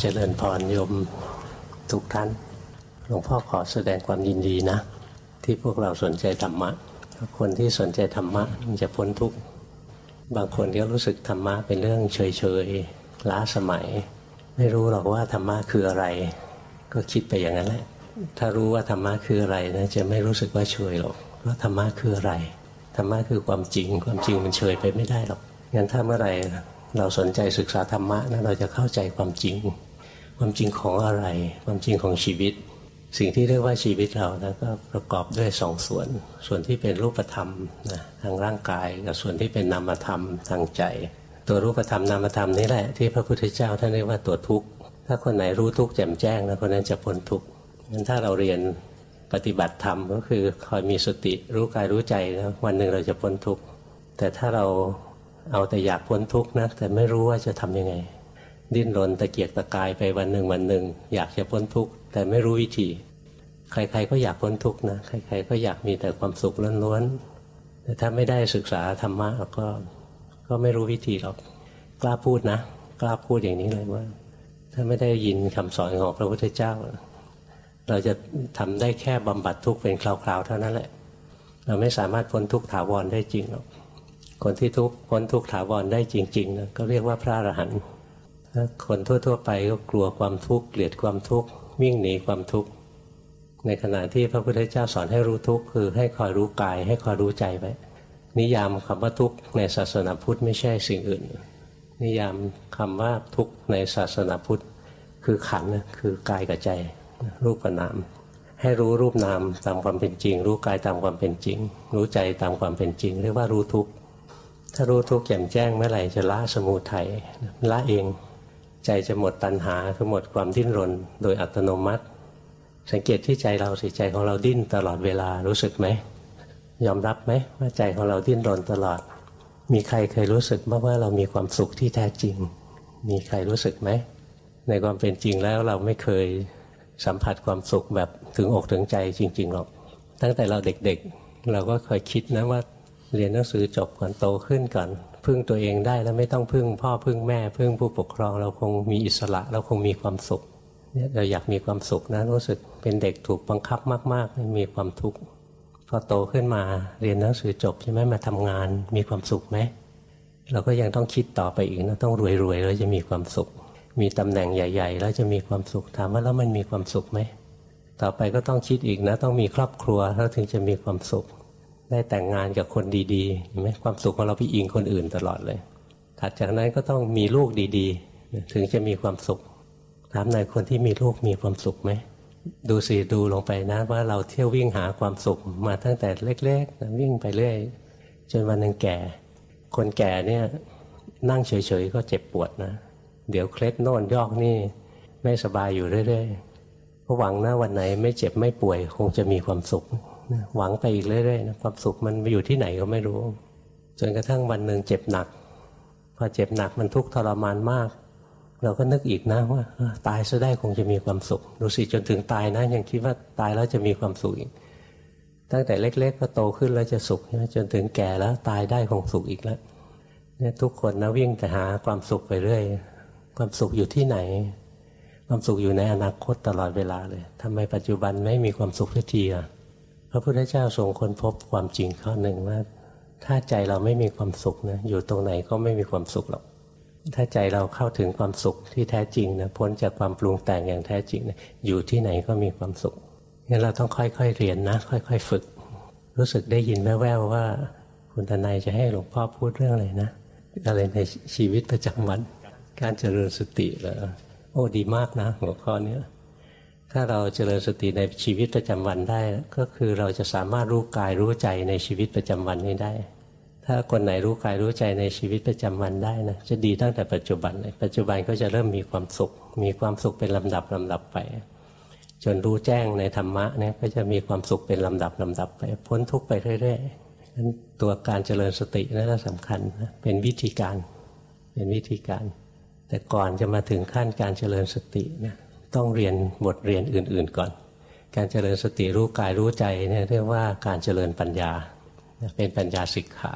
เจริญพรโยมทุกท่าน หลวงพ่อขอแสดงความยินดีนะ ที่พวกเราสนใจธรรมะ คนที่สนใจธรรมะมันจะพ้นทุกข์ บางคนก็รู้สึกธรรมะเป็นเรื่องเฉยๆ ล้าสมัย ไม่รู้หรอกว่าธรรมะคืออะไร ก็คิดไปอย่างนั้นแหละ ถ้ารู้ว่าธรรมะคืออะไรนะจะไม่รู้สึกว่าเฉยหรอกว่าธรรมะคืออะไร ธรรมะคือความจริง ความจริงมันเฉยไปไม่ได้หรอกงั้นถ้าเมื่อไหร่เราสนใจศึกษาธรรมะนะเราจะเข้าใจความจริง ความจริงของอะไร ความจริงของชีวิต สิ่งที่เรียกว่าชีวิตเรานะก็ประกอบด้วยสองส่วน ส่วนที่เป็นรูปธรรมนะทางร่างกายกับส่วนที่เป็นนามธรรมทางใจ ตัวรูปธรรมนามธรรมนี่แหละ ที่พระพุทธเจ้าท่านเรียกว่าตัวทุกข์ถ้าคนไหนรู้ทุกข์แจ่มแจ้งนะคนนั้นจะพ้นทุกข์งั้นถ้าเราเรียนปฏิบัติธรรมก็คือคอยมีสติรู้กายรู้ใจนะวันหนึ่งเราจะพ้นทุกข์แต่ถ้าเราเอาแต่อยากพ้นทุกข์นะแต่ไม่รู้ว่าจะทํำยังไง ดิ้นรนตะเกียกตะกายไปวันหนึ่งวันหนึ่ง อยากจะพ้นทุกข์แต่ไม่รู้วิธี ใครๆก็อยากพ้นทุกข์นะใครๆก็อยากมีแต่ความสุขล้วนๆแต่ถ้าไม่ได้ศึกษาธรรมะก็ก็ไม่รู้วิธีหรอกกล้าพูดนะ กล้าพูดอย่างนี้เลยว่า ถ้าไม่ได้ยินคำสอนของพระพุทธเจ้า เราจะทำได้แค่บำบัดทุกข์เป็นคราวๆเท่านั้นแหละ เราไม่สามารถพ้นทุกข์ถาวรได้จริงหรอกคนที่ทุกพ้นทุกข์ถาวรได้จริงๆนะก็เรียกว่าพระอรหันต์ คนทั่ว ๆ ไปก็กลัวความทุกข์เกลียดความทุกข์วิ่งหนีความทุกข์ในขณะที่พระพุทธเจ้าสอนให้รู้ทุกข์คือให้คอยรู้กาย ให้คอยรู้ใจไว้นิยามคำว่าทุกข์ในศาสนาพุทธไม่ใช่สิ่งอื่น นิยามคำว่าทุกข์ในศาสนาพุทธ คือขันคือกายกับใจ รูปกับนาม ให้รู้รูปนามตามความเป็นจริง รู้กายตามความเป็นจริง รู้ใจตามความเป็นจริง เรียกว่ารู้ทุกข์ถ้ารู้ทุกข์แจ่มแจ้งเมื่อไหร่จะละสมุทัยละเอง ใจจะหมดตัณหาคือหมดความดิ้นรน โดยอัตโนมัติ สังเกตที่ใจเราสิใจของเราดิ้นตลอดเวลารู้สึกไหมยอมรับไหมว่าใจของเราดิ้นรนตลอด มีใครเคยรู้สึกบ้างว่าเรามีความสุขที่แท้จริง มีใครรู้สึกไหมในความเป็นจริงแล้วเราไม่เคยสัมผัสความสุขแบบถึงอกถึงใจจริงๆหรอก ตั้งแต่เราเด็กๆ เราก็เคยคิดนะว่าเรียนหนังสือจบก่อนโตขึ้นก่อน พึ่งตัวเองได้แล้วไม่ต้องพึ่ง พ่อพึ่งแม่พึ่งผู้ปกครอง เราคงมีอิสระเราคงมีความสุขเนี่ยเราอยากมีความสุขนะรู้สึกเป็นเด็กถูกบังคับมากๆมีความทุกข์พอโตขึ้นมาเรียนหนังสือจบใช่ไหมมาทำงานมีความสุขไหมเราก็ยังต้องคิดต่อไปอีกนะต้องรวยๆแล้วจะมีความสุข มีตำแหน่งใหญ่ ๆ แล้วจะมีความสุขถามว่าแล้วมันมีความสุขไหมต่อไปก็ต้องคิดอีกนะ ต้องมีครอบครัวแล้วถึงจะมีความสุข ได้แต่งงานกับคนดีๆเห็นไหมความสุขของเราไปอิงคนอื่นตลอดเลย ถัดจากนั้นก็ต้องมีลูกดีๆ ถึงจะมีความสุข ถามหน่อยคนที่มีลูกมีความสุขไหม ดูสิดูลงไปนะว่าเราเที่ยววิ่งหาความสุขมาตั้งแต่เล็กๆ วิ่งไปเรื่อย จนวันหนึ่งแก่ คนแก่เนี่ยนั่งเฉยๆ ก็เจ็บปวดนะ เดี๋ยวเคล็ดโน่นยอกนี่ไม่สบายอยู่เรื่อยๆหวังนะวันไหนไม่เจ็บไม่ป่วยคงจะมีความสุข หวังไปอีกเรื่อยๆนะความสุขมันไปอยู่ที่ไหนก็ไม่รู้ จนกระทั่งวันหนึ่งเจ็บหนัก พอเจ็บหนักมันทุกข์ทรมานมาก เราก็นึกอีกนะว่าตายซะได้คงจะมีความสุข ดูสิจนถึงตายนะยังคิดว่าตายแล้วจะมีความสุขอีก ตั้งแต่เล็ก ๆ ก็โตขึ้นแล้วจะสุขจนถึงแก่แล้วตายได้คงสุขอีกแล้วเนี่ยทุกคนนะวิ่งแต่หาความสุขไปเรื่อย ความสุขอยู่ที่ไหน ความสุขอยู่ในอนาคตตลอดเวลาเลยทำไมปัจจุบันไม่มีความสุขทุกทีอะ ระพุทธเจ้าทรงค้นพบความจริงข้อหนึ่งว่า ถ้าใจเราไม่มีความสุขนะอยู่ตรงไหนก็ไม่มีความสุขหรอก ถ้าใจเราเข้าถึงความสุขที่แท้จริงนะพ้นจากความปรุงแต่งอย่างแท้จริงนะอยู่ที่ไหนก็มีความสุขงั้นเราต้องค่อยๆเรียนนะ ค่อย ๆ ฝึก รู้สึกได้ยินแว่วๆว่า คุณทนายจะให้หลวงพ่อพูดเรื่องอะไรนะอะไรในชีวิตประจำวัน การเจริญสติเหรอโอ้ดีมากนะ หัวข้อเนี้ย ถ้าเราเจริญสติในชีวิตประจำวันได้ ก็คือเราจะสามารถรู้กายรู้ใจในชีวิตประจำวันนี้ได้ ถ้าคนไหนรู้กายรู้ใจในชีวิตประจำวันได้นะจะดีตั้งแต่ปัจจุบันเลยปัจจุบันก็จะเริ่มมีความสุข มีความสุขเป็นลำดับลำดับไป จนรู้แจ้งในธรรมะเนี่ยก็จะมีความสุขเป็นลำดับลำดับไป พ้นทุกข์ไปเรื่อยๆนั้นตัวการเจริญสตินั่นสำคัญนะเป็นวิธีการเป็นวิธีการ แต่ก่อนจะมาถึงขั้นการเจริญสตินะ ต้องเรียนบทเรียนอื่น ๆก่อน การเจริญสติรู้กายรู้ใจเนี่ยเรียกว่าการเจริญปัญญา เป็นปัญญาสิกขา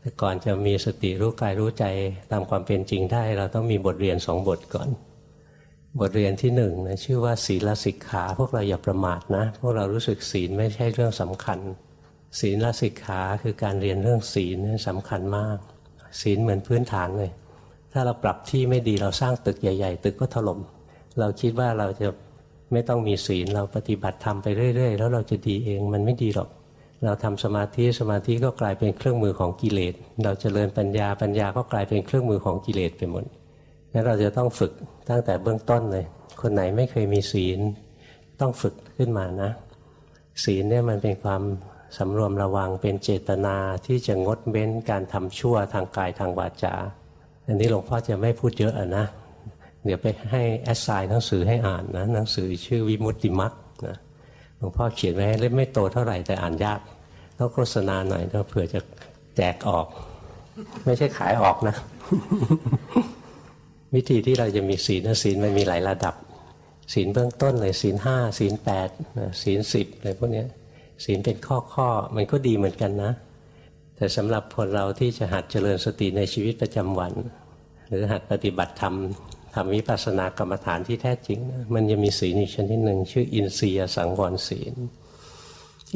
แต่ก่อนจะมีสติรู้กายรู้ใจตามความเป็นจริงได้ เราต้องมีบทเรียนสองบทก่อน บทเรียนที่หนึ่งนะชื่อว่าศีลสิกขา พวกเราอย่าประมาทนะพวกเรารู้สึกศีลไม่ใช่เรื่องสำคัญ ศีลสิกขาคือการเรียนเรื่องศีลนี่สำคัญมาก ศีลเหมือนพื้นฐานเลยถ้าเราปรับที่ไม่ดีเราสร้างตึกใหญ่ ๆ ตึกก็ถล่ม เราคิดว่าเราจะไม่ต้องมีศีลเราปฏิบัติทำไปเรื่อย ๆ แล้วเราจะดีเองมันไม่ดีหรอก เราทำสมาธิสมาธิก็กลายเป็นเครื่องมือของกิเลส เราจเจริญปัญญาปัญญาก็กลายเป็นเครื่องมือของกิเลสไปหมดนั้นเราจะต้องฝึกตั้งแต่เบื้องต้นเลย คนไหนไม่เคยมีศีล ต้องฝึกขึ้นมานะ ศีลเนี่ยมันเป็นความสำรวมระวังเป็นเจตนาที่จะงดเว้นการทำชั่วทางกายทางวาจา อันนี้หลวงพ่อจะไม่พูดเยอะอะนะ เดี๋ยวไปให้แอสไซน์หนังสือให้อ่านนะหนังสือชื่อวิมุตติมัตนะหลวงพ่อเขียนไว้เล่มไม่โตเท่าไหร่แต่อ่านยากต้องโฆษณาหน่อยเผื่อจะแจกออก ไม่ใช่ขายออกนะ วิธีที่เราจะมีศีลนะศีลมันมีหลายระดับ ศีลเบื้องต้นเลยศีลห้าศีลแปดศีลสิบอะไรพวกนี้ศีลเป็นข้อข้อมันก็ดีเหมือนกันนะ แต่สำหรับคนเราที่จะหัดเจริญสติในชีวิตประจำวัน หรือหัดปฏิบัติธรรม ทำวิปัสสนากรรมฐานที่แท้จริง มันจะมีศีลอีกชนิดหนึ่งชื่ออินทรียสังวรศีล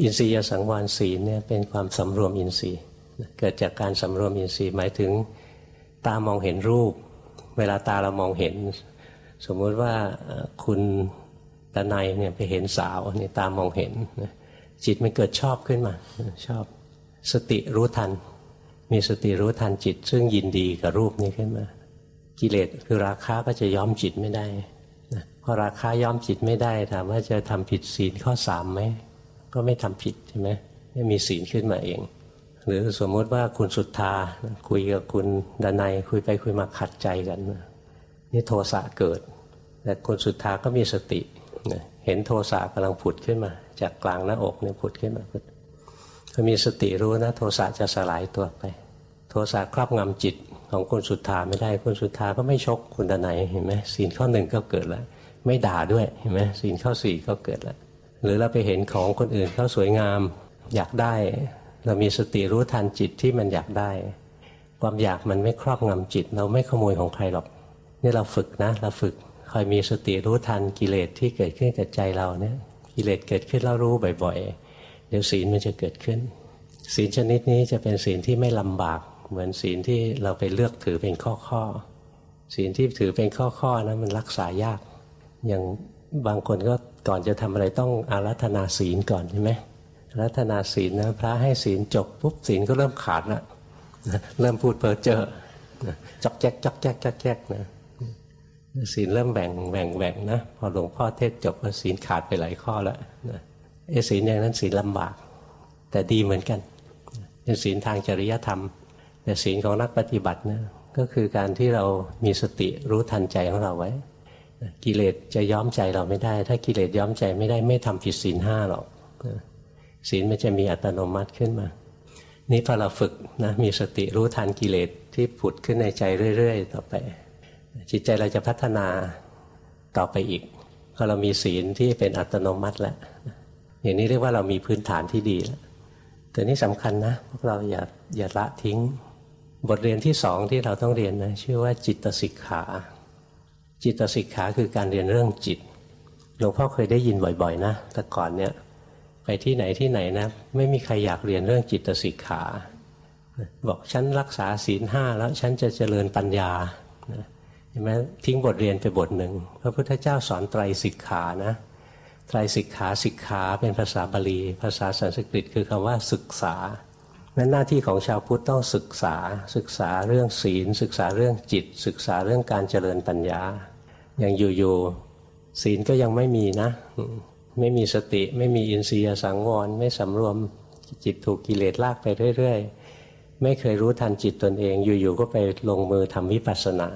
อินทรียสังวรศีลเนี่ยเป็นความสำรวมอินทรีย์เกิดจากการสำรวมอินทรีย์หมายถึงตามองเห็นรูป เวลาตาเรามองเห็น สมมุติว่าคุณตะไนเนี่ยไปเห็นสาวนี่ตามองเห็นจิตมันเกิดชอบขึ้นมาชอบสติรู้ทัน มีสติรู้ทันจิต ซึ่งยินดีกับรูปนี้ขึ้นมา กิเลสคือราคาก็จะย้อมจิตไม่ได้พอราคาย้อมจิตไม่ได้ถามว่าจะทำผิดศีลข้อสามไหมก็ไม่ทำผิดใช่ไหมไม่มีศีลขึ้นมาเอง หรือสมมุติว่าคุณสุทธาคุยกับคุณดนัยคุยไปคุยมาขัดใจกันนี่โทสะเกิด แต่คุณสุทธาก็มีสติเห็นโทสะกำลังผุดขึ้นมา จากกลางหน้าอกเนี่ยผุดขึ้นมาถ้ามีสติรู้นะ โทสะจะสลายตัวไป โทสะครอบงำจิต ของคุณสุทธาไม่ได้คุณสุทธาก็ไม่ชกคุณดนัยเห็นไหมศีลข้อหนึ่งก็เกิดแล้ว ไม่ด่าด้วยเห็นไหมศีลข้อสี่ก็เกิดแล้ว หรือเราไปเห็นของคนอื่นเขาสวยงาม อยากได้ เรามีสติรู้ทันจิตที่มันอยากได้ ความอยากมันไม่ครอบงำจิต เราไม่ขโมยของใครหรอกนี่เราฝึกนะ เราฝึกคอยมีสติรู้ทันกิเลสที่เกิดขึ้นกับใจเราเนี่ยกิเลสเกิดขึ้นแล้วรู้บ่อย ๆ เดี๋ยวศีลมันจะเกิดขึ้น ศีลชนิดนี้จะเป็นศีลที่ไม่ลำบาก เหมือนศีลที่เราไปเลือกถือเป็นข้อๆศีลที่ถือเป็นข้อๆนะมันรักษายาก อย่างบางคนก็ก่อนจะทำอะไรต้องอารัธนาศีลก่อนใช่ไหมรัตนาศีลนะพระให้ศีลจบปุ๊บศีลก็เริ่มขาดละเริ่มพูดเพ้อเจ้อจอกแจ๊กจอกแจ๊กจอกแจ๊กนะศีลเริ่มแบ่งแบ่งแบ่งนะพอหลวงพ่อเทศจบก็ศีลขาดไปหลายข้อแล้วนะไอ้ศีลอย่างนั้นศีลลำบาก แต่ดีเหมือนกันเป็นศีลทางจริยธรรม แต่ศีลของนักปฏิบัตินะก็คือการที่เรามีสติรู้ทันใจของเราไว้ กิเลสจะย้อมใจเราไม่ได้ ถ้ากิเลสย้อมใจไม่ได้ไม่ทำผิดศีลห้าหรอกศีลมันจะมีอัตโนมัติขึ้นมา นี่พอเราฝึกนะมีสติรู้ทันกิเลสที่ผุดขึ้นในใจเรื่อย ๆ ต่อไป จิตใจเราจะพัฒนาต่อไปอีกพอเรามีศีลที่เป็นอัตโนมัติแล้วอย่างนี้เรียกว่าเรามีพื้นฐานที่ดีแล้วแต่นี่สำคัญนะพวกเราอย่าอย่าละทิ้ง บทเรียนที่สองที่เราต้องเรียนนะชื่อว่าจิตสิกขา จิตสิกขาคือการเรียนเรื่องจิตหลวงพ่อเคยได้ยินบ่อยๆนะแต่ก่อนเนี่ยไปที่ไหนที่ไหนนะ ไม่มีใครอยากเรียนเรื่องจิตสิกขา บอกฉันรักษาศีลห้าแล้วฉันจะเจริญปัญญาเห็นไหมทิ้งบทเรียนไปบทหนึ่งพระพุทธเจ้าสอนไตรสิกขานะไตรสิกขาสิกขาเป็นภาษาบาลี ภาษาสันสกฤตคือคำว่าศึกษา นั้นหน้าที่ของชาวพุทธต้องศึกษา ศึกษาเรื่องศีล ศึกษาเรื่องจิต ศึกษาเรื่องการเจริญปัญญา อย่างอยู่ๆศีลก็ยังไม่มีนะ ไม่มีสติไม่มีอินทรียสังวร ไม่สำรวมจิตถูกกิเลสลากไปเรื่อย ๆ ไม่เคยรู้ทันจิตตนเอง อยู่ๆก็ไปลงมือทำวิปัสสนา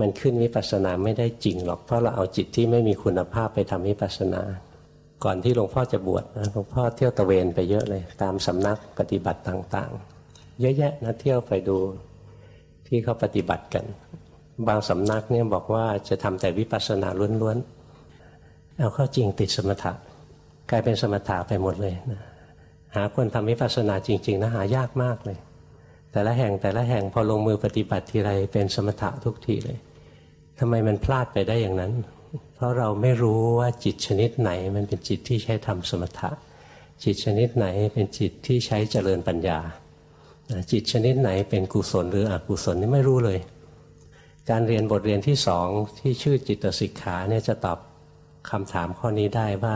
มันขึ้นวิปัสสนาไม่ได้จริงหรอกเพราะเราเอาจิตที่ไม่มีคุณภาพไปทำวิปัสสนา ก่อนที่หลวงพ่อจะบวชนะหลวงพ่อเที่ยวตะเวนไปเยอะเลย ตามสำนักปฏิบัติต่างๆ เยอะแยะนะเที่ยวไปดูที่เขาปฏิบัติกัน บางสำนักเนี่ยบอกว่าจะทำแต่วิปัสสนาล้วนๆเอาเข้าจริงติดสมถะกลายเป็นสมถะไปหมดเลยนะหาคนทำวิปัสสนาจริง ๆนะหายากมากเลย แต่ละแห่งแต่ละแห่งพอลงมือปฏิบัติทีไรเป็นสมถะทุกทีเลยทำไมมันพลาดไปได้อย่างนั้น เพราะเราไม่รู้ว่าจิตชนิดไหน มันเป็นจิตที่ใช้ทำสมถะ จิตชนิดไหนเป็นจิตที่ใช้เจริญปัญญา จิตชนิดไหนเป็นกุศลหรืออกุศลนี่ไม่รู้เลย การเรียนบทเรียนที่สองที่ชื่อจิตสิกขาเนี่ยจะตอบคำถามข้อนี้ได้ว่า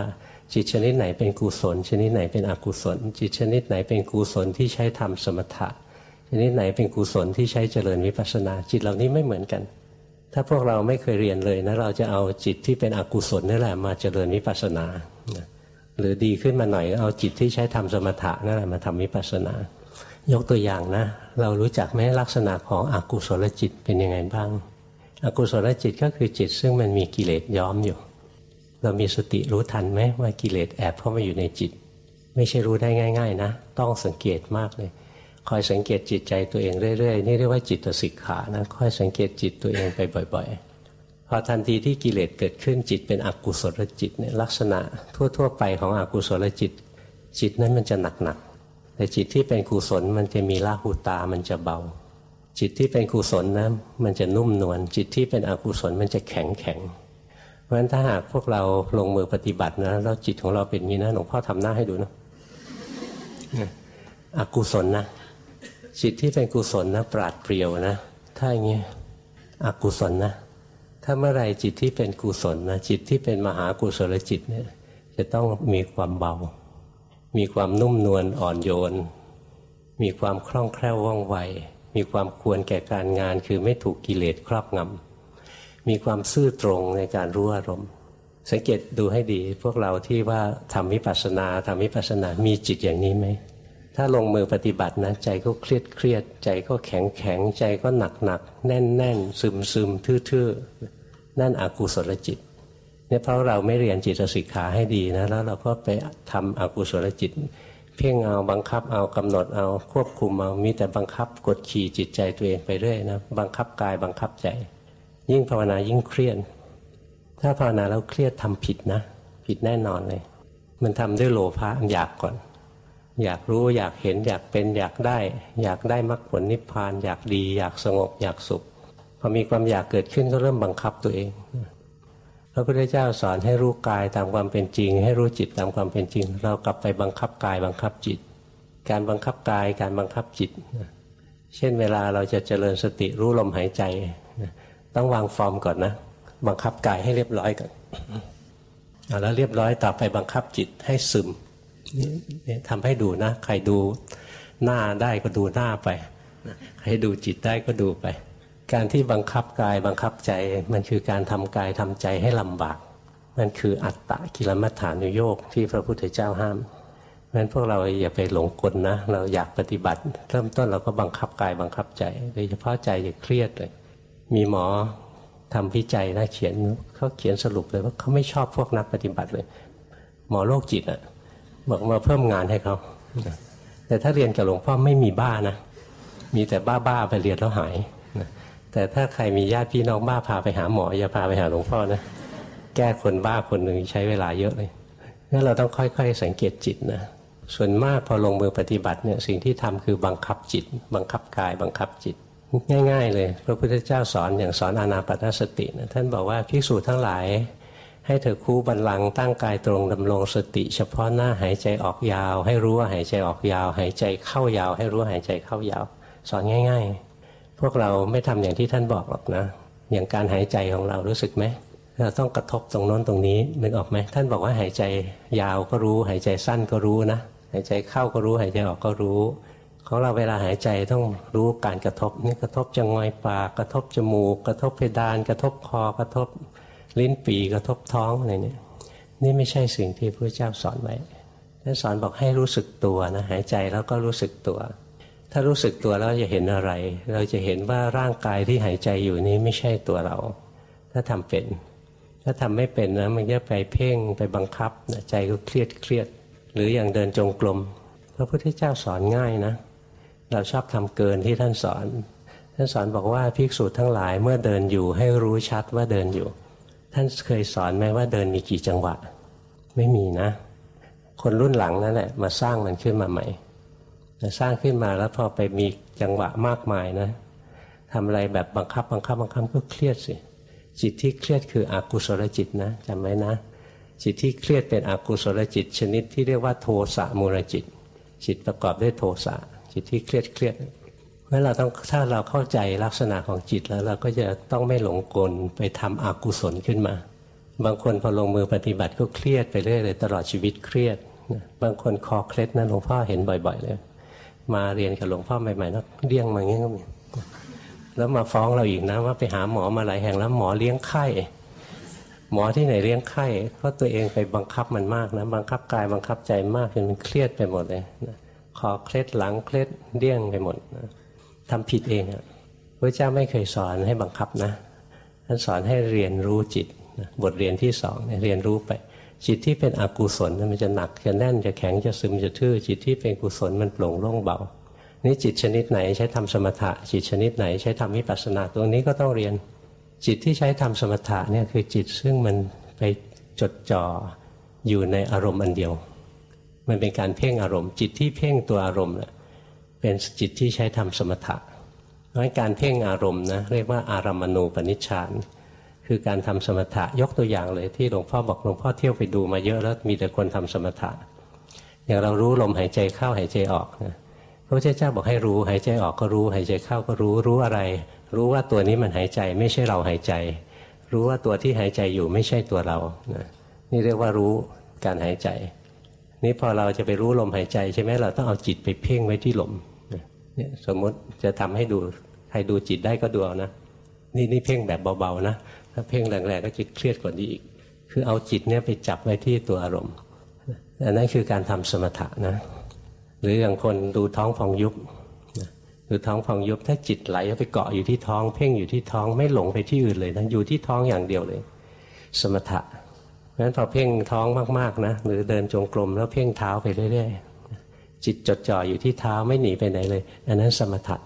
จิตชนิดไหนเป็นกุศล ชนิดไหนเป็นอกุศล จิตชนิดไหนเป็นกุศลที่ใช้ทำสมถะ ชนิดไหนเป็นกุศลที่ใช้เจริญวิปัสสนา จิตเหล่านี้ไม่เหมือนกัน ถ้าพวกเราไม่เคยเรียนเลยนะเราจะเอาจิตที่เป็นอกุศลนี่แหละมาเจริญวิปัสสนา หรือดีขึ้นมาหน่อยเอาจิตที่ใช้ทำสมถะนั่นแหละมาทำวิปัสสนา ยกตัวอย่างนะ เรารู้จักไหมลักษณะของอกุศลจิตเป็นยังไงบ้าง อกุศลจิตก็คือจิตซึ่งมันมีกิเลสย้อมอยู่ เรามีสติรู้ทันไหมว่ากิเลสแอบเข้ามาอยู่ในจิต ไม่ใช่รู้ได้ง่าย ๆ นะ ต้องสังเกตมากเลย คอยสังเกตจิตใจตัวเองเรื่อยๆนี่เรียกว่าจิตสิกขานะคอยสังเกตจิตตัวเองไปบ่อย ๆ พอทันทีที่กิเลสเกิดขึ้นจิตเป็นอกุศลจิตเนี่ยลักษณะทั่ว ๆ ไปของอกุศลจิต จิตนั้นมันจะหนักๆแต่จิตที่เป็นกุศลมันจะมีลาหูตามันจะเบา จิตที่เป็นกุศลนะมันจะนุ่มนวลจิตที่เป็นอกุศลมันจะแข็งแข็งเพราะฉะนั้นถ้าหากพวกเราลงมือปฏิบัตินะแล้วจิตของเราเป็นอย่างนี้นะหลวงพ่อทำหน้าให้ดูนะอกุศลนะ จิตที่เป็นกุศลนะปราดเปรียวนะ ถ้าอย่างนี้อกุศลนะ ถ้าเมื่อไรจิตที่เป็นกุศลนะจิตที่เป็นมหากุศลจิตเนี่ย จะต้องมีความเบา มีความนุ่มนวลอ่อนโยน มีความคล่องแคล่วว่องไว มีความควรแก่การงานคือไม่ถูกกิเลสครอบงำมีความซื่อตรงในการรู้อารมณ์ สังเกตดูให้ดีพวกเราที่ว่าทำวิปัสสนาทำวิปัสสนา มีจิตอย่างนี้ไหม ถ้าลงมือปฏิบัตินะใจก็เครียดเครียดใจก็แข็งแข็งใจก็หนักหนักแน่นแน่นซึมซึมทื่อๆ นั่นอกุศลจิตเนี่ยเพราะเราไม่เรียนจิตสิกขาให้ดีนะแล้วเราก็ไปทำอกุศลจิต เพ่งเอาบังคับเอากำหนดเอาควบคุมเอามีแต่บังคับกดขี่จิตใจตัวเองไปเรื่อยนะบังคับกายบังคับใจ ยิ่งภาวนายิ่งเครียดถ้าภาวนาแล้วเครียดทำผิดนะ ผิดแน่นอนเลย มันทำด้วยโลภะอยากก่อน อยากรู้อยากเห็นอยากเป็นอยากได้ อยากได้มรรคผลนิพพาน อยากดีอยากสงบอยากสุขพอมีความอยากเกิดขึ้นก็เริ่มบังคับตัวเองพระพุทธเจ้าสอนให้รู้กายตามความเป็นจริง ให้รู้จิตตามความเป็นจริง เรากลับไปบังคับกายบังคับจิต การบังคับกายการบังคับจิต เช่นเวลาเราจะเจริญสติรู้ลมหายใจ ต้องวางฟอร์มก่อนนะ บังคับกายให้เรียบร้อยก่อนแล้วเรียบร้อยต่อไปบังคับจิตให้ซึม ทำให้ดูนะ ใครดูหน้าได้ก็ดูหน้าไป ใครดูจิตได้ก็ดูไป การที่บังคับกายบังคับใจ มันคือการทำกายทำใจให้ลำบาก มันคืออัตตะกิลมัฏฐานุโยกที่พระพุทธเจ้าห้ามเพราะฉะนั้นพวกเราอย่าไปหลงกลนะ เราอยากปฏิบัติ เริ่มต้นเราก็บังคับกายบังคับใจ โดยเฉพาะใจอย่าเครียดเลย มีหมอทำวิจัยนะเขียนเขาเขียนสรุปเลยว่าเขาไม่ชอบพวกนักปฏิบัติเลย หมอโรคจิตอะ่ะ บอกมาเพิ่มงานให้เขาแต่ถ้าเรียนกับหลวงพ่อไม่มีบ้านะ มีแต่บ้าบ้าไปเรียนแล้วหายแต่ถ้าใครมีญาติพี่น้องบ้าพาไปหาหมออย่าพาไปหาหลวงพ่อนะแก้คนบ้าคนหนึ่งใช้เวลาเยอะเลยงั้นเราต้องค่อยๆ สังเกตจิตนะส่วนมากพอลงมือปฏิบัติเนี่ยสิ่งที่ทำคือบังคับจิต บังคับกาย บังคับจิต ง่าย ๆ เลย พระพุทธเจ้าสอนอย่างสอนอานาปนสตินะท่านบอกว่าภิกษุทั้งหลาย ให้เธอคู่บันลังตั้งกายตรงดำรงสติเฉพาะหน้าหายใจออกยาว ให้รู้ว่าหายใจออกยาว หายใจเข้ายาว ให้รู้หายใจเข้ายาว สอนง่าย ๆ พวกเราไม่ทำอย่างที่ท่านบอกหรอกนะ อย่างการหายใจของเรารู้สึกไหมเราต้องกระทบตรงโน้นตรงนี้นึกออกไหมท่านบอกว่าหายใจยาวก็รู้ หายใจสั้นก็รู้นะหายใจเข้าก็รู้ หายใจออกก็รู้ของเราเวลาหายใจต้องรู้การกระทบนี่กระทบจะงอยปากกระทบจมูก กระทบเพดาน กระทบคอกระทบ ลิ้นปีกระทบท้องอะไรเนี่ยนี่ไม่ใช่สิ่งที่พระเจ้าสอนไว้ท่านสอนบอกให้รู้สึกตัวนะหายใจแล้วก็รู้สึกตัว ถ้ารู้สึกตัวแล้วจะเห็นอะไร เราจะเห็นว่าร่างกายที่หายใจอยู่นี้ไม่ใช่ตัวเรา ถ้าทำเป็น ถ้าทำไม่เป็นนะมันจะไปเพ่งไปบังคับใจก็เครียดเครียด หรืออย่างเดินจงกรมพระพุทธเจ้าสอนง่ายนะ เราชอบทำเกินที่ท่านสอน ท่านสอนบอกว่าภิกษุทั้งหลายเมื่อเดินอยู่ให้รู้ชัดว่าเดินอยู่ ท่านเคยสอนไหมว่าเดินมีกี่จังหวะ ไม่มีนะ คนรุ่นหลังนั่นแหละมาสร้างมันขึ้นมาใหม่สร้างขึ้นมาแล้วพอไปมีจังหวะมากมายนะทำอะไรแบบบังคับบังคับบังคับก็เครียดสิจิตที่เครียดคืออกุศลจิตนะจำไว้นะ จิตที่เครียดเป็นอกุศลจิต ชนิดที่เรียกว่าโทสะมูลจิต จิตประกอบด้วยโทสะจิตที่เครียดเครียด เมื่อเราต้องถ้าเราเข้าใจลักษณะของจิตแล้วเราก็จะต้องไม่หลงกลไปทำอกุศลขึ้นมา บางคนพอลงมือปฏิบัติก็เครียดไปเรื่อยเลยตลอดชีวิตเครียด บางคนคอเคล็ดนะหลวงพ่อเห็นบ่อยๆเลย มาเรียนกับหลวงพ่อใหม่ๆแล้วเลี้ยงมาอย่างนี้ก็มีแล้วมาฟ้องเราอีกนะว่าไปหาหมอมาหลายแห่งแล้วหมอเลี้ยงไข้หมอที่ไหนเลี้ยงไข้เพราะตัวเองไปบังคับมันมากนะบังคับกายบังคับใจมากจนมันเครียดไปหมดเลยคอเคล็ดหลังเคล็ดเลี้ยงไปหมดนะ ทำผิดเองอะพระเจ้าไม่เคยสอนให้บังคับนะท่านสอนให้เรียนรู้จิตบทเรียนที่สองเรียนรู้ไป จิตที่เป็นอกุศลมันจะหนักจะแน่นจะแข็งจะซึมจะทื่อ จิตที่เป็นกุศลมันโปร่งโล่งเบานี่จิตชนิดไหนใช้ทำสมถะ จิตชนิดไหนใช้ทำวิปัสสนาตรงนี้ก็ต้องเรียน จิตที่ใช้ทำสมถะเนี่ยคือจิตซึ่งมันไปจดจ่ออยู่ในอารมณ์อันเดียว มันเป็นการเพ่งอารมณ์ จิตที่เพ่งตัวอารมณ์ เป็นจิตที่ใช้ทำสมถะเพราะการเพ่งอารมณ์นะเรียกว่าอารามณูปนิชฌานคือการทำสมถะยกตัวอย่างเลยที่หลวงพ่อบอกหลวงพ่อเที่ยวไปดูมาเยอะแล้วมีแต่คนทำสมถะ อย่างเรารู้ลมหายใจเข้าหายใจออกนะพระพุทธเจ้าบอกให้รู้หายใจออกก็รู้ หายใจเข้าก็รู้รู้อะไร รู้ว่าตัวนี้มันหายใจไม่ใช่เราหายใจ รู้ว่าตัวที่หายใจอยู่ไม่ใช่ตัวเรานะนี่เรียกว่ารู้การหายใจ นี่พอเราจะไปรู้ลมหายใจใช่ไหมเราต้องเอาจิตไปเพ่งไว้ที่ลมเนี่ยสมมติจะทำให้ดูใครดูจิตได้ก็ดูเอานะนี่นี่เพ่งแบบเบาๆนะถ้าเพ่งแรงๆก็จะเครียดกว่านี้อีก คือเอาจิตเนี่ยไปจับไว้ที่ตัวอารมณ์อันนั้นคือการทำสมถะนะ หรืออย่างคนดูท้องฟองยุบดูท้องฟองยุบถ้าจิตไหลไปเกาะอยู่ที่ท้อง เพ่งอยู่ที่ท้องไม่หลงไปที่อื่นเลยนะอยู่ที่ท้องอย่างเดียวเลย สมถะ ราะฉะนั้นพอเพ่งท้องมากๆนะหรือเดินจงกรมแล้วเพ่งเท้าไปเรื่อยๆจิตจดจ่ออยู่ที่เท้าไม่หนีไปไหนเลย อันนั้นสมถะ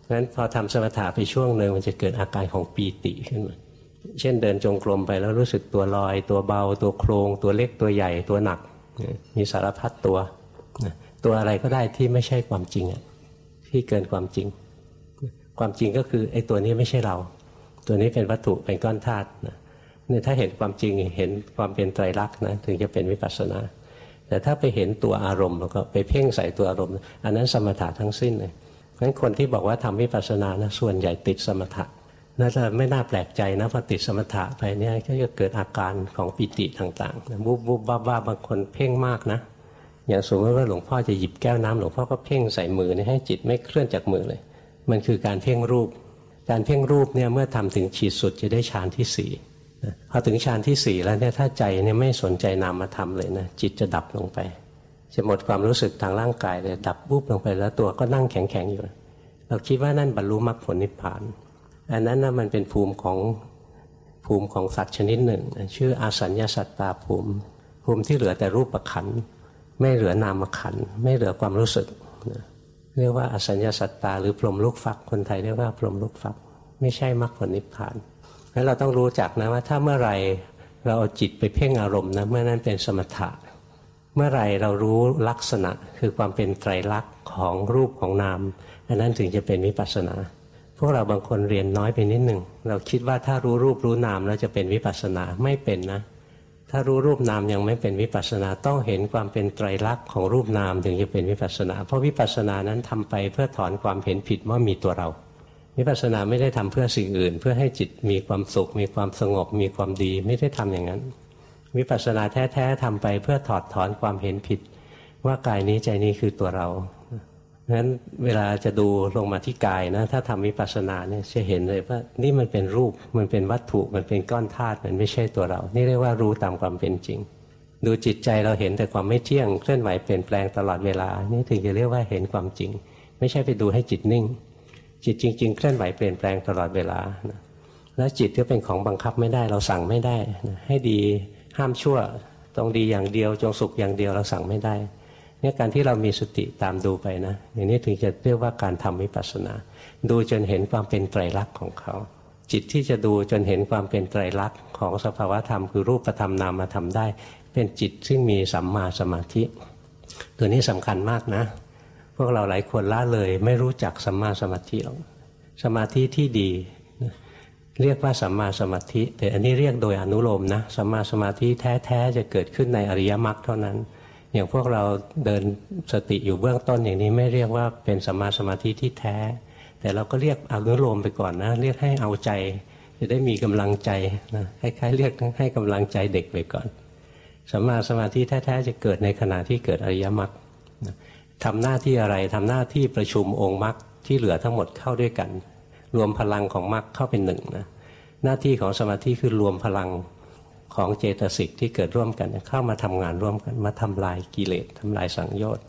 เพราะฉะนั้นพอทำสมถะไปช่วงหนึ่งมันจะเกิดอาการของปีติขึ้นมาเช่นเดินจงกรมไปแล้วรู้สึกตัวลอย ตัวเบา ตัวโครงตัวเล็กตัวใหญ่ตัวหนัก มีสารพัดตัว ตัวอะไรก็ได้ที่ไม่ใช่ความจริงที่เกินความจริง ความจริงก็คือไอ้ตัวนี้ไม่ใช่เรา ตัวนี้เป็นวัตถุเป็นก้อนธาตุนี่ ถ้าเห็นความจริงเห็นความเป็นไตรลักษณ์นะถึงจะเป็นวิปัสสนา แต่ถ้าไปเห็นตัวอารมณ์แล้วก็ไปเพ่งใส่ตัวอารมณ์ อันนั้นสมถะทั้งสิ้นเลยเพราะฉะนั้นคนที่บอกว่าทำวิปัสสนานะส่วนใหญ่ติดสมถะน่าจะไม่น่าแปลกใจนะพอติดสมถะไปเนี่ยก็จะเกิดอาการของปิติต่างๆบุบบุบบ้าบ้าบางคนเพ่งมากนะอย่างสมมติว่าหลวงพ่อจะหยิบแก้วน้ำหลวงพ่อก็เพ่งใส่มือนี่ให้จิตไม่เคลื่อนจากมือเลย มันคือการเพ่งรูป การเพ่งรูปเนี่ยเมื่อทำถึงขีดสุดจะได้ฌานที่สี่ พอถึงฌานที่สี่แล้วเนี่ยถ้าใจเนี่ยไม่สนใจนามธรรมเลยนะจิตจะดับลงไป จะหมดความรู้สึกทางร่างกายเลยดับปุ๊บลงไปแล้วตัวก็นั่งแข็งๆอยู่ เราคิดว่านั่นบรรลุมรรคผลนิพพานอันนั้นนะมันเป็นภูมิของภูมิของสัตว์ชนิดหนึ่ง ชื่ออาสัญญาสัตตาภูมิ ภูมิที่เหลือแต่รูปประคันไม่เหลือนามขันไม่เหลือความรู้สึกเรียกว่าอสัญญาสัตตาหรือพรหมลูกฟักคนไทยเรียกว่าพรหมลูกฟัก ไม่ใช่มรรคผลนิพพาน แล้วเราต้องรู้จักนะว่าถ้าเมื่อไรเราเอาจิตไปเพ่งอารมณ์นะเมื่อนั้นเป็นสมถะ เมื่อไรเรารู้ลักษณะคือความเป็นไตรลักษณ์ของรูปของนามอันนั้นถึงจะเป็นวิปัสสนา พวกเราบางคนเรียนน้อยไปนิดหนึ่งเราคิดว่าถ้ารู้รูปรู้นามแล้วจะเป็นวิปัสสนาไม่เป็นนะ ถ้ารู้รูปนามยังไม่เป็นวิปัสสนาต้องเห็นความเป็นไตรลักษณ์ของรูปนามถึงจะเป็นวิปัสสนา เพราะวิปัสสนานั้นทำไปเพื่อถอนความเห็นผิดว่ามีตัวเรา วิปัสสนาไม่ได้ทำเพื่อสิ่งอื่น เพื่อให้จิตมีความสุข มีความสงบ มีความดีไม่ได้ทำอย่างนั้น วิปัสสนาแท้ๆทำไปเพื่อถอดถอนความเห็นผิด ว่ากายนี้ใจนี้คือตัวเรางั้นเวลาจะดูลงมาที่กายนะถ้าทำวิปัสสนาเนี่ยจะเห็นเลยว่านี่มันเป็นรูปมันเป็นวัตถุมันเป็นก้อนธาตุมันไม่ใช่ตัวเรา นี่เรียกว่ารู้ตามความเป็นจริง ดูจิตใจเราเห็นแต่ความไม่เที่ยงเคลื่อนไหวเปลี่ยนแปลงตลอดเวลา นี่ถึงจะเรียกว่าเห็นความจริง ไม่ใช่ไปดูให้จิตนิ่ง จิตจริง ๆ เคลื่อนไหวเปลี่ยนแปลงตลอดเวลาแล้วจิตก็เป็นของบังคับไม่ได้ เราสั่งไม่ได้ให้ดีห้ามชั่วต้องดีอย่างเดียวจงสุขอย่างเดียวเราสั่งไม่ได้เนี่ยการที่เรามีสติตามดูไปนะอย่างนี้ถึงจะเรียกว่าการทำวิปัสสนา ดูจนเห็นความเป็นไตรลักษณ์ของเขา จิตที่จะดูจนเห็นความเป็นไตรลักษณ์ของสภาวธรรม คือรูปธรรมนามธรรมได้ เป็นจิตซึ่งมีสัมมาสมาธิ ตัวนี้สำคัญมากนะ พวกเราหลายคนละเลย ไม่รู้จักสัมมาสมาธิหรอกสมาธิที่ดี เรียกว่าสัมมาสมาธิ แต่อันนี้เรียกโดยอนุโลมนะสัมมาสมาธิแท้ๆจะเกิดขึ้นในอริยมรรคเท่านั้น อย่างพวกเราเดินสติอยู่เบื้องต้นอย่างนี้ไม่เรียกว่าเป็นสัมมาสมาธิที่แท้ แต่เราก็เรียกอนุโลมไปก่อนนะ เรียกให้เอาใจ จะได้มีกำลังใจนะคล้ายๆเรียกให้กำลังใจเด็กไปก่อนสัมมาสมาธิแท้ๆจะเกิดในขณะที่เกิดอริยมรรค ทำหน้าที่อะไรทำหน้าที่ประชุมองค์มรรคที่เหลือทั้งหมดเข้าด้วยกัน รวมพลังของมรรคเข้าเป็นหนึ่งนะหน้าที่ของสมาธิคือรวมพลังของเจตสิกที่เกิดร่วมกันเข้ามาทำงานร่วมกันมาทำลายกิเลสทำลายสังโยชน์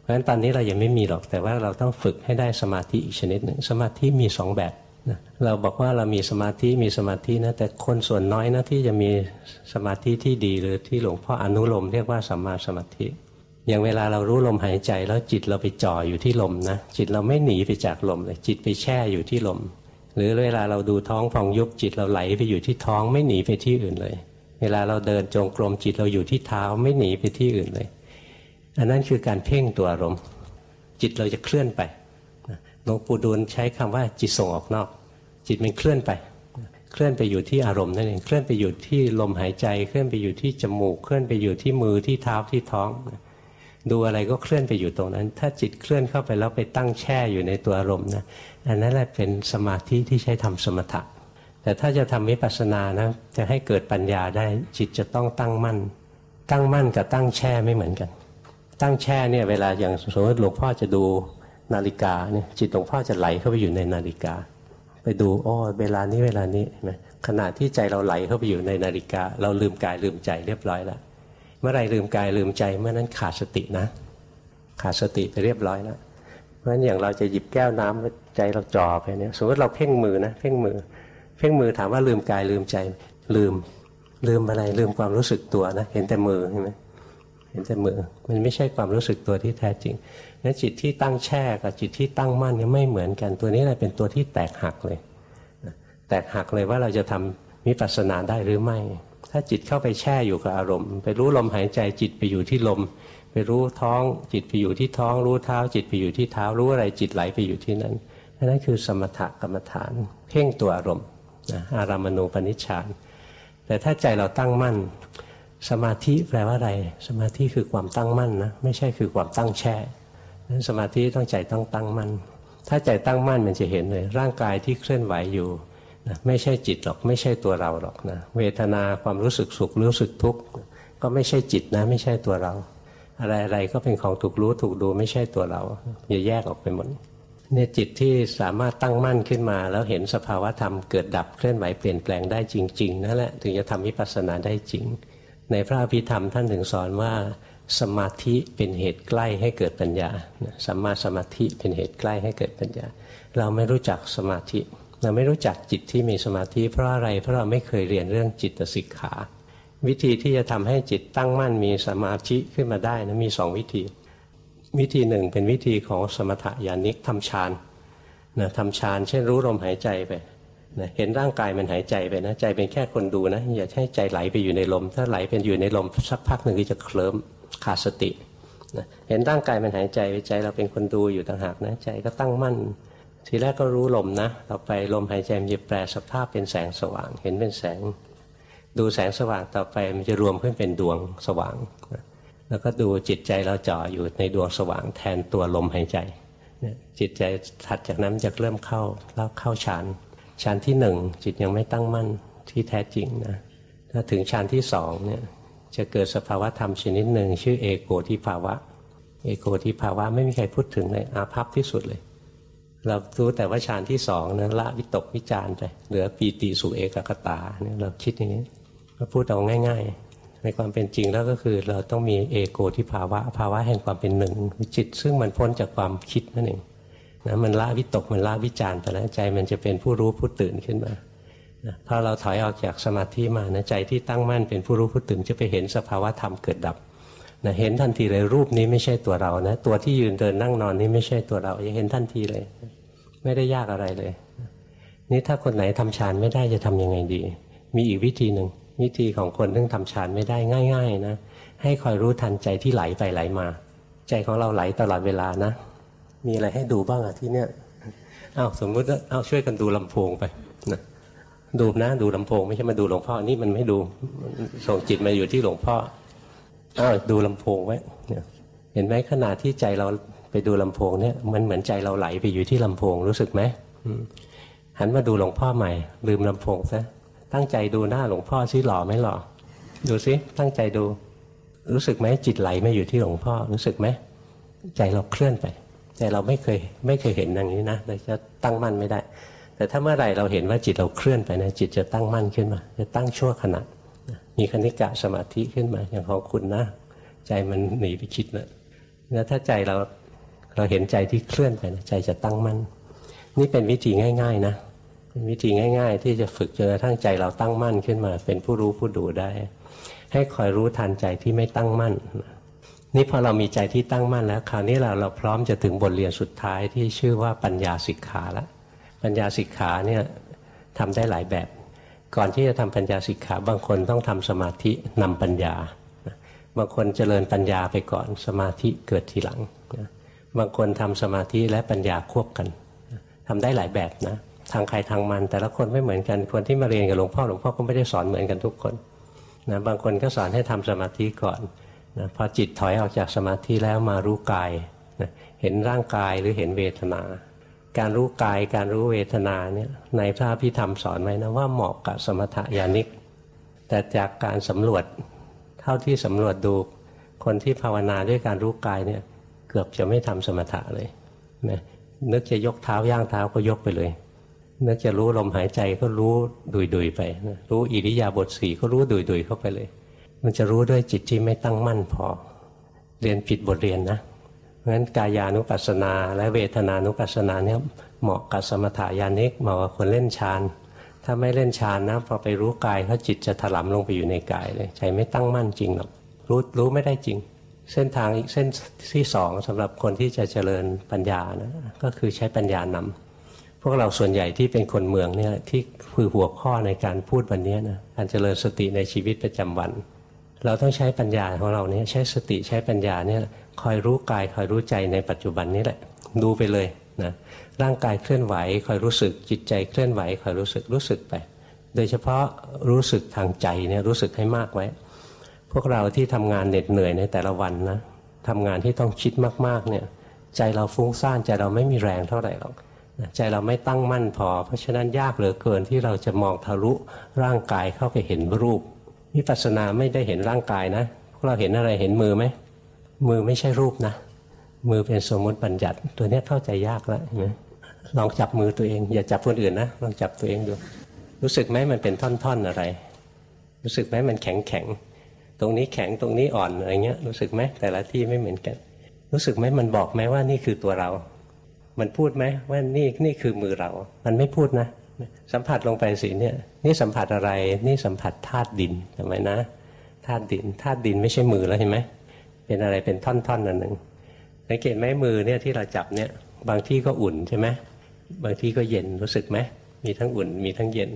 เพราะฉะนั้นตอนนี้เรายังไม่มีหรอกแต่ว่าเราต้องฝึกให้ได้สมาธิอีกชนิดหนึ่งสมาธิมีสองแบบนะเราบอกว่าเรามีสมาธิมีสมาธินะแต่คนส่วนน้อยนะที่จะมีสมาธิที่ดีหรือที่หลวงพ่ออนุโลมเรียกว่าสัมมาสมาธิ อย่างเวลาเรารู้ลมหายใจแล้วจิตเราไปจ่ออยู่ที่ลมนะจิตเราไม่หนีไปจากลมเลยจิตไปแช่อยู่ที่ลม หรือเวลาเราดูท้องฟองยุบจิตเราไหลไปอยู่ที่ท้องไม่หนีไปที่อื่นเลย เวลาเราเดินจงกรมจิตเราอยู่ที่เท้าไม่หนีไปที่อื่นเลย อันนั้นคือการเพ่งตัวอารมณ์จิตเราจะเคลื่อนไปหลวงปู่ดูลใช้คำว่าจิตส่งออกนอก จิตมันเคลื่อนไป เคลื่อนไปอยู่ที่อารมณ์นั่นเองเคลื่อนไปอยู่ที่ลมหายใจ เคลื่อนไปอยู่ที่จมูก เคลื่อนไปอยู่ที่มือที่เท้าที่ท้อง ดูอะไรก็เคลื่อนไปอยู่ตรงนั้น ถ้าจิตเคลื่อนเข้าไปแล้วไปตั้งแช่อยู่ในตัวอารมณ์นะอันนั้นแหละเป็นสมาธิที่ใช้ทำสมถะ แต่ถ้าจะทำวิปัสสนานะจะให้เกิดปัญญาได้จิตจะต้องตั้งมั่น ตั้งมั่นกับตั้งแช่ไม่เหมือนกัน ตั้งแช่เนี่ยเวลาอย่างสมมติหลวงพ่อจะดูนาฬิกาเนี่ยจิตหลวงพ่อจะไหลเข้าไปอยู่ในนาฬิกา ไปดูอ๋อเวลานี้เวลานี้ไหมขณะที่ใจเราไหลเข้าไปอยู่ในนาฬิกา เราลืมกายลืมใจเรียบร้อยแล้ว เมื่อไรลืมกายลืมใจเมื่อนั้นขาดสตินะ ขาดสติไปเรียบร้อยแล้วเพราะฉะนั้นอย่างเราจะหยิบแก้วน้ำใจเราจ่อไปเนี่ยสมมติเราเพ่งมือนะเพ่งมือ เพ่งมือถามว่าลืมกายลืมใจลืมลืมอะไรลืมความรู้สึกตัวนะเห็นแต่มือใช่ไหมเห็นแต่มือมันไม่ใช่ความรู้สึกตัวที่แท้จริงนั้นจิตที่ตั้งแช่กับจิตที่ตั้งมั่นเนี่ยไม่เหมือนกันตัวนี้แหละเป็นตัวที่แตกหักเลย แตกหักเลยว่าเราจะทำมิปัสสนาได้หรือไม่ ถ้าจิตเข้าไปแช่อยู่กับอารมณ์ ไปรู้ลมหายใจจิตไปอยู่ที่ลม ไปรู้ท้องจิตไปอยู่ที่ท้อง รู้เท้า จิตไปอยู่ที่เท้า รู้อะไรจิตไหลไปอยู่ที่นั้นนั่นคือสมถกรรมฐาน เพ่งตัวอารมณ์อารามณูปนิชฌานแต่ถ้าใจเราตั้งมั่น สมาธิแปลว่าอะไร สมาธิคือความตั้งมั่นนะไม่ใช่คือความตั้งแช่นั้นสมาธิต้องใจต้องตั้งมั่นถ้าใจตั้งมั่นมันจะเห็นเลย ร่างกายที่เคลื่อนไหวอยู่ นะไม่ใช่จิตหรอกไม่ใช่ตัวเราหรอกนะเวทนาความรู้สึกสุขรู้สึกทุกข์ก็ไม่ใช่จิตนะ ไม่ใช่ตัวเรา อะไรอะไรก็เป็นของถูกรู้ถูกดูไม่ใช่ตัวเราอย่าแยกออกไปหมดเนี่ยจิตที่สามารถตั้งมั่นขึ้นมา แล้วเห็นสภาวะธรรมเกิดดับเคลื่อนไหวเปลี่ยนแปลงได้จริงๆนั่นแหละถึงจะทำวิปัสสนาได้จริง ในพระอภิธรรมท่านถึงสอนว่าสมาธิเป็นเหตุใกล้ให้เกิดปัญญาสัมมาสมาธิเป็นเหตุใกล้ให้เกิดปัญญา เราไม่รู้จักสมาธิ เราไม่รู้จักจิตที่มีสมาธิเพราะอะไรเพราะเราไม่เคยเรียนเรื่องจิตสิกขา วิธีที่จะทำให้จิตตั้งมั่นมีสมาธิขึ้นมาได้นะมีสองวิธี วิธีหนึ่งเป็นวิธีของสมถะญาณิกทำฌานนะทำฌานเช่นรู้ลมหายใจไปนะเห็นร่างกายมันหายใจไปนะใจเป็นแค่คนดูนะอย่าให้ใจไหลไปอยู่ในลม ถ้าไหลเป็นอยู่ในลมสักพักหนึ่งก็จะเคลิ้มขาดสตินะเห็นร่างกายมันหายใจไปใจเราเป็นคนดูอยู่ต่างหากนะใจก็ตั้งมั่น ทีแรกก็รู้ลมนะต่อไปลมหายใจมันจะแปลสภาพเป็นแสงสว่าง เห็นเป็นแสง ดูแสงสว่างต่อไปมันจะรวมขึ้นเป็นดวงสว่าง แล้วก็ดูจิตใจเราจ่ออยู่ในดวงสว่างแทนตัวลมหายใจ จิตใจถัดจากนั้นจะเริ่มเข้าแล้วเข้าฌานฌานที่หนึ่งจิตยังไม่ตั้งมั่นที่แท้จริงนะถ้าถึงฌานที่สองเนี่ยจะเกิดสภาวะธรรมชนิดหนึ่งชื่อเอโกทิภาวะ เอโกทิภาวะไม่มีใครพูดถึงเลยอาภัพที่สุดเลย เรารู้แต่ว่าฌานที่สองนั้นละวิตกวิจารไปเหลือปีติสุเอกกตาเนี่ยเราคิดอย่างนี้ก็พูดเอาง่าย ๆ ในความเป็นจริงแล้วก็คือเราต้องมีเอโกที่ภาวะภาวะแห่งความเป็นหนึ่งจิต ซึ่งมันพ้นจากความคิดนั่นเองนะมันละวิตกมันละวิจารไปแล้วใจมันจะเป็นผู้รู้ผู้ตื่นขึ้นมาพอเราถอยออกจากสมาธิมานะใจที่ตั้งมั่นเป็นผู้รู้ผู้ตื่นจะไปเห็นสภาวะธรรมเกิดดับ นะเห็นทันทีเลยรูปนี้ไม่ใช่ตัวเรานะตัวที่ยืนเดินนั่งนอนนี้ไม่ใช่ตัวเราจะเห็นทันทีเลย ไม่ได้ยากอะไรเลย นี่ถ้าคนไหนทำฌานไม่ได้จะทํำยังไงดี มีอีกวิธีหนึ่งวิธีของคนที่ทำฌานไม่ได้ง่าย ๆ นะ ให้คอยรู้ทันใจที่ไหลไปไหลมา ใจของเราไหลตลอดเวลานะ มีอะไรให้ดูบ้างอะที่เนี้ยอ้าวสมมุติว่าอ้าช่วยกันดูลำโพงไปนะดูนะดูลำโพง ไม่ใช่มาดูหลวงพ่อนี่มันไม่ดูส่งจิตมาอยู่ที่หลวงพ่อ อ้าวดูลำโพงไว้เห็นไหมขณะที่ใจเราไปดูลำโพงเนี่ยมันเหมือนใจเราไหลไปอยู่ที่ลำโพงรู้สึกไหมหันมาดูหลวงพ่อใหม่ ลืมลำโพงซะตั้งใจดูหน้าหลวงพ่อซิหล่อไม่หล่อดูซิตั้งใจดู รู้สึกไหมจิตไหลไม่อยู่ที่หลวงพ่อรู้สึกไหมใจเราเคลื่อนไปแต่เราไม่เคยไม่เคยเห็นอย่างนี้นะเลยจะตั้งมั่นไม่ได้ แต่ถ้าเมื่อไหร่เราเห็นว่าจิตเราเคลื่อนไปนะจิตจะตั้งมั่นขึ้นมา จะตั้งชั่วขณะ มีคณิกะสมาธิขึ้นมาอย่างของคุณนะ ใจมันหนีไปคิดแล้วแล้วถ้าใจเราเราเห็นใจที่เคลื่อนไปนะใจจะตั้งมั่นนี่เป็นวิธีง่าย ๆ นะเป็นวิธีง่าย ๆ ที่จะฝึกจนกระทั่งใจเราตั้งมั่นขึ้นมา เป็นผู้รู้ผู้ดูได้ ให้คอยรู้ทันใจที่ไม่ตั้งมั่น นี่พอเรามีใจที่ตั้งมั่นแล้ว คราวนี้เราเราพร้อมจะถึงบทเรียนสุดท้ายที่ชื่อว่าปัญญาสิกขาละปัญญาสิกขาเนี่ยทำได้หลายแบบ ก่อนที่จะทำปัญญาสิกขาบางคนต้องทำสมาธินำปัญญา บางคนเจริญปัญญาไปก่อนสมาธิเกิดทีหลัง บางคนทำสมาธิและปัญญาควบกันทำได้หลายแบบนะทางใครทางมันแต่ละคนไม่เหมือนกันคนที่มาเรียนกับหลวงพ่อหลวงพ่อก็ไม่ได้สอนเหมือนกันทุกคนนะบางคนก็สอนให้ทำสมาธิก่อนนะพอจิตถอยออกจากสมาธิแล้วมารู้กายนะเห็นร่างกายหรือเห็นเวทนา การรู้กายการรู้เวทนาเนี่ยในพระพิธรรมสอนไว้นะว่าเหมาะกับสมถยานิก แต่จากการสำรวจเท่าที่สำรวจดูคนที่ภาวนาด้วยการรู้กายเนี่ยเกือบจะไม่ทำสมถะเลยนะนึกจะยกเท้าย่างเท้าก็ยกไปเลย นึกจะรู้ลมหายใจก็รู้ดุยๆไปนะรู้อิริยาบถสีก็รู้ดุยๆเข้าไปเลย มันจะรู้ด้วยจิตที่ไม่ตั้งมั่นพอ เรียนผิดบทเรียนนะ ราะฉะนั้นกายานุปัสสนา และเวทนานุปัสสนาเนี่ยเหมาะกับสมถายานิกเหมาะกับคนเล่นฌานถ้าไม่เล่นฌานนะพอไปรู้กายเขาจิตจะถลำลงไปอยู่ในกายเลยใจไม่ตั้งมั่นจริงหรอกรู้รู้ไม่ได้จริง เส้นทางอีกเส้นที่สองสำหรับคนที่จะเจริญปัญญานะก็คือใช้ปัญญานำพวกเราส่วนใหญ่ที่เป็นคนเมืองเนี่ยที่คือหัวข้อในการพูดวันนี้นะการเจริญสติในชีวิตประจำวัน เราต้องใช้ปัญญาของเราเนี่ยใช้สติใช้ปัญญาเนี่ย คอยรู้กายคอยรู้ใจในปัจจุบันนี้แหละ ดูไปเลยนะร่างกายเคลื่อนไหวคอยรู้สึกจิตใจเคลื่อนไหวคอยรู้สึกรู้สึกไป โดยเฉพาะรู้สึกทางใจเนี่ยรู้สึกให้มากไว้ พวกเราที่ทำงานเหน็ดเหนื่อยในแต่ละวันนะทำงานที่ต้องคิดมากๆเนี่ยใจเราฟุ้งซ่านใจเราไม่มีแรงเท่าไหร่หรอกใจเราไม่ตั้งมั่นพอ เพราะฉะนั้นยากเหลือเกินที่เราจะมองทะลุร่างกายเข้าไปเห็นรูปวิปัสสนาไม่ได้เห็นร่างกายนะพวกเราเห็นอะไรเห็นมือไหม มือไม่ใช่รูปนะ มือเป็นสมมติบัญญัติ ตัวนี้เข้าใจยากแล้วนไหมลองจับมือตัวเอง อย่าจับคนอื่นนะลองจับตัวเองดู รู้สึกไหมมันเป็นท่อนๆอะไร รู้สึกไหมมันแข็งแข็งตรงนี้แข็งตรงนี้อ่อนอะไรเงี้ยรู้สึกไหมแต่ละที่ไม่เหมือนกัน รู้สึกไหมมันบอกไหมว่านี่คือตัวเรา มันพูดไหมว่านี่นี่คือมือเรา มันไม่พูดนะ สัมผัสลงไปสิเนี่ยนี่สัมผัสอะไร นี่สัมผัสธาตุดินทำไมนะธาตุดินธาตุดินไม่ใช่มือแล้วเห็นไหม เป็นอะไรเป็นท่อนๆนั่นหนึ่งสังเกตไหมมือเนี่ยที่เราจับเนี่ยบางที่ก็อุ่นใช่ไหมบางที่ก็เย็นรู้สึกไหมมีทั้งอุ่นมีทั้งเย็น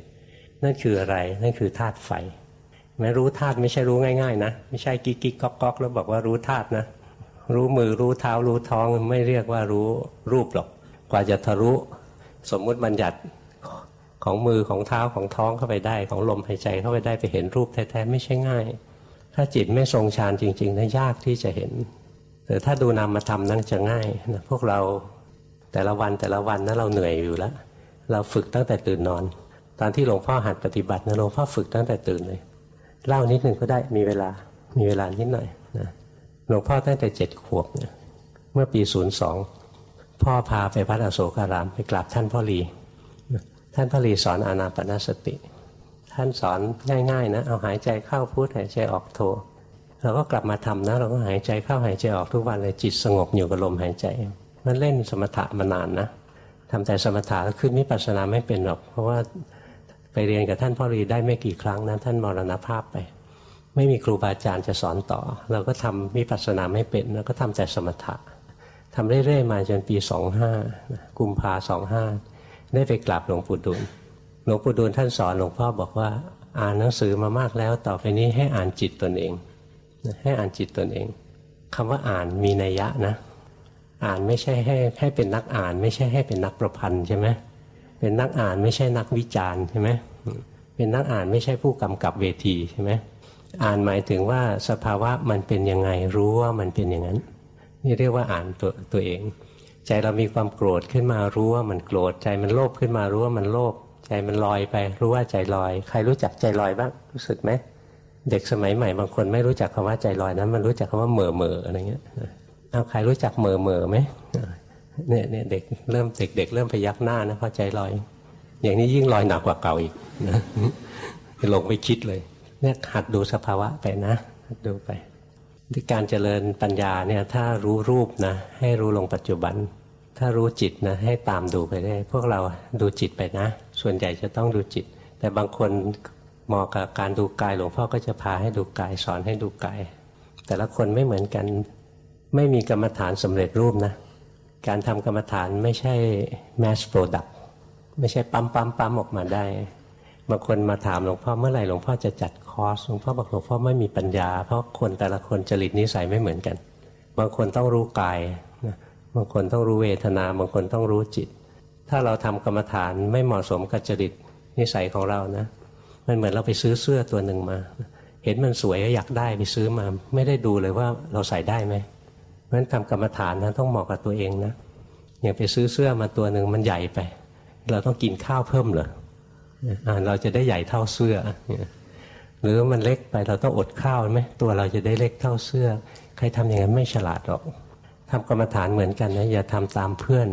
นั่นคืออะไรนั่นคือธาตุไฟแม้รู้ธาตุไม่ใช่รู้ง่ายๆนะไม่ใช่กิ๊กกิ๊กก๊อกก๊อกแล้วบอกว่ารู้ธาตุนะรู้มือรู้เท้ารู้ท้องไม่เรียกว่ารู้รูปหรอก กว่าจะทะลุสมมุติบัญญัติของมือของเท้าของท้องเข้าไปได้ ของลมหายใจเข้าไปได้ไปเห็นรูปแท้ๆไม่ใช่ง่าย ถ้าจิตไม่ทรงฌานจริงๆนะยากที่จะเห็น แต่ถ้าดูนามธรรมนั่นจะง่ายนะพวกเราแต่ละวันแต่ละวันนั้นเราเหนื่อยอยู่แล้ว เราฝึกตั้งแต่ตื่นนอน ตอนที่หลวงพ่อหัดปฏิบัตินะหลวงพ่อฝึกตั้งแต่ตื่นเลยเล่านิดหนึ่งก็ได้มีเวลามีเวลานิดหน่อยนะหลวงพ่อตั้งแต่เจ็ดขวบเนี่ยเมื่อปีศูนย์สองพ่อพาไปพัดอโศการามไปกราบท่านพ่อหลีท่านพระรีสอนอานาปนสติ ท่านสอนง่ายๆนะเอาหายใจเข้าพุทหายใจออกโทเราก็กลับมาทำนะเราก็หายใจเข้าหายใจออกทุกวันเลยจิตสงบอยู่กับลมหายใจ มันเล่นสมถะมานานนะทำแต่สมถะแล้วขึ้นมิปัสสนาไม่เป็นหรอก เพราะว่าไปเรียนกับท่านพ่อรีได้ไม่กี่ครั้งนะท่านมรณภาพไป ไม่มีครูบาอาจารย์จะสอนต่อ เราก็ทำมิปัสสนาไม่เป็นแล้วก็ทำแต่สมถะทำเรื่อยๆมาจนปีสองห้ากุมภาสองห้าได้ไปกราบหลวงปู่ดูล หลวงปู่ดูลท่านสอนหลวงพ่อบอกว่า อ่านหนังสือมามากแล้วต่อไปนี้ให้อ่านจิตตนเอง ให้อ่านจิตตนเองคำว่าอ่านมีนัยยะนะ อ่านไม่ใช่ให้ให้เป็นนักอ่าน ไม่ใช่ให้เป็นนักประพันธ์ใช่ไหมเป็นนักอ่านไม่ใช่นักวิจารณ์ใช่ไหมเป็นนักอ่านไม่ใช่ผู้กำกับเวทีใช่ไหมอ่านหมายถึงว่าสภาวะมันเป็นยังไงรู้ว่ามันเป็นอย่างนั้น นี่เรียกว่าอ่านตัวตัวเอง ใจเรามีความโกรธขึ้นมารู้ว่ามันโกรธใจมันโลภขึ้นมารู้ว่ามันโลภ ใจมันลอยไปรู้ว่าใจลอย ใครรู้จักใจลอยบ้างรู้สึกไหมเด็กสมัยใหม่บางคนไม่รู้จักคำว่าใจลอยนะมันรู้จักคำว่าเหม่อเหม่ออะไรเงี้ยเอาใครรู้จักเหม่อเหม่อไหมเนี่ยเนี่ยเด็กเริ่มเด็กเด็กเริ่มพยักหน้านะเพราะใจลอย อย่างนี้ยิ่งลอยหนักกว่าเก่าอีกนะลงไปคิดเลย เนี่ยหัดดูสภาวะไปนะหัดดูไปที่การเจริญปัญญาเนี่ยถ้ารู้รูปนะ ให้รู้ลงปัจจุบัน ถ้ารู้จิตนะ ให้ตามดูไปได้ พวกเราดูจิตไปนะ ส่วนใหญ่จะต้องดูจิต แต่บางคนเหมาะกับการดูกายหลวงพ่อก็จะพาให้ดูกายสอนให้ดูกาย แต่ละคนไม่เหมือนกันไม่มีกรรมฐานสำเร็จรูปนะ การทำกรรมฐานไม่ใช่ mass product ไม่ใช่ปั๊มปั๊มปั๊มออกมาได้บางคนมาถามหลวงพ่อเมื่อไหร่หลวงพ่อจะจัดคอร์สหลวงพ่อบอกหลวงพ่อไม่มีปัญญา เพราะคนแต่ละคนจริตนิสัยไม่เหมือนกัน บางคนต้องรู้กายบางคนต้องรู้เวทนา บางคนต้องรู้จิต ถ้าเราทำกรรมฐานไม่เหมาะสมกับจริตนิสัยของเรานะ มันเหมือนเราไปซื้อเสื้อตัวหนึ่งมา เห็นมันสวยก็อยากได้ไปซื้อมา ไม่ได้ดูเลยว่าเราใส่ได้ไหมเพราะฉะนั้นทำกรรมฐานนะต้องเหมาะกับตัวเองนะอย่างไปซื้อเสื้อมาตัวหนึ่งมันใหญ่ไป เราต้องกินข้าวเพิ่มเหรอเราจะได้ใหญ่เท่าเสื้อ หรือมันเล็กไปเราต้องอดข้าวไหมตัวเราจะได้เล็กเท่าเสื้อ ใครทำอย่างนั้นไม่ฉลาดหรอกทำกรรมฐานเหมือนกันนะอย่าทำตามเพื่อน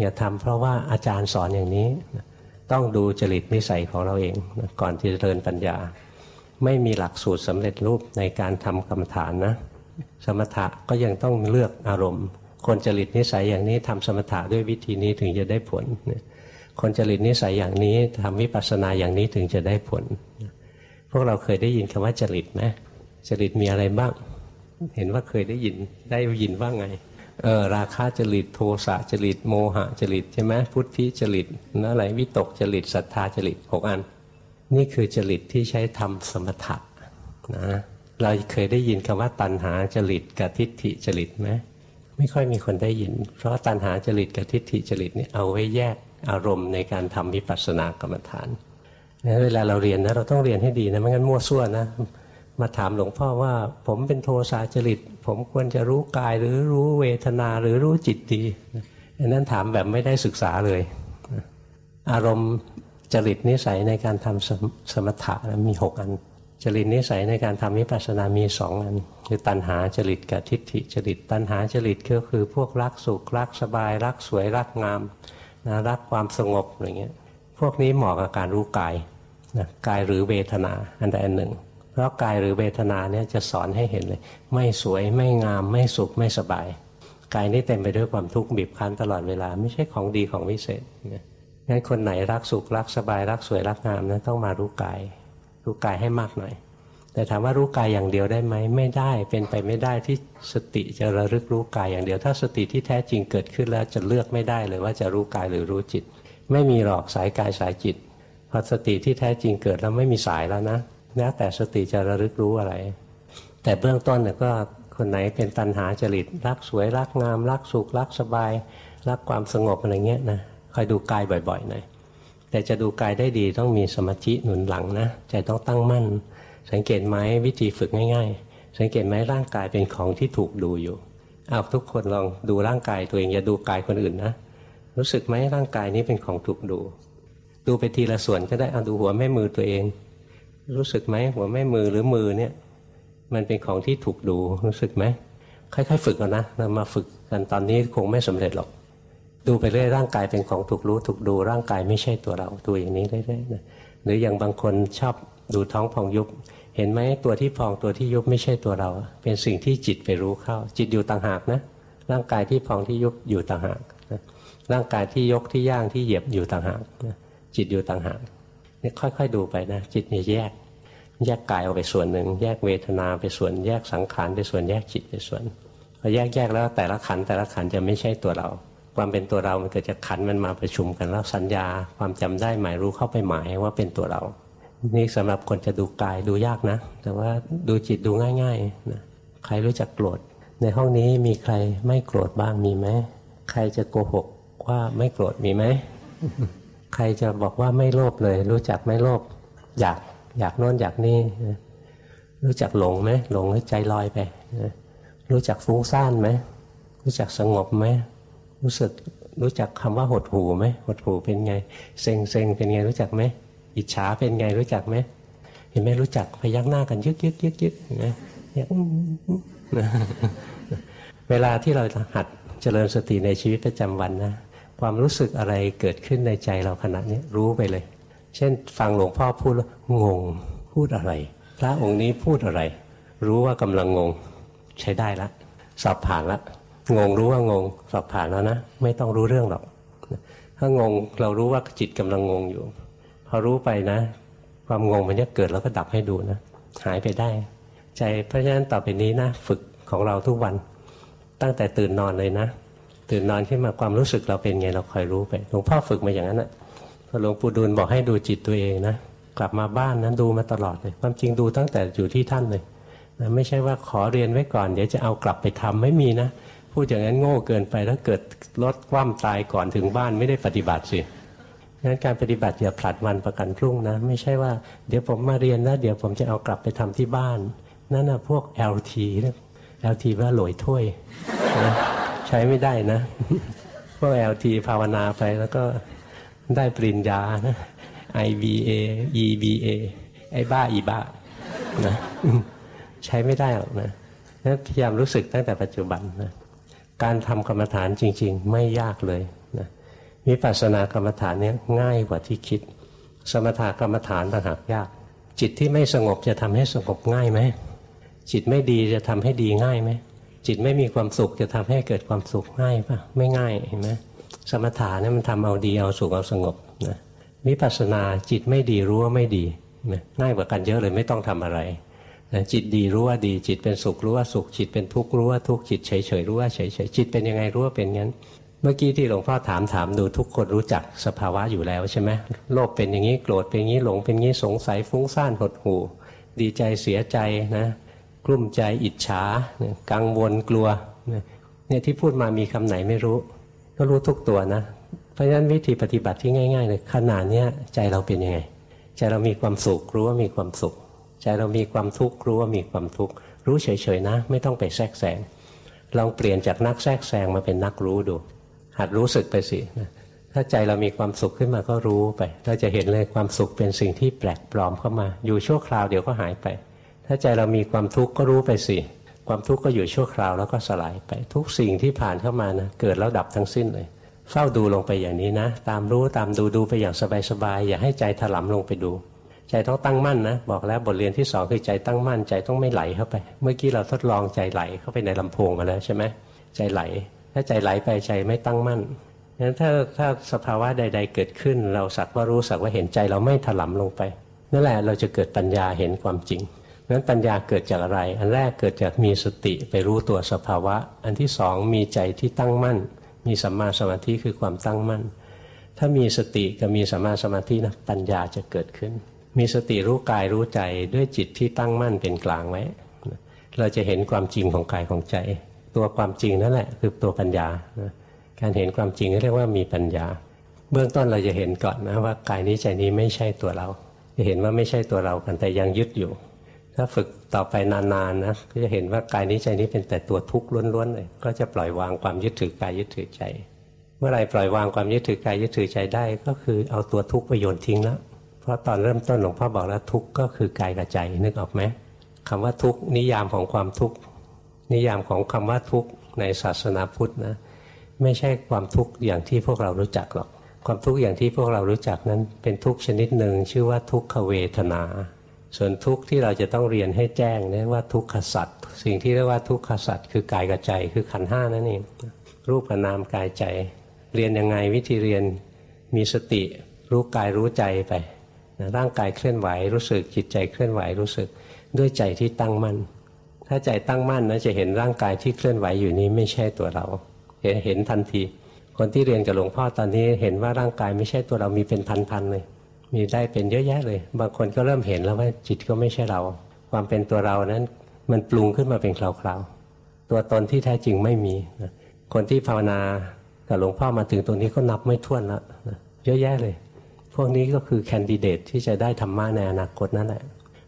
อย่าทำเพราะว่าอาจารย์สอนอย่างนี้ต้องดูจริตนิสัยของเราเองก่อนที่จะเริญปัญญา ไม่มีหลักสูตรสำเร็จรูปในการทำกรรมฐานนะ สมถะก็ยังต้องเลือกอารมณ์ คนจริตนิสัยอย่างนี้ทำสมถะด้วยวิธีนี้ถึงจะได้ผล คนจริตนิสัยอย่างนี้ทำวิปัสสนาอย่างนี้ถึงจะได้ผล พวกเราเคยได้ยินคำว่าจริตไหมจริตมีอะไรบ้าง เห็นว่าเคยได้ยินได้ยินว่าไง เออราคาจริตโทสะจริตโมหะจริตใช่ไหมพุทธิจริตนั่นอะไรวิตกจริตศรัทธาจริตหกอัน นี่คือจริตที่ใช้ทำสมถะนะเราเคยได้ยินคำว่าตัณหาจริตกับทิฏฐิจริตไหมไม่ค่อยมีคนได้ยิน เพราะตัณหาจริตกับทิฏฐิจริตนี่เอาไว้แยกอารมณ์ในการทำวิปัสสนากรรมฐานนะเวลาเราเรียนนะเราต้องเรียนให้ดีนะไม่งั้นมั่วซั่วนะ มาถามหลวงพ่อว่า ผมเป็นโทสะจริต ผมควรจะรู้กายหรือรู้เวทนาหรือรู้จิตดีอันนั้นถามแบบไม่ได้ศึกษาเลย อารมณ์จริตนิสัยในการทำสสมถะมีหกอัน จริตนิสัยในการทำวิปัสสนามีสองอัน คือตัณหาจริตกับทิฏฐิจริต ตัณหาจริตก็คือพวกรักสุขรักสบาย รักสวยรักงามนะรักความสงบอะไรเงี้ยพวกนี้เหมาะกับการรู้กายนะกายหรือเวทนาอันใดอันหนึ่ง เพราะกายหรือเวทนาเนี่ยจะสอนให้เห็นเลย ไม่สวยไม่งาม ไม่สุขไม่สบาย กายนี้เต็มไปด้วยความทุกข์บีบคั้นตลอดเวลา ไม่ใช่ของดีของวิเศษงั้นคนไหนรักสุขรักสบาย รักสวยรักงามนะต้องมารู้กาย รู้กายให้มากหน่อย แต่ถามว่ารู้กายอย่างเดียวได้ไหมไม่ได้เป็นไปไม่ได้ที่สติจะระลึกรู้กายอย่างเดียว ถ้าสติที่แท้จริงเกิดขึ้นแล้วจะเลือกไม่ได้เลยว่าจะรู้กายหรือรู้จิต ไม่มีหรอกสายกายสายจิตพอสติที่แท้จริงเกิดแล้วไม่มีสายแล้วนะ แล้วแต่สติจะระลึกรู้อะไร แต่เบื้องต้นเนี่ยก็คนไหนเป็นตัณหาจริตรักสวยรักงาม รักสุขรักสบาย รักความสงบอะไรเงี้ยนะคอยดูกายบ่อยๆหน่อยแต่จะดูกายได้ดีต้องมีสมาธิหนุนหลังนะใจต้องตั้งมั่น สังเกตไหมวิธีฝึกง่ายๆ สังเกตไหมร่างกายเป็นของที่ถูกดูอยู่เอาทุกคนลองดูร่างกายตัวเองอย่าดูกายคนอื่นนะรู้สึกไหมร่างกายนี้เป็นของถูกดู ดูไปทีละส่วนก็ได้เอาดูหัวแม่มือตัวเอง รู้สึกไหมหัวแม่มือหรือมือเนี่ย มันเป็นของที่ถูกดูรู้สึกไหมค่อยๆฝึกกันนะเรามาฝึกกันตอนนี้คงไม่สำเร็จหรอก ดูไปเรื่อยร่างกายเป็นของถูกรู้ถูกดูร่างกายไม่ใช่ตัวเราดูอย่างนี้เรื่อยๆนะหรืออย่างบางคนชอบดูท้องพองยุบ เห็นไหมตัวที่พองตัวที่ยุบไม่ใช่ตัวเรา เป็นสิ่งที่จิตไปรู้เข้า จิตอยู่ต่างหากนะร่างกายที่พองที่ยุบอยู่ต่างหากนะร่างกายที่ยกที่ย่างที่เหยียบอยู่ต่างหากนะจิตอยู่ต่างหาก นี่ค่อย ๆ ดูไปนะจิตเนี่ยแยก แยกกายออกไปส่วนหนึ่ง แยกเวทนาไปส่วน แยกสังขารไปส่วนแยกจิตไปส่วนพอแยกแยกแล้วแต่ละขันแต่ละขันจะไม่ใช่ตัวเรา ความเป็นตัวเรามันเกิดจากขันมันมาประชุมกันแล้วสัญญา ความจำได้หมายรู้เข้าไปหมายว่าเป็นตัวเรา นี่สำหรับคนจะดูกายดูยากนะ แต่ว่าดูจิตดูง่ายๆนะใครรู้จักโกรธ ในห้องนี้มีใครไม่โกรธบ้างมีไหมใครจะโกหกว่าไม่โกรธมีไหม ใครจะบอกว่าไม่โลภเลย รู้จักไม่โลภอยากอยากโน่นอยากนี่รู้จักหลงไหมหลงแล้ใจลอยไปรู้จักฟุ้งซ่านไหมรู้จักสงบไหมรู้สึกรู้จักคำว่าหดหูไหมหดหูเป็นไงเซ็งเซ็งเป็นไงรู้จักไหมอิจฉาเป็นไงรู้จักไหมเห็นไหมรู้จักพยักหน้ากันยึกยึกยึกยึกนะเวลาที่เราหัดเจริญสติในชีวิตประจำวันนะ ความรู้สึกอะไรเกิดขึ้นในใจเราขณะนี้รู้ไปเลย เช่น ฟังหลวงพ่อพูดแล้วงงพูดอะไร พระองค์นี้พูดอะไร รู้ว่ากำลังงงใช้ได้ละสอบผ่านละงงรู้ว่างงสอบผ่านแล้วนะไม่ต้องรู้เรื่องหรอกถ้างงเรารู้ว่าจิตกำลังงงอยู่ พอรู้ไปนะ ความงงมันจะเกิดแล้วก็ดับให้ดูนะ หายไปได้ ใจเพราะฉะนั้นต่อไปนี้นะ ฝึกของเราทุกวัน ตั้งแต่ตื่นนอนเลยนะ ตื่นนอนขึ้นมาความรู้สึกเราเป็นไงเราคอยรู้ไปหลวงพ่อฝึกมาอย่างนั้นนะพอหลวงปู่ดูลบอกให้ดูจิตตัวเองนะกลับมาบ้านนั้นดูมาตลอดเลย ความจริงดูตั้งแต่อยู่ที่ท่านเลยนะไม่ใช่ว่าขอเรียนไว้ก่อน เดี๋ยวจะเอากลับไปทำไม่มีนะ พูดอย่างนั้นโง่เกินไปถ้าเกิดลดความตายก่อนถึงบ้านไม่ได้ปฏิบัติสิงั้นการปฏิบัติอย่าผลัดวันประกันพรุ่งนะ ไม่ใช่ว่าเดี๋ยวผมมาเรียนแล้วเดี๋ยวผมจะเอากลับไปทำที่บ้านนั่นนะพวก LT นะ LT ว่าหลอยถ้วยนะ ใช้ไม่ได้นะพวก LT ภาวนาไปแล้วก็ได้ปริญญานะ IBA EBA ไอ้บ้าอีบ้านะใช้ไม่ได้หรอกนะพยายามรู้สึกตั้งแต่ปัจจุบันนะการทำกรรมฐานจริง ๆ ไม่ยากเลยนะวิปัสนากรรมฐานนี้ง่ายกว่าที่คิด สมถกรรมฐานต่างหากยาก จิตที่ไม่สงบจะทำให้สงบง่ายไหมจิตไม่ดีจะทำให้ดีง่ายไหม จิตไม่มีความสุขจะทำให้เกิดความสุขง่ายปะไม่ง่ายเห็นไหมสมถะนี่มันทำเอาดีเอาสุขเอาสงบนะวิปัสสนาจิตไม่ดีรู้ว่าไม่ดีง่ายกว่ากันเยอะเลยไม่ต้องทำอะไรจิตดีรู้ว่าดีจิตเป็นสุขรู้ว่าสุขจิตเป็นทุกข์รู้ว่าทุกข์จิตเฉยเฉยรู้ว่าเฉยเฉยจิตเป็นยังไงรู้ว่าเป็นงั้น เมื่อกี้ที่หลวงพ่อถามถามดูทุกคนรู้จักสภาวะอยู่แล้วใช่ไหมโลภเป็นอย่างนี้โกรธเป็นอย่างนี้หลงเป็นอย่างนี้สงสัยฟุ้งซ่านหดหู่ ดีใจเสียใจนะ กลุ้มใจอิจฉากังวลกลัวเนี่ยที่พูดมามีคำไหนไม่รู้ ก็รู้ทุกตัวนะ เพราะฉะนั้นวิธีปฏิบัติที่ง่ายๆเลยขนาดนี้ใจเราเป็นยังไงใจเรามีความสุขรู้ว่ามีความสุข ใจเรามีความทุกข์รู้ว่ามีความทุกข์รู้เฉยๆนะ ไม่ต้องไปแทรกแซงลองเปลี่ยนจากนักแทรกแซงมาเป็นนักรู้ดู หัดรู้สึกไปสิถ้าใจเรามีความสุขขึ้นมาก็รู้ไปเราจะเห็นเลยความสุขเป็นสิ่งที่แปลกปลอมเข้ามา อยู่ชั่วคราวเดี๋ยวก็หายไป ถ้าใจเรามีความทุกข์ก็รู้ไปสิความทุกข์ก็อยู่ชั่วคราวแล้วก็สลายไปทุกสิ่งที่ผ่านเข้ามานะเกิดแล้วดับทั้งสิ้นเลย เฝ้าดูลงไปอย่างนี้นะ ตามรู้ตามดูดูไปอย่างสบายๆอย่าให้ใจถลำลงไปดู ใจต้องตั้งมั่นนะ บอกแล้วบทเรียนที่สองคือใจตั้งมั่นใจต้องไม่ไหลเข้าไป เมื่อกี้เราทดลองใจไหลเข้าไปในลำโพงมาแล้วใช่ไหมใจไหล ถ้าใจไหลไปใจไม่ตั้งมั่นงั้นถ้าถ้าสภาวะใด ๆ เกิดขึ้น เราสักว่ารู้สักว่าเห็นใจเราไม่ถลำลงไปนั่นแหละเราจะเกิดปัญญาเห็นความจริง นั้นปัญญาเกิดจากอะไร อันแรกเกิดจากมีสติไปรู้ตัวสภาวะ อันที่สองมีใจที่ตั้งมั่น มีสัมมาสมาธิคือความตั้งมั่น ถ้ามีสติกับมีสัมมาสมาธินะปัญญาจะเกิดขึ้น มีสติรู้กายรู้ใจด้วยจิตที่ตั้งมั่นเป็นกลางไว้ เราจะเห็นความจริงของกายของใจ ตัวความจริงนั่นแหละคือตัวปัญญา การเห็นความจริงเรียกว่ามีปัญญา เบื้องต้นเราจะเห็นก่อนนะว่ากายนี้ใจนี้ไม่ใช่ตัวเรา จะเห็นว่าไม่ใช่ตัวเรากันแต่ยังยึดอยู่ ถ้าฝึกต่อไปนานๆนะก็จะเห็นว่ากายนี้ใจนี้เป็นแต่ตัวทุกข์ล้วนๆเลยก็จะปล่อยวางความยึดถือกายยึดถือใจ เมื่อไรปล่อยวางความยึดถือกายยึดถือใจได้ ก็คือเอาตัวทุกข์ไปโยนทิ้งแล้วเพราะตอนเริ่มต้นหลวงพ่อบอกแล้วทุกข์ก็คือกายกับใจนึกออกไหมคำว่าทุกข์นิยามของความทุกข์นิยามของคำว่าทุกข์ในศาสนาพุทธนะไม่ใช่ความทุกข์อย่างที่พวกเรารู้จักหรอก ความทุกข์อย่างที่พวกเรารู้จักนั้นเป็นทุกข์ชนิดหนึ่งชื่อว่าทุกขเวทนา ส่วนทุกข์ที่เราจะต้องเรียนให้แจ้งเรียกว่าทุกขสัตว์สิ่งที่เรียกว่าทุกขสัตว์คือกายกับใจคือขันห้านั่นเองรูปกับนามกายใจ เรียนยังไงวิธีเรียนมีสติ รู้กายรู้ใจไปร่างกายเคลื่อนไหวรู้สึกจิตใจเคลื่อนไหวรู้สึกด้วยใจที่ตั้งมั่น ถ้าใจตั้งมั่นนะจะเห็นร่างกายที่เคลื่อนไหวอยู่นี้ไม่ใช่ตัวเรา เห็นเห็นทันที คนที่เรียนกับหลวงพ่อตอนนี้เห็นว่าร่างกายไม่ใช่ตัวเรามีเป็นพันๆเลย มีได้เป็นเยอะแยะเลย บางคนก็เริ่มเห็นแล้วว่าจิตก็ไม่ใช่เรา ความเป็นตัวเรานั้นมันปรุงขึ้นมาเป็นคราวๆ ตัวตนที่แท้จริงไม่มีคนที่ภาวนากับหลวงพ่อมาถึงตรงนี้ก็นับไม่ถ้วนแล้วเยอะแยะเลย พวกนี้ก็คือแคนดิเดตที่จะได้ธรรมะในอนาคตนั่นแหละ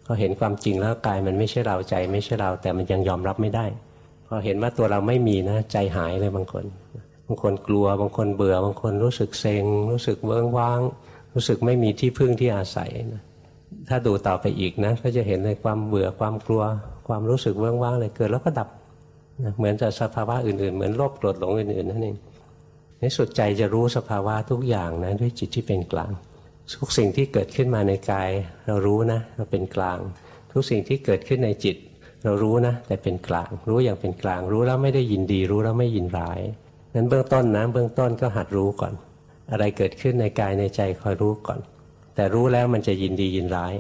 พอเห็นความจริงแล้วกายมันไม่ใช่เราใจ ไม่ใช่เรา แต่มันยังยอมรับไม่ได้พอเห็นว่าตัวเราไม่มีนะใจหายเลยบางคน บางคนกลัวบางคนเบื่อบางคนรู้สึกเซ็งรู้สึกเวิ้งว้าง รู้สึกไม่มีที่พึ่งที่อาศัยนะถ้าดูต่อไปอีกนะก็จะเห็นในความเบื่อความกลัว ความรู้สึกวิ้งว้างเลยเกิดแล้วก็ดับนะเหมือนจะสภาวะอื่นๆ เหมือนโลภโกรธหลงอื่นๆนั่นเองในสุดใจจะรู้สภาวะทุกอย่างนะด้วยจิตที่เป็นกลาง ทุกสิ่งที่เกิดขึ้นมาในกาย เรารู้นะ เราเป็นกลาง ทุกสิ่งที่เกิดขึ้นในจิต เรารู้นะ แต่เป็นกลาง รู้อย่างเป็นกลาง รู้แล้วไม่ได้ยินดี รู้แล้วไม่ยินร้ายนั้นเบื้องต้นนะเบื้องต้นก็หัดรู้ก่อน อะไรเกิดขึ้นในกายในใจคอยรู้ก่อน แต่รู้แล้วมันจะยินดียินร้าย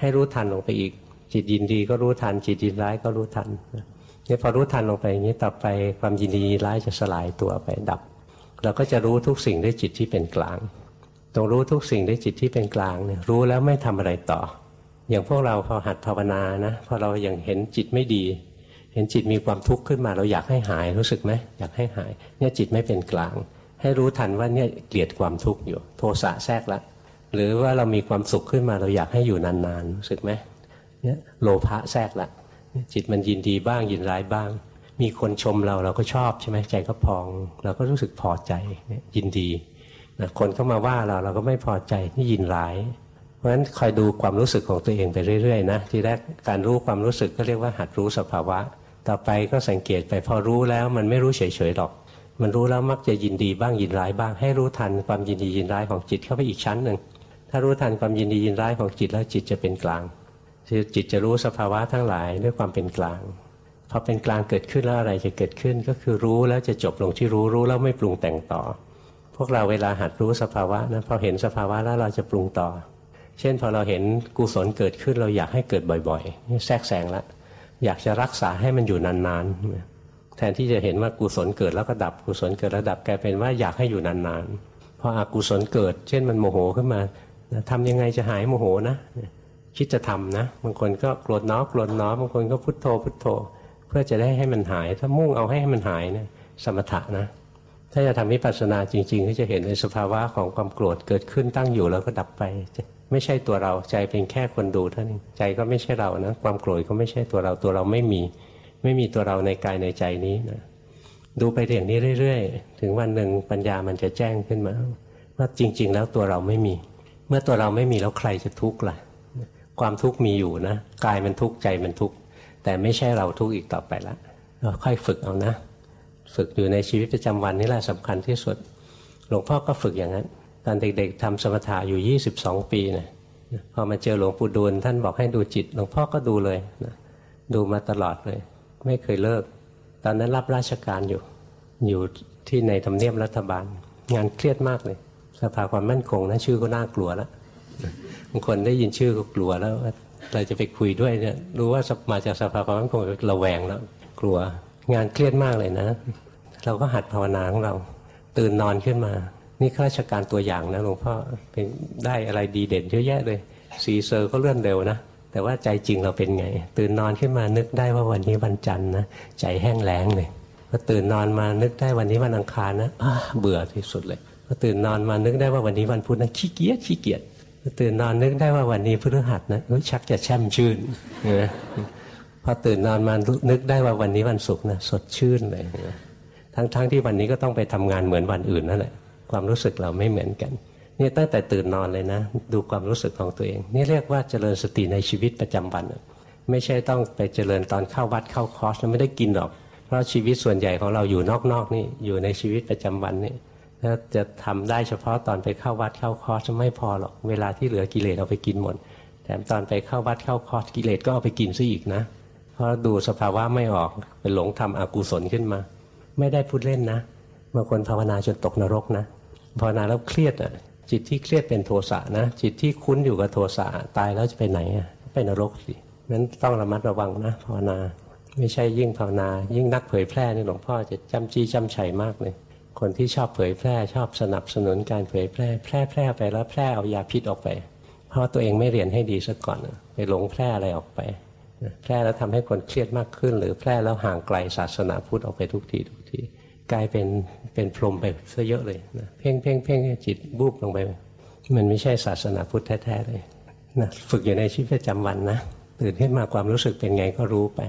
ให้รู้ทันลงไปอีก จิตยินดีก็รู้ทัน จิตยินร้ายก็รู้ทันนี่พอรู้ทันลงไปอย่างนี้ต่อไปความยินดีร้ายจะสลายตัวไปดับ เราก็จะรู้ทุกสิ่งด้วยจิตที่เป็นกลางตรงรู้ทุกสิ่งด้วยจิตที่เป็นกลางเนี่ยรู้แล้วไม่ทำอะไรต่อ อย่างพวกเราพอหัดภาวนานะพอเราอย่างเห็นจิตไม่ดี เห็นจิตมีความทุกข์ขึ้นมาเราอยากให้หายรู้สึกไหมอยากให้หาย เนี่ยจิตไม่เป็นกลาง ให้รู้ทันว่าเนี่ยเกลียดความทุกข์อยู่ โทสะแทรกละหรือว่าเรามีความสุขขึ้นมาเราอยากให้อยู่นานๆรู้สึกไหมเนี่ยโลภะแทรกละจิตมันยินดีบ้างยินร้ายบ้าง มีคนชมเราเราก็ชอบใช่ไหมใจก็พอง เราก็รู้สึกพอใจยินดีนะคนเข้ามาว่าเราเราก็ไม่พอใจนี่ยินร้าย เพราะฉะนั้นคอยดูความรู้สึกของตัวเองไปเรื่อยๆนะทีแรกการรู้ความรู้สึกก็เรียกว่าหัดรู้สภาวะ ต่อไปก็สังเกตไปพอรู้แล้วมันไม่รู้เฉยๆหรอก มันรู้แล้วมักจะยินดีบ้างยินร้ายบ้าง ให้รู้ทันความยินดียินร้ายของจิตเข้าไปอีกชั้นหนึ่งถ้ารู้ทันความยินดียินร้ายของจิตแล้วจิตจะเป็นกลางจิตจะรู้สภาวะทั้งหลายด้วยความเป็นกลางพอเป็นกลางเกิดขึ้นแล้วอะไรจะเกิดขึ้นก็คือรู้แล้วจะจบลงที่รู้รู้แล้วไม่ปรุงแต่งต่อ พวกเราเวลาหัดรู้สภาวะนะพอเห็นสภาวะแล้วเราจะปรุงต่อ เช่นพอเราเห็นกุศลเกิดขึ้นเราอยากให้เกิดบ่อยๆนี่แทรกแซงละอยากจะรักษาให้มันอยู่นานๆ ทนที่จะเห็นว่ากุศลเกิดแล้วก็ดับกุศลเกิดแล้วดับกลายเป็นว่าอยากให้อยู่นานๆพออกุศลเกิด เช่นมันโมโหขึ้นมาทำยังไงจะหายโมโหนะ คิดจะทำนะบางคนก็โกรธน้อโกรธน้อบางคนก็พุทโธพุทโธ เพื่อจะได้ให้มันหาย ถ้ามุ่งเอาให้มันหายนะสมถะนะ ถ้าจะทำวิปัสสนาจริงๆก็จะเห็นในสภาวะของความโกรธเกิดขึ้นตั้งอยู่แล้วก็ดับไป ไม่ใช่ตัวเราใจเป็นแค่คนดูเท่านั้นใจก็ไม่ใช่เรานะความโกรธก็ไม่ใช่ตัวเราตัวเราไม่มี ไม่มีตัวเราในกายในใจนี้นะดูไปอย่างนี้เรื่อยๆ ถึงวันหนึ่งปัญญามันจะแจ้งขึ้นมา ว่าจริง ๆ แล้วตัวเราไม่มี เมื่อตัวเราไม่มีแล้วใครจะทุกข์ล่ะ ความทุกข์มีอยู่นะกายมันทุกข์ใจมันทุกข์แต่ไม่ใช่เราทุกข์อีกต่อไปละเราค่อยฝึกเอานะ ฝึกอยู่ในชีวิตประจำวันนี่แหละสำคัญที่สุด หลวงพ่อก็ฝึกอย่างนั้น ตอนเด็กๆทำสมถะอยู่ 22 ปีนะพอมาเจอหลวงปู่ดูลท่านบอกให้ดูจิต หลวงพ่อก็ดูเลยนะดูมาตลอดเลย ไม่เคยเลิก ตอนนั้นรับราชการอยู่ อยู่ที่ในทำเนียบรัฐบาล งานเครียดมากเลย สภาความมั่นคงนะชื่อก็น่ากลัวแล้วบางคนได้ยินชื่อก็กลัวแล้วเราจะไปคุยด้วยเนี่ยรู้ว่ามาจากสภาความมั่นคงระแวงแล้ว กลัว งานเครียดมากเลยนะ เราก็หัดภาวนาของเรา ตื่นนอนขึ้นมา นี่ข้าราชการตัวอย่างนะหลวงพ่อเป็นได้อะไรดีเด่นเยอะแยะเลยสีเซอร์ก็เลื่อนเร็วนะ แต่ว่าใจจริงเราเป็นไง ตื่นนอนขึ้นมานึกได้ว่าวันนี้วันจันทร์นะใจแห้งแล้งเลยพอตื่นนอนมานึกได้วันนี้วันอังคารนะเบื่อที่สุดเลยพอตื่นนอนมานึกได้ว่าวันนี้วันพุธนะขี้เกียจขี้เกียจพอตื่นนอนนึกได้ว่าวันนี้พฤหัสนะชักจะแช่มชื่นนะพอตื่นนอนมานึกได้ว่าวันนี้วันศุกร์นะสดชื่นเลยทั้งๆทที่วันนี้ก็ต้องไปทำงานเหมือนวันอื่นนั่นแหละความรู้สึกเราไม่เหมือนกัน นี่ตั้งแต่ตื่นนอนเลยนะ ดูความรู้สึกของตัวเอง นี่เรียกว่าเจริญสติในชีวิตประจำวัน ไม่ใช่ต้องไปเจริญตอนเข้าวัดเข้าคอร์สไม่ได้กินหรอก เพราะชีวิตส่วนใหญ่ของเราอยู่นอกๆนี่อยู่ในชีวิตประจำวันนี่ถ้าจะทำได้เฉพาะตอนไปเข้าวัดเข้าคอร์สไม่พอหรอกเวลาที่เหลือกิเลสเอาไปกินหมดแถมตอนไปเข้าวัดเข้าคอร์สกิเลสก็เอาไปกินซะอีกนะ เพราะดูสภาวะไม่ออกไปหลงทำอกุศลขึ้นมา ไม่ได้พูดเล่นนะบางคนภาวนาจนตกนรกนะภาวนาแล้วเครียดอะ จิตที่เครียดเป็นโทสะนะ จิตที่คุ้นอยู่กับโทสะตายแล้วจะไปไหนอะไปนรกสินั้นต้องระมัดระวังนะภาวนา ไม่ใช่ยิ่งภาวนา ยิ่งนักเผยแพร่นี่หลวงพ่อจะจำจี้จำชัยมากเลย คนที่ชอบเผยแพร่ชอบสนับสนุนการเผยแพร่ แพร่แพร่ไปแล้วแพร่เอายาพิษออกไป เพราะตัวเองไม่เรียนให้ดีซะก่อนไปหลงแพร่อะไรออกไปแพร่แล้วทำให้คนเครียดมากขึ้น หรือแพร่แล้วห่างไกลศาสนาพุทธออกไปทุกทีทุกที กลายเป็นเป็นพรมไปซะเยอะเลยนะเพ่งเพ่งเพ่งจิตบูบลงไป มันไม่ใช่ศาสนาพุทธแท้ๆเลยนะฝึกอยู่ในชีวิตประจำวันนะตื่นขึ้นมาความรู้สึกเป็นไงก็รู้ไป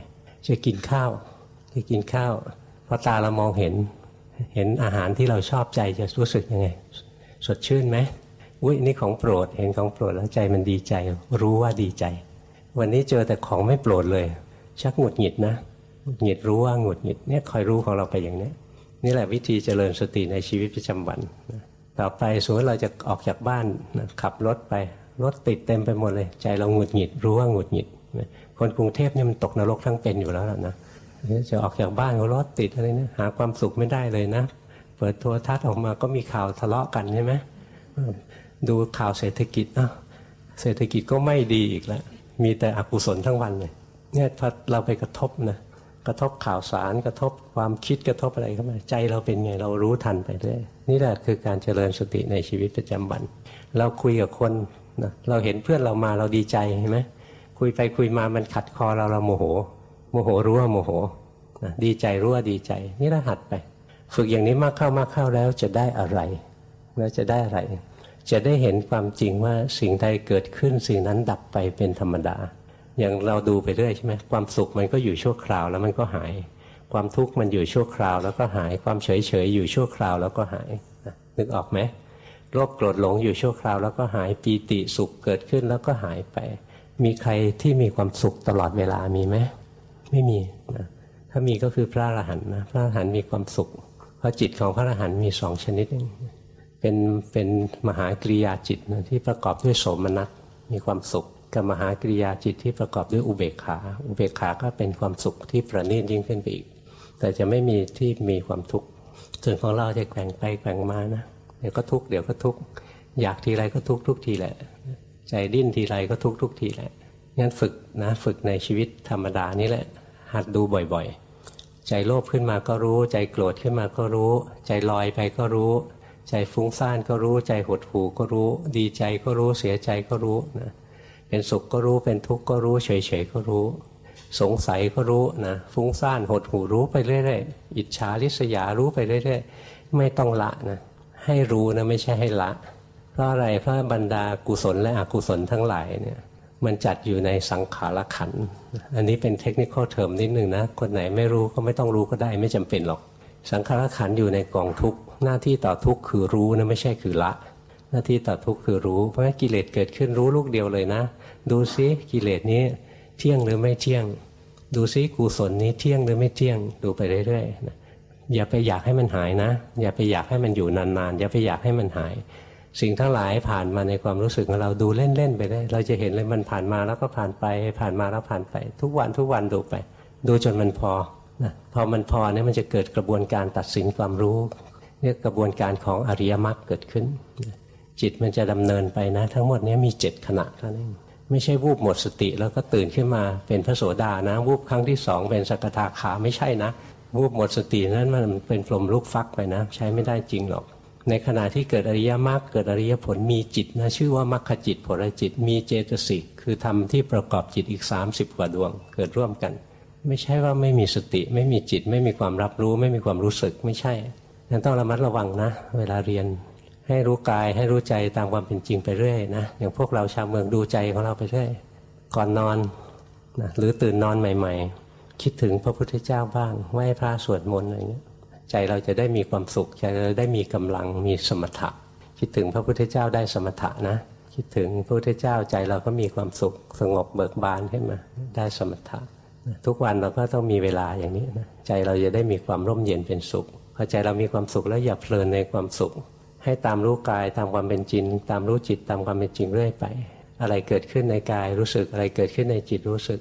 จะกินข้าวจะกินข้าวพอตาเรามองเห็น เห็นอาหารที่เราชอบใจจะรู้สึกยังไง สดชื่นไหมอุ้ยนี่ของโปรดเห็นของโปรดแล้วใจมันดีใจ รู้ว่าดีใจ วันนี้เจอแต่ของไม่โปรดเลย ชักหงุดหงิดนะหงุดหงิดรู้ว่าหงุดหงิดเนี่ยคอยรู้ของเราไปอย่างนี้ นี่แหละวิธีเจริญสติในชีวิตประจำวันต่อไปสมมติเราจะออกจากบ้านขับรถไปรถติดเต็มไปหมดเลย ใจเราหงุดหงิด รู้ว่าหงุดหงิดคนกรุงเทพเนี่ยมันตกนรกทั้งเป็นอยู่แล้วนะจะออกจากบ้านก็รถติดอะไรนะหาความสุขไม่ได้เลยนะ เปิดโทรทัศน์ออกมาก็มีข่าวทะเลาะกันใช่ไหมดูข่าวเศรษฐกิจอะเศรษฐกิจก็ไม่ดีอีกแล้วมีแต่อกุศลทั้งวันเลยเนี่ยพอเราไปกระทบนะ กระทบข่าวสารกระทบความคิดกระทบอะไรเข้ามาใจเราเป็นไงเรารู้ทันไปเรื่อยนี่แหละคือการเจริญสติในชีวิตประจำวัน เราคุยกับคนนะเราเห็นเพื่อนเรามาเราดีใจเห็นไหมคุยไปคุยมามันขัดคอเราเราโมโห โมโหรู้ว่าโมโหนะดีใจรู้ว่าดีใจ นี่รหัดไป ฝึกอย่างนี้มากเข้ามากเข้าแล้วจะได้อะไร แล้วจะได้อะไร จะได้เห็นความจริงว่าสิ่งใดเกิดขึ้นสิ่งนั้นดับไปเป็นธรรมดา อย่างเราดูไปเรื่อยใช่ไหมความสุขมันก็อยู่ชั่วคราวแล้วมันก็หาย ความทุกข์มันอยู่ชั่วคราวแล้วก็หาย ความเฉยเฉยอยู่ชั่วคราวแล้วก็หายนึกออกไหมโลภโกรธหลงอยู่ชั่วคราวแล้วก็หายปีติสุขเกิดขึ้นแล้วก็หายไป มีใครที่มีความสุขตลอดเวลามีไหมไม่มีนะถ้ามีก็คือพระอรหันต์นะพระอรหันต์มีความสุข เพราะจิตของพระอรหันต์มีสองชนิดเป็นเป็นมหากริยาจิตนะที่ประกอบด้วยโสมนัสมีความสุข กับมหากริยาจิตที่ประกอบด้วยอุเบกขา อุเบกขาก็เป็นความสุขที่ประณีตยิ่งขึ้นไปอีก แต่จะไม่มีที่มีความทุกข์ส่วนของเราจะแกว่งไปแกว่งมานะเดี๋ยวก็ทุกข์เดี๋ยวก็ทุกข์อยากทีไรก็ทุกข์ทุกทีแหละ ใจดิ้นทีไรก็ทุกข์ทุกทีแหละงั้นฝึกนะฝึกในชีวิตธรรมดานี่แหละ หัดดูบ่อยๆ ใจโลภขึ้นมาก็รู้ ใจโกรธขึ้นมาก็รู้ ใจลอยไปก็รู้ ใจฟุ้งซ่านก็รู้ ใจหดหู่ก็รู้ ดีใจก็รู้เสียใจก็รู้นะ เป็นสุขก็รู้เป็นทุกข์ก็รู้เฉยๆก็รู้ สงสัยก็รู้นะฟุ้งซ่านหดหูรู้ไปเรื่อยๆอิจฉาริษยารู้ไปเรื่อยๆ ไม่ต้องละนะให้รู้นะไม่ใช่ให้ละ เพราะอะไรเพราะบรรดากุศลและอกุศลทั้งหลายเนี่ยมันจัดอยู่ในสังขารขัน อันนี้เป็นเทคนิคเทอมนิดหนึ่งนะ คนไหนไม่รู้ก็ไม่ต้องรู้ก็ได้ไม่จำเป็นหรอก สังขารขันอยู่ในกองทุกหน้าที่ต่อทุกคือรู้นะไม่ใช่คือละ หน้าที่ต่อทุกคือรู้ เพราะกิเลสเกิดขึ้นรู้ลูกเดียวเลยนะ ดูซิกิเลสนี้เที่ยงหรือไม่เที่ยง ดูซิกุศลนี้เที่ยงหรือไม่เที่ยงดูไปเรื่อยๆอย่าไปอยากให้มันหายนะ อย่าไปอยากให้มันอยู่นานๆอย่าไปอยากให้มันหาย สิ่งทั้งหลายผ่านมาในความรู้สึกของเราดูเล่นๆไปได้ เราจะเห็นเลยมันผ่านมาแล้วก็ผ่านไปผ่านมาแล้วผ่านไป ทุกวันทุกวันดูไป ดูจนมันพอนะพอมันพอเนี่ยมันจะเกิดกระบวนการตัดสินความรู้เรียกกระบวนการของอริยมรรคเกิดขึ้น จิตมันจะดำเนินไปนะ ทั้งหมดนี้มีเจ็ดขณะเท่านั้น ไม่ใช่วูบหมดสติ แล้วก็ตื่นขึ้นมาเป็นพระโสดานะ วูบครั้งที่สองเป็นสกทาขาไม่ใช่นะ วูบหมดสตินั้นมันเป็นพรมลูกฟักไปนะ ใช้ไม่ได้จริงหรอก ในขณะที่เกิดอริยมรรคเกิดอริยผลมีจิตนะชื่อว่ามรรคจิตผลจิต มีเจตสิกคือทำที่ประกอบจิตอีก 30 กว่าดวง เกิดร่วมกัน ไม่ใช่ว่าไม่มีสติ ไม่มีจิต ไม่มีความรับรู้ ไม่มีความรู้สึกไม่ใช่ยังต้องระมัดระวังนะ เวลาเรียน ให้รู้กายให้รู้ใจตามความเป็นจริงไปเรื่อยนะอย่างพวกเราชาวเมืองดูใจของเราไปเรื่อยก่อนนอนนะหรือตื่นนอนใหม่ ๆ คิดถึงพระพุทธเจ้าบ้างไหว้พระสวดมนต์อะไรเงี้ยใจเราจะได้มีความสุขใจเราได้มีกำลังมีสมถะ คิดถึงพระพุทธเจ้าได้สมถะนะ คิดถึงพระพุทธเจ้าใจเราก็มีความสุขสงบเบิกบานขึ้นมาได้สมถะ ทุกวันเราก็ต้องมีเวลาอย่างนี้นะใจเราจะได้มีความร่มเย็นเป็นสุขพอใจเรามีความสุขแล้วอย่าเพลินในความสุข ให้ตามรู้กายตามความเป็นจริง ตามรู้จิตตามความเป็นจริงเรื่อยไป อะไรเกิดขึ้นในกายรู้สึกอะไรเกิดขึ้นในจิตรู้สึก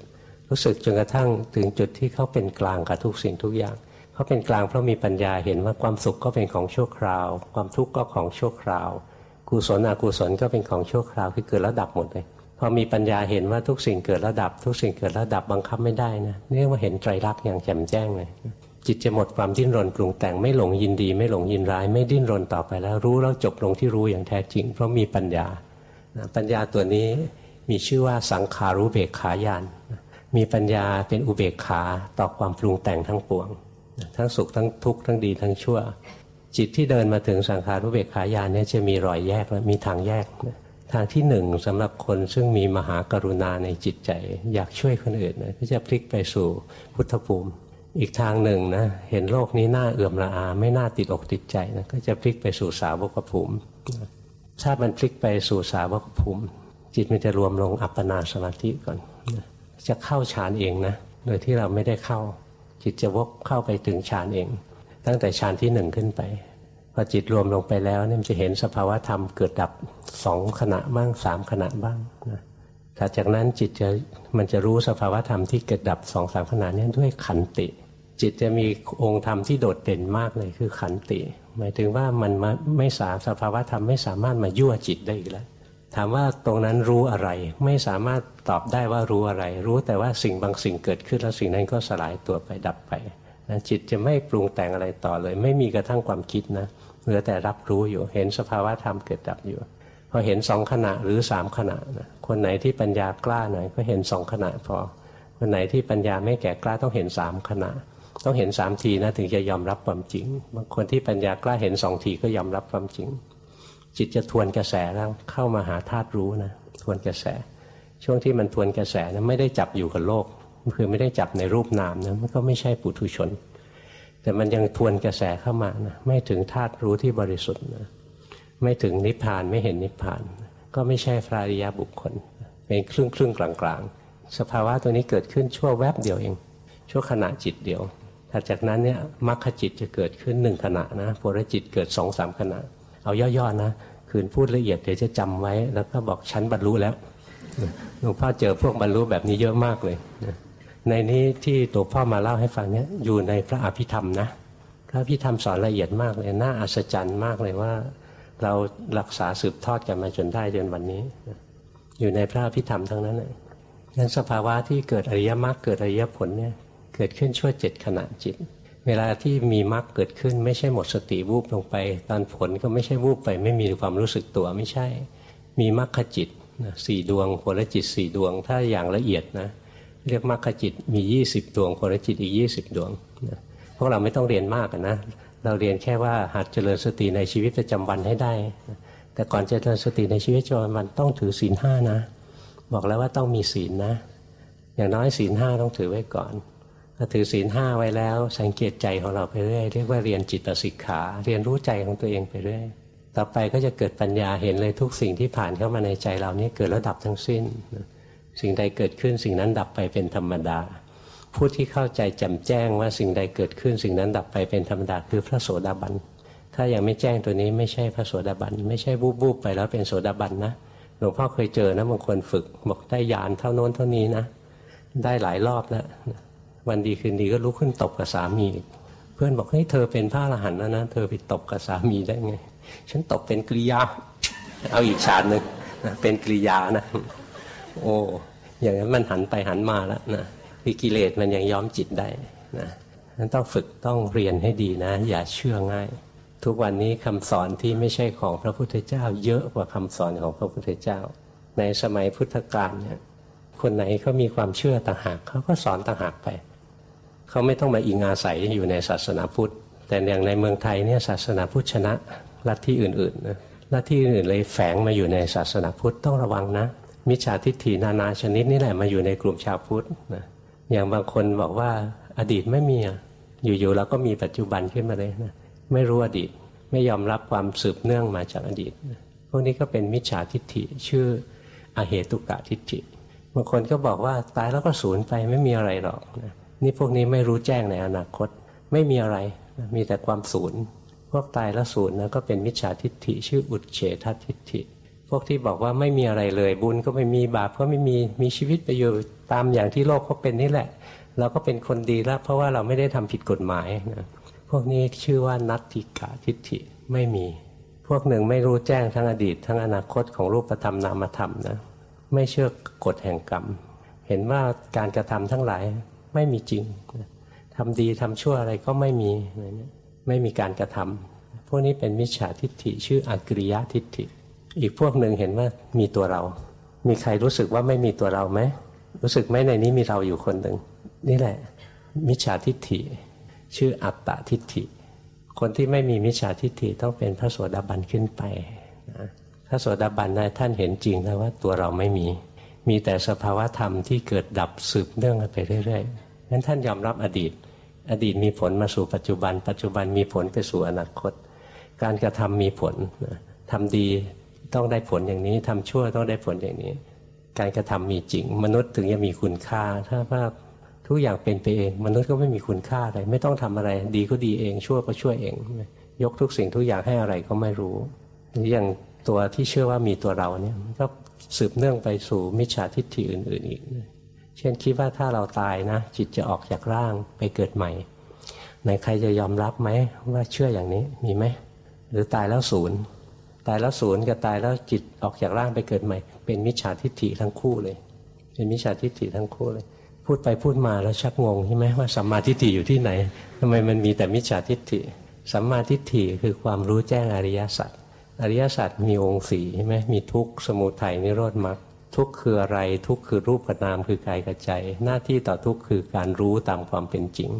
รู้สึกจนกระทั่งถึงจุดที่เขาเป็นกลางกับทุกสิ่งทุกอย่างเขาเป็นกลางเพราะมีปัญญาเห็นว่าความสุขก็เป็นของชั่วคราว ความทุกข์ก็ของชั่วคราวกุศลอกุศลก็เป็นของชั่วคราวที่เกิดแล้วดับหมดเลยพอมีปัญญาเห็นว่าทุกสิ่งเกิดแล้วดับ ทุกสิ่งเกิดแล้วดับบังคับไม่ได้นะเรียกว่าเห็นไตรลักษณ์อย่างแจ่มแจ้งเลย จิตจะหมดความดิ้นรนปรุงแต่งไม่หลงยินดี ไม่หลงยินร้าย ไม่ดิ้นรนต่อไปแล้ว รู้แล้วจบลงที่รู้อย่างแท้จริง เพราะมีปัญญาปัญญาตัวนี้มีชื่อว่าสังขารู้เบกขายานมีปัญญาเป็นอุเบกขาต่อความปรุงแต่งทั้งปวง ทั้งสุขทั้งทุกข์ทั้งดีทั้งชั่ว จิตที่เดินมาถึงสังขารุเบกขายานเนี่ยจะมีรอยแยกและมีทางแยก ทางที่หนึ่งสำหรับคนซึ่งมีมหากรุณาในจิตใจ อยากช่วยคนอื่นก็จะพลิกไปสู่พุทธภูมิ อีกทางหนึ่งนะเห็นโลกนี้น่าเอื่อมละอา ไม่น่าติดอกติดใจนะก็จะพลิกไปสู่สาวกภูมิถ้ามันพลิกไปสู่สาวกภูมิ จิตมันจะรวมลงอัปปนาสมาธิก่อน จะเข้าฌานเองนะโดยที่เราไม่ได้เข้า จิตจะวกเข้าไปถึงฌานเอง ตั้งแต่ฌานที่หนึ่งขึ้นไปพอจิตรวมลงไปแล้วเนี่ยมันจะเห็นสภาวะธรรมเกิดดับสองขณะบ้างสามขณะบ้างนะถัดจากนั้นจิตจะมันจะรู้สภาวะธรรมที่เกิดดับสองสามขณะนี้ด้วยขันติ จิตจะมีองค์ธรรมที่โดดเด่นมากเลยคือขันติ หมายถึงว่ามันไม่สามสภาวะธรรมไม่สามารถมายั่วจิตได้อีกแล้วถามว่าตรงนั้นรู้อะไรไม่สามารถตอบได้ว่ารู้อะไร รู้แต่ว่าสิ่งบางสิ่งเกิดขึ้นแล้วสิ่งนั้นก็สลายตัวไปดับไปนะจิตจะไม่ปรุงแต่งอะไรต่อเลย ไม่มีกระทั่งความคิดนะเหลือแต่รับรู้อยู่เห็นสภาวะธรรมเกิดดับอยู่พอเห็นสองขณะหรือสามขณะนะคนไหนที่ปัญญากล้าหน่อยก็เห็นสองขณะพอคนไหนที่ปัญญาไม่แก่กล้าต้องเห็นสามขณะ ต้องเห็นสามทีนะถึงจะยอมรับความจริง บางคนที่ปัญญากล้าเห็นสองทีก็ยอมรับความจริง จิตจะทวนกระแสแล้วเข้ามาหาธาตุรู้นะทวนกระแส ช่วงที่มันทวนกระแสนะไม่ได้จับอยู่กับโลก คือไม่ได้จับในรูปนามนะมันก็ไม่ใช่ปุถุชน แต่มันยังทวนกระแสเข้ามานะไม่ถึงธาตุรู้ที่บริสุทธิ์นะไม่ถึงนิพพานไม่เห็นนิพพาน ก็ไม่ใช่พระอริยบุคคล เป็นครึ่งครึ่งกลางกลางสภาวะตัวนี้เกิดขึ้นชั่วแวบเดียวเองชั่วขณะจิตเดียว ถัดจากนั้นเนี่ยมรรคจิตจะเกิดขึ้นหนึ่งขณะนะโพรจิตเกิดสองสามขณะ เอาย่อๆนะคืนพูดละเอียดเดี๋ยวจะจำไว้ แล้วก็บอกฉันบรรลุแล้วหลวงพ่อเจอพวกบรรลุแบบนี้เยอะมากเลยในนี้ที่ตัวพ่อมาเล่าให้ฟังเนี่ยอยู่ในพระอภิธรรมนะพระอภิธรรมสอนละเอียดมากเลยน่าอัศจรรย์มากเลยว่า เรารักษาสืบทอดกันมาจนได้จนวันนี้ อยู่ในพระอภิธรรมทั้งนั้นเลยงั้นสภาวะที่เกิดอริยมรรคเกิดอริยผลเนี่ย เกิดขึ้นชั่วเจ็ดขณะจิต เวลาที่มีมรรคเกิดขึ้น ไม่ใช่หมดสติวูบลงไป ตอนผลก็ไม่ใช่วูบไป ไม่มีความรู้สึกตัวไม่ใช่ มีมรรคจิตสี่ดวงผลจิตสี่ดวง ถ้าอย่างละเอียดนะเรียกมรรคจิตมี 20 ดวงผลจิตอีก 20 ดวงนะพวกเราไม่ต้องเรียนมากนะเราเรียนแค่ว่าหัดเจริญสติในชีวิตประจำวันให้ได้ แต่ก่อนจะเจริญสติในชีวิตประจำวันต้องถือศีลห้านะ บอกแล้วว่าต้องมีศีลนะ อย่างน้อยศีลห้าต้องถือไว้ก่อน ถ้าถือศีลห้าไว้แล้ว สังเกตใจของเราไปเรื่อยเรียกว่าเรียนจิตสิกขา เรียนรู้ใจของตัวเองไปเรื่อยต่อไปก็จะเกิดปัญญาเห็นเลยทุกสิ่งที่ผ่านเข้ามาในใจเรานี้เกิดระดับทั้งสิ้น สิ่งใดเกิดขึ้นสิ่งนั้นดับไปเป็นธรรมดา ผู้ที่เข้าใจแจ่มแจ้งว่าสิ่งใดเกิดขึ้นสิ่งนั้นดับไปเป็นธรรมดาคือพระโสดาบันถ้ายังไม่แจ้งตัวนี้ไม่ใช่พระโสดาบันไม่ใช่บูบบูบไปแล้วเป็นโสดาบันนะหลวงพ่อเคยเจอนะบางคนฝึกบอกได้ยานเท่าโน้นเท่านี้นะ ได้หลายรอบแล้ว วันดีคืนดีก็ลุกขึ้นตบกับสามีเพื่อนบอกเฮ้ยเธอเป็นพระอรหันต์แล้วนะเธอไปตบกับสามีได้ไง ฉันตบเป็นกริยา เอาอีกชาติหนึ่งเป็นกริยานะโอ้อย่างนั้นมันหันไปหันมาแล้วนะวิกิเลสมันยังย้อมจิตได้นะนั้นต้องฝึกต้องเรียนให้ดีนะ อย่าเชื่อง่าย ทุกวันนี้คำสอนที่ไม่ใช่ของพระพุทธเจ้า เยอะกว่าคำสอนของพระพุทธเจ้า ในสมัยพุทธกาลเนี่ยคนไหนเขามีความเชื่อต่างหากเขาก็สอนต่างหากไป เขาไม่ต้องมาอิงอาศัยอยู่ในศาสนาพุทธ แต่อย่างในเมืองไทยเนี่ยศาสนาพุทธชนะลัทธิอื่นๆนะลัทธิอื่นเลยแฝงมาอยู่ในศาสนาพุทธต้องระวังนะ มิจฉาทิฏฐินานาชนิดนี่แหละมาอยู่ในกลุ่มชาวพุทธนะอย่างบางคนบอกว่าอดีตไม่มีอยู่ๆเราก็มีปัจจุบันขึ้นมาเลยนะไม่รู้อดีตไม่ยอมรับความสืบเนื่องมาจากอดีต พวกนี้ก็เป็นมิจฉาทิฏฐิชื่ออเหตุกะทิฏฐิบางคนก็บอกว่าตายแล้วก็สูญไปไม่มีอะไรหรอกนะ นี่พวกนี้ไม่รู้แจ้งในอนาคต ไม่มีอะไร มีแต่ความสูญพวกตายแล้วสูญนะก็เป็นมิจฉาทิฏฐิ ชื่ออุดเฉททิฏฐิ พวกที่บอกว่าไม่มีอะไรเลย บุญก็ไม่มีบาปก็ไม่มีมีชีวิตไปอยู่ตามอย่างที่โลกเขาเป็นนี่แหละ เราก็เป็นคนดีแล้ว เพราะว่าเราไม่ได้ทำผิดกฎหมายนะพวกนี้ชื่อว่านัตติกาทิฏฐิไม่มี พวกหนึ่งไม่รู้แจ้งทั้งอดีต ทั้งอนาคตของรูปธรรมนามธรรมนะไม่เชื่อกฎแห่งกรรม เห็นว่าการกระทำทั้งหลาย ไม่มีจริงทำดีทำชั่วอะไรก็ไม่มีไม่มีการกระทำพวกนี้เป็นมิจฉาทิฏฐิชื่ออกริยทิฏฐิ อีกพวกหนึ่งเห็นว่ามีตัวเรา มีใครรู้สึกว่าไม่มีตัวเราไหมรู้สึกไหมในนี้มีเราอยู่คนหนึ่งนี่แหละ มิจฉาทิฏฐิ ชื่ออัตตาทิฏฐิ คนที่ไม่มีมิจฉาทิฏฐิต้องเป็นพระโสดาบันขึ้นไปนะพระโสดาบันนะท่านเห็นจริงแล้วว่าตัวเราไม่มี มีแต่สภาวะธรรมที่เกิดดับสืบเนื่องกันไปเรื่อย ๆ งั้นท่านยอมรับอดีต อดีตมีผลมาสู่ปัจจุบัน ปัจจุบันมีผลไปสู่อนาคต การกระทำมีผลทำดีต้องได้ผลอย่างนี้ทำชั่วต้องได้ผลอย่างนี้ การกระทำมีจริง มนุษย์ถึงจะมีคุณค่า ถ้าว่าทุกอย่างเป็นไปเอง มนุษย์ก็ไม่มีคุณค่าอะไรไม่ต้องทำอะไร ดีก็ดีเองชั่วก็ช่วยเอง ยกทุกสิ่งทุกอย่างให้อะไรก็ไม่รู้อย่างตัวที่เชื่อว่ามีตัวเราเนี่ยก็สืบเนื่องไปสู่มิจฉาทิฏฐิอื่น ๆ อีก ช่นคิดว่าถ้าเราตายนะ จิตจะออกจากร่างไปเกิดใหม่ไหนใครจะยอมรับไหมว่าเชื่ออย่างนี้มีไหมหรือตายแล้วศูนย์ตายแล้วศูนย์กับตายแล้วจิตออกจากร่างไปเกิดใหม่ เป็นมิจฉาทิฏฐิทั้งคู่เลย เป็นมิจฉาทิฏฐิทั้งคู่เลย พูดไปพูดมาแล้วชักงงใช่ไหมว่าสัมมาทิฏฐิอยู่ที่ไหนทำไมมันมีแต่มิจฉาทิฏฐิสัมมาทิฏฐิคือความรู้แจ้งอริยสัจอริยสัจมีองค์สี่ใช่ไหมมีทุกข์สมุทัยนิโรธมรรค ทุกข์คืออะไรทุกข์คือรูปกับนามคือกายกับใจ หน้าที่ต่อทุกข์คือการรู้ตามความเป็นจริง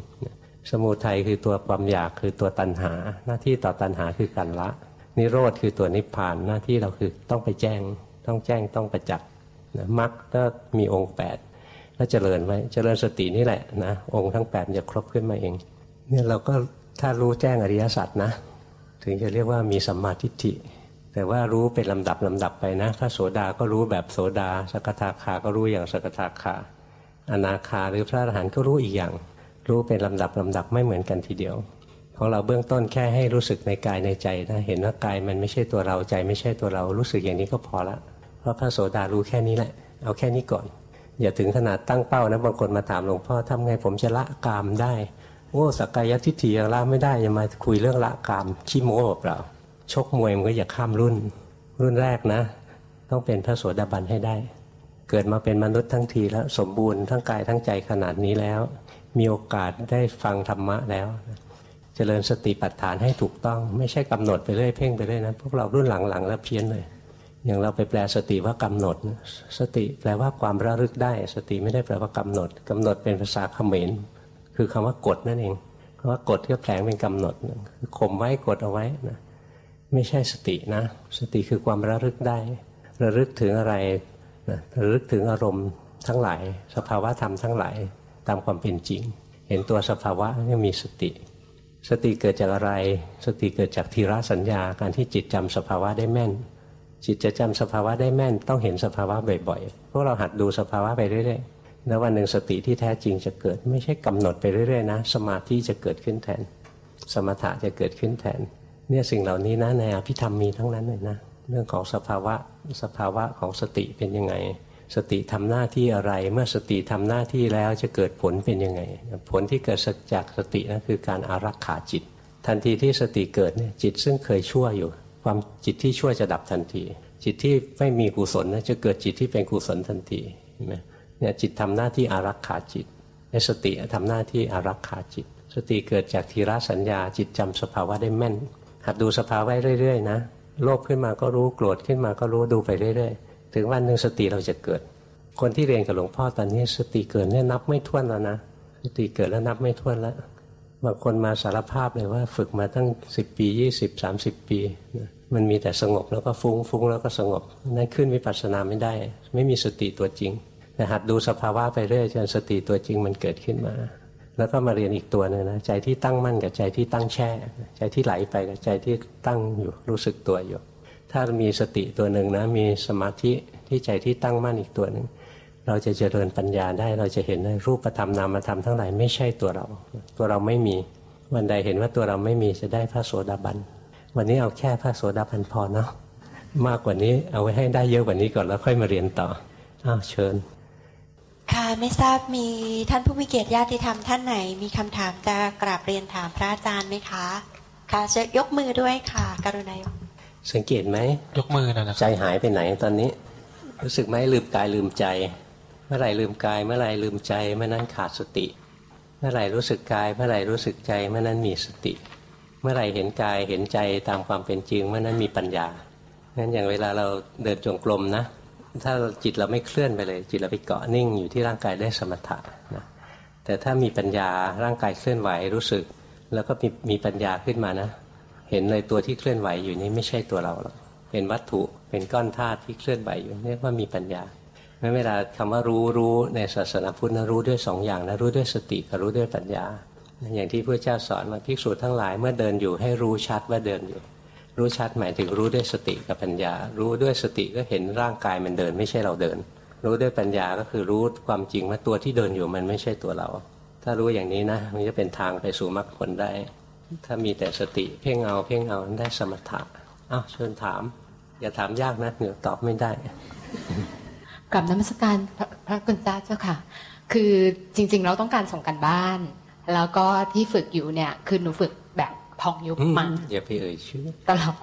สมุทัยคือตัวความอยากคือตัวตัณหา หน้าที่ต่อตัณหาคือการละ นิโรธคือตัวนิพพานหน้าที่เราคือต้องไปแจ้ง ต้องแจ้งต้องประจักษ์มรรคก็มีองค์8แล้วเจริญไว้เจริญสตินี่แหละนะองค์ทั้ง8จะครบขึ้นมาเองเนี่ยเราก็ถ้ารู้แจ้งอริยสัจนะ ถึงจะเรียกว่ามีสัมมาทิฏฐิ แต่ว่ารู้เป็นลำดับลำดับไปนะพระโสดาก็รู้แบบโสดา สกทาคาก็รู้อย่างสกทาคาอนาคาหรือพระอรหันต์ก็รู้อีกอย่าง รู้เป็นลำดับลำดับไม่เหมือนกันทีเดียวของเราเบื้องต้นแค่ให้รู้สึกในกายในใจนะเห็นว่ากายมันไม่ใช่ตัวเราใจ ไม่ใช่ตัวเรารู้สึกอย่างนี้ก็พอละ เพราะพระโสดารู้แค่นี้แหละ เอาแค่นี้ก่อน อย่าถึงขนาดตั้งเป้านะบางคนมาถามหลวงพ่อทำไงผมจะละกามได้โอ้สักกายทิฏฐิยังละไม่ได้ยังมาคุยเรื่องละกามขี้โม้เปล่า ชกมวยมันก็อย่าข้ามรุ่น รุ่นแรกนะ ต้องเป็นพระโสดาบันให้ได้ เกิดมาเป็นมนุษย์ทั้งทีแล้วสมบูรณ์ทั้งกายทั้งใจขนาดนี้แล้ว มีโอกาสได้ฟังธรรมะแล้วเจริญสติปัฏฐานให้ถูกต้องไม่ใช่กำหนดไปเรื่อยเพ่งไปเรื่อยนะพวกเรารุ่นหลังๆ แล้วเพี้ยนเลย อย่างเราไปแปลสติว่ากำหนด สติแปลว่าความระลึกได้ สติไม่ได้แปลว่ากำหนดกำหนดเป็นภาษาเขมร คือคำว่ากดนั่นเองคำว่ากดก็แปลงเป็นกำหนดคือข่มไว้กดเอาไว้นะ ไม่ใช่สตินะ สติคือความระลึกได้ ระลึกถึงอะไรนะระลึกถึงอารมณ์ทั้งหลาย สภาวะธรรมทั้งหลายตามความเป็นจริง เห็นตัวสภาวะนี่มีสติ สติเกิดจากอะไร สติเกิดจากทีระสัญญาการที่จิตจำสภาวะได้แม่น จิตจะจำสภาวะได้แม่น ต้องเห็นสภาวะบ่อยๆพวกเราหัดดูสภาวะไปเรื่อยๆแล้ววันหนึ่งสติที่แท้จริงจะเกิด ไม่ใช่กำหนดไปเรื่อยๆนะ สมาธิจะเกิดขึ้นแทน สมถะจะเกิดขึ้นแทน เนี่ยสิ่งเหล่านี้นะในอภิธรรมมีทั้งนั้นเลยนะเรื่องของสภาวะสภาวะของสติเป็นยังไง สติทำหน้าที่อะไร เมื่อสติทำหน้าที่แล้วจะเกิดผลเป็นยังไง ผลที่เกิดจากสตินั่นคือการอารักขาจิต ทันทีที่สติเกิดเนี่ยจิตซึ่งเคยชั่วอยู่ ความจิตที่ชั่วจะดับทันที จิตที่ไม่มีกุศลนะจะเกิดจิตที่เป็นกุศลทันทีเห็นไหมเนี่ยจิตทำหน้าที่อารักขาจิตในสติทำหน้าที่อารักขาจิต สติเกิดจากทีระสัญญาจิตจำสภาวะได้แม่น หัดดูสภาวะเรื่อยๆนะโลภขึ้นมาก็รู้โกรธขึ้นมาก็รู้ดูไปเรื่อยๆ ถึงวันหนึ่งสติเราจะเกิด คนที่เรียนกับหลวงพ่อตอนนี้สติเกิดเนี่ยนับไม่ถ้วนแล้วนะสติเกิดแล้วนับไม่ถ้วนแล้วบางคนมาสารภาพเลยว่าฝึกมาตั้งสิบปียี่สิบสามสิบปีมันมีแต่สงบแล้วก็ฟุง้งฟุ้งแล้วก็สงบนั่นขึ้นวิปัสสนาไม่ได้ ไม่มีสติตัวจริงแต่หัดดูสภาวะไปเรื่อยจนสติตัวจริงมันเกิดขึ้นมา แล้วก็มาเรียนอีกตัวนึงนะใจที่ตั้งมั่นกับใจที่ตั้งแช่ ใจที่ไหลไปกับใจที่ตั้งอยู่รู้สึกตัวอยู่ ถ้ามีสติตัวหนึ่งนะมีสมาธิที่ใจที่ตั้งมั่นอีกตัวหนึ่งเราจะเจริญปัญญาได้เราจะเห็นในรูปธรรมนามธรรมทั้งหลายไม่ใช่ตัวเรา ตัวเราไม่มีวันใดเห็นว่าตัวเราไม่มีจะได้พระโสดาบัน วันนี้เอาแค่พระโสดาบันพอเนาะมากกว่านี้เอาไว้ให้ได้เยอะกว่านี้ก่อนแล้วค่อยมาเรียนต่ออ้าวเชิญ ค่ะไม่ทราบมีท่านผู้มีเกียรติญาติธรรมท่านไหน มีคำถามจะกราบเรียนถามพระอาจารย์ไหมคะค่ะจะยกมือด้วยค่ะ กรุณายกสังเกตไหมยกมือนะใจหายไปไหนตอนนี้ รู้สึกไหมลืมกายลืมใจ เมื่อไหร่ลืมกาย เมื่อไหร่ลืมใจเมื่อนั้นขาดสติ เมื่อไหร่รู้สึกกาย เมื่อไหร่รู้สึกใจเมื่อนั้นมีสติ เมื่อไหร่เห็นกายเห็นใจตามความเป็นจริงเมื่อนั้นมีปัญญางั้นอย่างเวลาเราเดินจงกรมนะ ถ้าจิตเราไม่เคลื่อนไปเลย จิตเราไปเกาะนิ่งอยู่ที่ร่างกายได้สมถะนะแต่ถ้ามีปัญญาร่างกายเคลื่อนไหวรู้สึก แล้วก็มีมีปัญญาขึ้นมานะ เห็นเลยตัวที่เคลื่อนไหวอยู่นี้ไม่ใช่ตัวเราหรอกเป็นวัตถุเป็นก้อนธาตุที่เคลื่อนไหวอยู่เรียกว่ามีปัญญาไม่เวลาคำว่ารู้รู้ในศาสนาพุทธนะรู้ด้วยสองอย่างนะรู้ด้วยสติกับรู้ด้วยปัญญา อย่างที่พระเจ้าสอนมาภิกษุทั้งหลายเมื่อเดินอยู่ให้รู้ชัดว่าเดินอยู่ รู้ชัดหมายถึงรู้ด้วยสติกับปัญญา รู้ด้วยสติก็เห็นร่างกายมันเดิน ไม่ใช่เราเดิน รู้ด้วยปัญญาก็คือรู้ความจริงว่าตัวที่เดินอยู่มันไม่ใช่ตัวเรา ถ้ารู้อย่างนี้นะ มันจะเป็นทางไปสู่มรรคผลได้ ถ้ามีแต่สติเพ่งเอาเพ่งเอาได้สมถะอ้าวเชิญถาม อย่าถามยากนะเดี๋ยวตอบไม่ได้กลับนมัสการพระพระคุณเจ้าเจ้าค่ะ คือจริงๆเราต้องการส่งกันบ้าน แล้วก็ที่ฝึกอยู่เนี่ยคือหนูฝึก แบบพองยุบอืมมาอย่าไปเอ่ยชื่อตลอด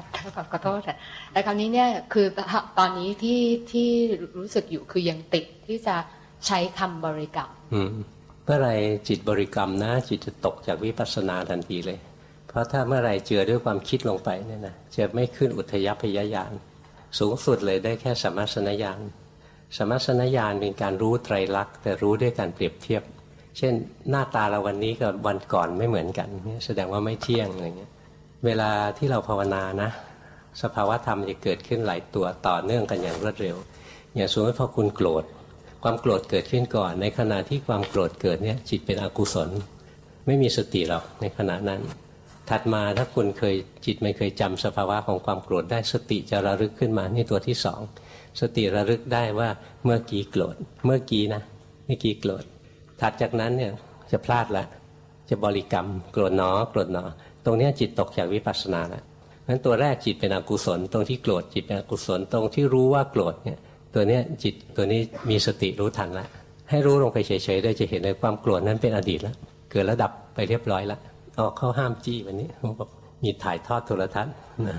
ขอโทษค่ะแต่คราวนี้เนี่ยคือตอนนี้ที่ที่รู้สึกอยู่คือยังติดที่จะใช้คำบริกรรมอืมเมื่อไหรจิตบริกรรมนะ จิตจะตกจากวิปัสสนาทันทีเลย เพราะถ้าเมื่อไหรเจือด้วยความคิดลงไปเนี่ยนะจะไม่ขึ้นอุทยพยญาณสูงสุดเลยได้แค่สมัสนญาณสมัสนญาณเป็นการรู้ไตรลักษณ์แต่รู้ด้วยการเปรียบเทียบ เช่นหน้าตาเราวันนี้กับวันก่อนไม่เหมือนกันแสดงว่าไม่เที่ยงอะไรเงี้ยเวลาที่เราภาวนานะ สภาวะธรรมจะเกิดขึ้นหลายตัวต่อเนื่องกันอย่างรวดเร็ว อย่างสมมติพอคุณโกรธ ความโกรธเกิดขึ้นก่อน ในขณะที่ความโกรธเกิดเนี่ยจิตเป็นอกุศล ไม่มีสติหรอกในขณะนั้น ถัดมาถ้าคุณเคยจิตไม่เคยจำสภาวะของความโกรธได้สติจะระลึกขึ้นมานี่ตัวที่สองสติระลึกได้ว่าเมื่อกี้โกรธเมื่อกี้นะเมื่อกี้โกรธ ถัดจากนั้นเนี่ยจะพลาดละจะบริกรรมโกรธหนอโกรธหนอ ตรงนี้จิตตกจากวิปัสสนาแล้วนั้นตัวแรกจิตเป็นอกุศล ตรงที่โกรธจิตเป็นอกุศลตรงที่รู้ว่าโกรธเนี่ยตัวเนี้ยจิตตัวนี้มีสติรู้ทันแล้วให้รู้ลงไปเฉยๆได้จะเห็นเลยความโกรธนั้นเป็นอดีตแล้วเกิดระดับไปเรียบร้อยแล้วออกเข้าห้ามจี้วันนี้เขาบอกมีถ่ายทอดโทรทัศน์นะ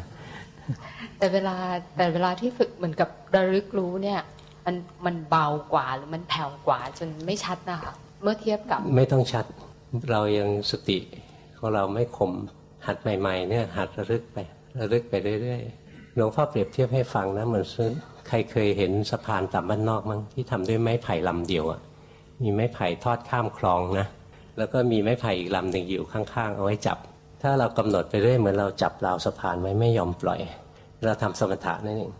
แต่เวลาแต่เวลาที่ฝึกเหมือนกับระลึกรู้เนี่ย มันมันเบากว่าหรือมันแผ่วกว่าจนไม่ชัดนะคะ เมื่อเทียบกับ ไม่ต้องชัด เรายังสติของเราไม่คมหัดใหม่ ๆ เนี่ยหัดระลึกไประลึกไปเรื่อยๆหลวงพ่อเปรียบเทียบให้ฟังนะเหมือนใครเคยเห็นสะพานต่ำบ้านนอกมั้งที่ทำด้วยไม้ไผ่ลำเดียวอะ่ะมีไม้ไผ่ทอดข้ามคลองนะแล้วก็มีไม้ไผ่อีกลำหนึ่งอยู่ข้างๆ เอาไว้จับ ถ้าเรากำหนดไปเรื่อยเหมือนเราจับราวสะพานไว้ไม่ยอมปล่อย เราทำสมถะนั่นเอง